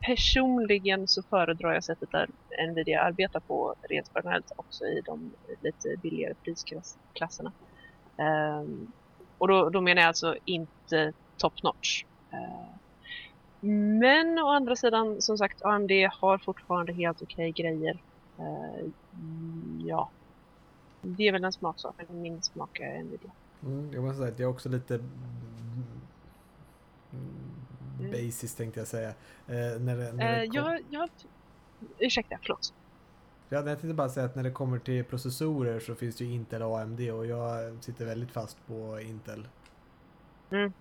personligen så föredrar jag sättet där Nvidia arbetar på rent generellt också i de lite billigare prisklasserna. Uh, och då, då, menar jag alltså inte top notch. men å andra sidan, som sagt, AMD har fortfarande helt okej okay grejer. ja, det är väl en smaksak, men min smak är Nvidia. Mm, jag måste säga att jag är också lite mm. basis tänkte jag säga. Eh, när det, när det eh, jag, jag, ursäkta, förlåt. Ja, jag tänkte bara säga att när det kommer till processorer så finns det ju Intel och AMD och jag sitter väldigt fast på Intel. Mm.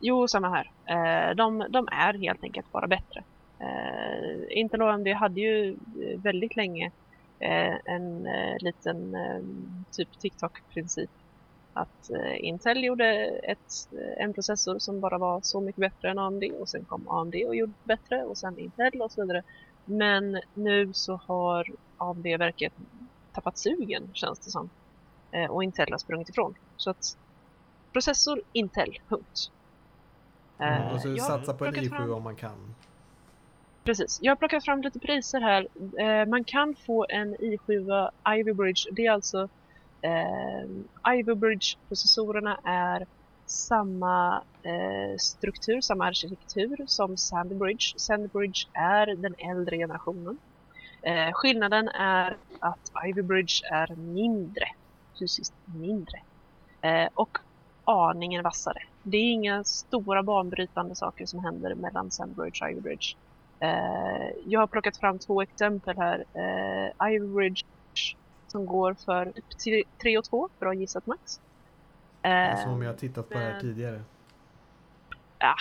Jo, samma här. Eh, de, de är helt enkelt bara bättre. Eh, Intel och AMD hade ju väldigt länge en eh, liten eh, typ TikTok-princip. Att Intel gjorde ett, en processor som bara var så mycket bättre än AMD och sen kom AMD och gjorde bättre och sen Intel och så vidare. Men nu så har AMD-verket tappat sugen känns det som. Och Intel har sprungit ifrån. Så att processor Intel, punkt. Mm, och så satsa på en i7 fram... om man kan. Precis. Jag har plockat fram lite priser här. Eh, man kan få en i7 Ivy Bridge. Det är alltså eh, Ivy Bridge-processorerna är samma eh, struktur, samma arkitektur som Sandbridge. Sandbridge är den äldre generationen. Eh, skillnaden är att Ivy Bridge är mindre, fysiskt mindre. Eh, och aningen vassare. Det är inga stora banbrytande saker som händer mellan Sandbridge och Ivy Bridge. Eh, jag har plockat fram två exempel här. Eh, Ivridge som går för upp till 3 och 2, bra gissat Max. Eh, som om jag har tittat på det här tidigare. Ja.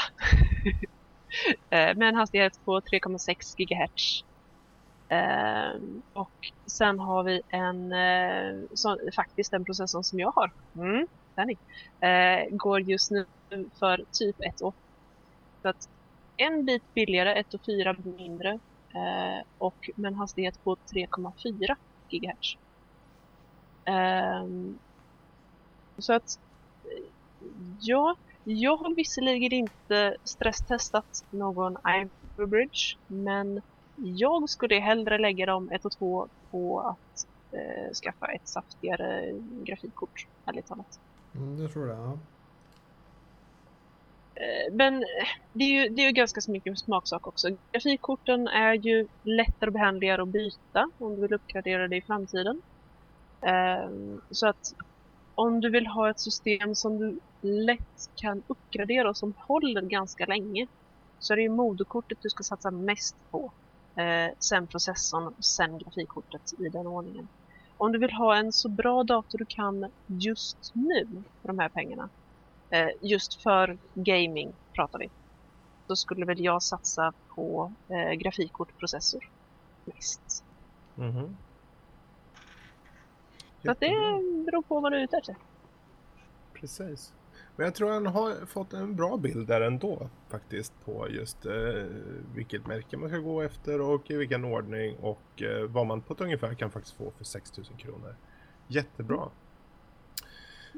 eh, med en hastighet på 3,6 GHz. Eh, och sen har vi en, eh, så, faktiskt den processorn som jag har. Mm, den eh, går just nu för typ 1 år. Så att en bit billigare, 1 och 4 mindre eh, och med en hastighet på 3,4 GHz. Eh, så att eh, ja, jag har visserligen inte stresstestat någon Ivy Bridge men jag skulle hellre lägga dem 1 och 2 på att eh, skaffa ett saftigare grafikkort, ärligt talat. Mm, jag tror det, Ja. Eh, men eh, det är ju, det är ju ganska så mycket smaksak också. Grafikkorten är ju lättare och behändigare att byta om du vill uppgradera det i framtiden. Eh, så att om du vill ha ett system som du lätt kan uppgradera och som håller ganska länge så är det ju moderkortet du ska satsa mest på. Eh, sen processorn och sen grafikkortet i den ordningen. Om du vill ha en så bra dator du kan just nu för de här pengarna just för gaming pratar vi. Då skulle väl jag satsa på eh, grafikkortprocessor. mest. Mm -hmm. Så att det beror på vad du är ute efter. Precis. Men jag tror han har fått en bra bild där ändå faktiskt på just eh, vilket märke man ska gå efter och i vilken ordning och eh, vad man på ett ungefär kan faktiskt få för 6000 kronor. Jättebra.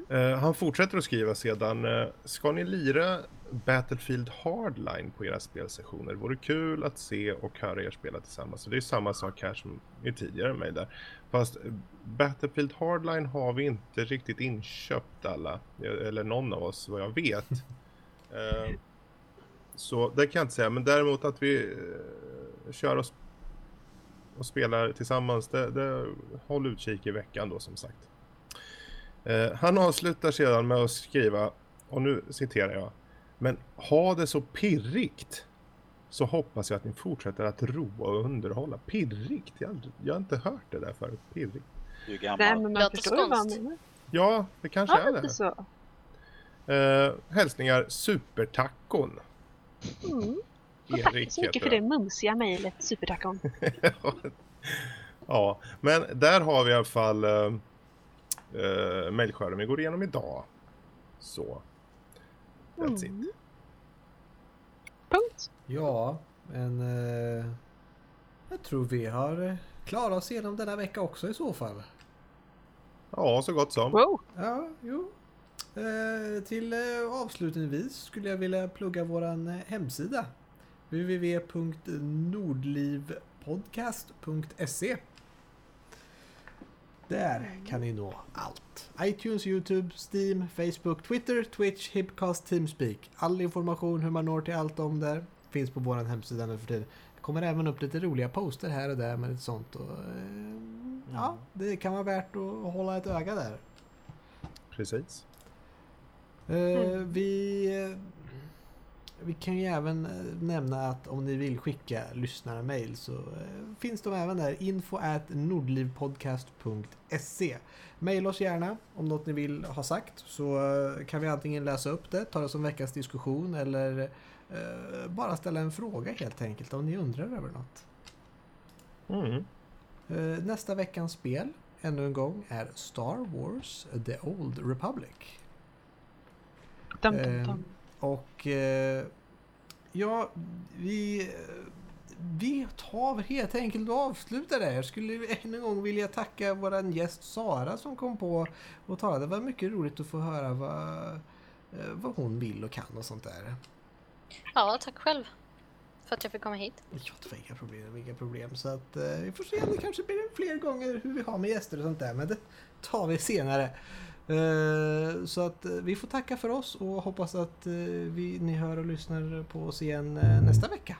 Eh, han fortsätter att skriva sedan. Eh, ska ni lira Battlefield Hardline på era spelsessioner? Vore kul att se och höra er spela tillsammans. Så det är samma sak här som i tidigare med där. Fast eh, Battlefield Hardline har vi inte riktigt inköpt alla. Eller någon av oss vad jag vet. så det kan jag inte säga. Men däremot att vi kör oss och spelar tillsammans. Det, det, håll utkik i veckan då som sagt. Eh, han avslutar sedan med att skriva, och nu citerar jag. Men ha det så pirrigt så hoppas jag att ni fortsätter att roa och underhålla. Pirrigt? Jag, jag har inte hört det där förut. Pirrigt. Du är gammal. Nej, men man förstår ju vad han menar. Ja, det kanske Ja, är det. så. Eh, hälsningar Supertacon. Mm. Och Erik tack så mycket för det mumsiga mejlet, supertackon. ja, men där har vi i alla fall uh, uh, mejlskörden vi går igenom idag. Så. That's Mm. it. Punkt. Ja, men eh, jag tror vi har eh, klarat oss igenom denna vecka också i så fall. Ja, så gott som. Wow. Ja, jo. Eh, till eh, avslutningsvis skulle jag vilja plugga våran eh, hemsida. www.nordlivpodcast.se Där kan ni nå allt. iTunes, Youtube, Steam, Facebook, Twitter, Twitch, Hipcast, Teamspeak. All information hur man når till allt om där finns på vår hemsida nu för tiden. Det kommer även upp lite roliga poster här och där med lite sånt. Och, eh, ja, det kan vara värt att hålla ett öga där. Precis. Eh, Mm. vi, eh, vi kan ju även eh, nämna att om ni vill skicka lyssnarmail så eh, finns de även där. Info at nordlivpodcast.se Mail oss gärna om något ni vill ha sagt så eh, kan vi antingen läsa upp det, ta det som veckans diskussion eller bara ställa en fråga helt enkelt om ni undrar över något. Mm. Nästa veckans spel, ännu en gång, är Star Wars The Old Republic. Dum, dum, dum. Och eh, ja, vi, vi tar helt enkelt och avslutar där. Jag skulle än en gång vilja tacka våran gäst Sara som kom på och talade. Det var mycket roligt att få höra vad, eh, vad hon vill och kan och sånt där. Ja, tack själv för att jag fick komma hit. Ja, det var inga problem, inga problem. Så att eh, vi får se om det kanske blir fler gånger hur vi har med gäster och sånt där. Men det tar vi senare. Eh, så att eh, vi får tacka för oss och hoppas att eh, vi, ni hör och lyssnar på oss igen nästa vecka.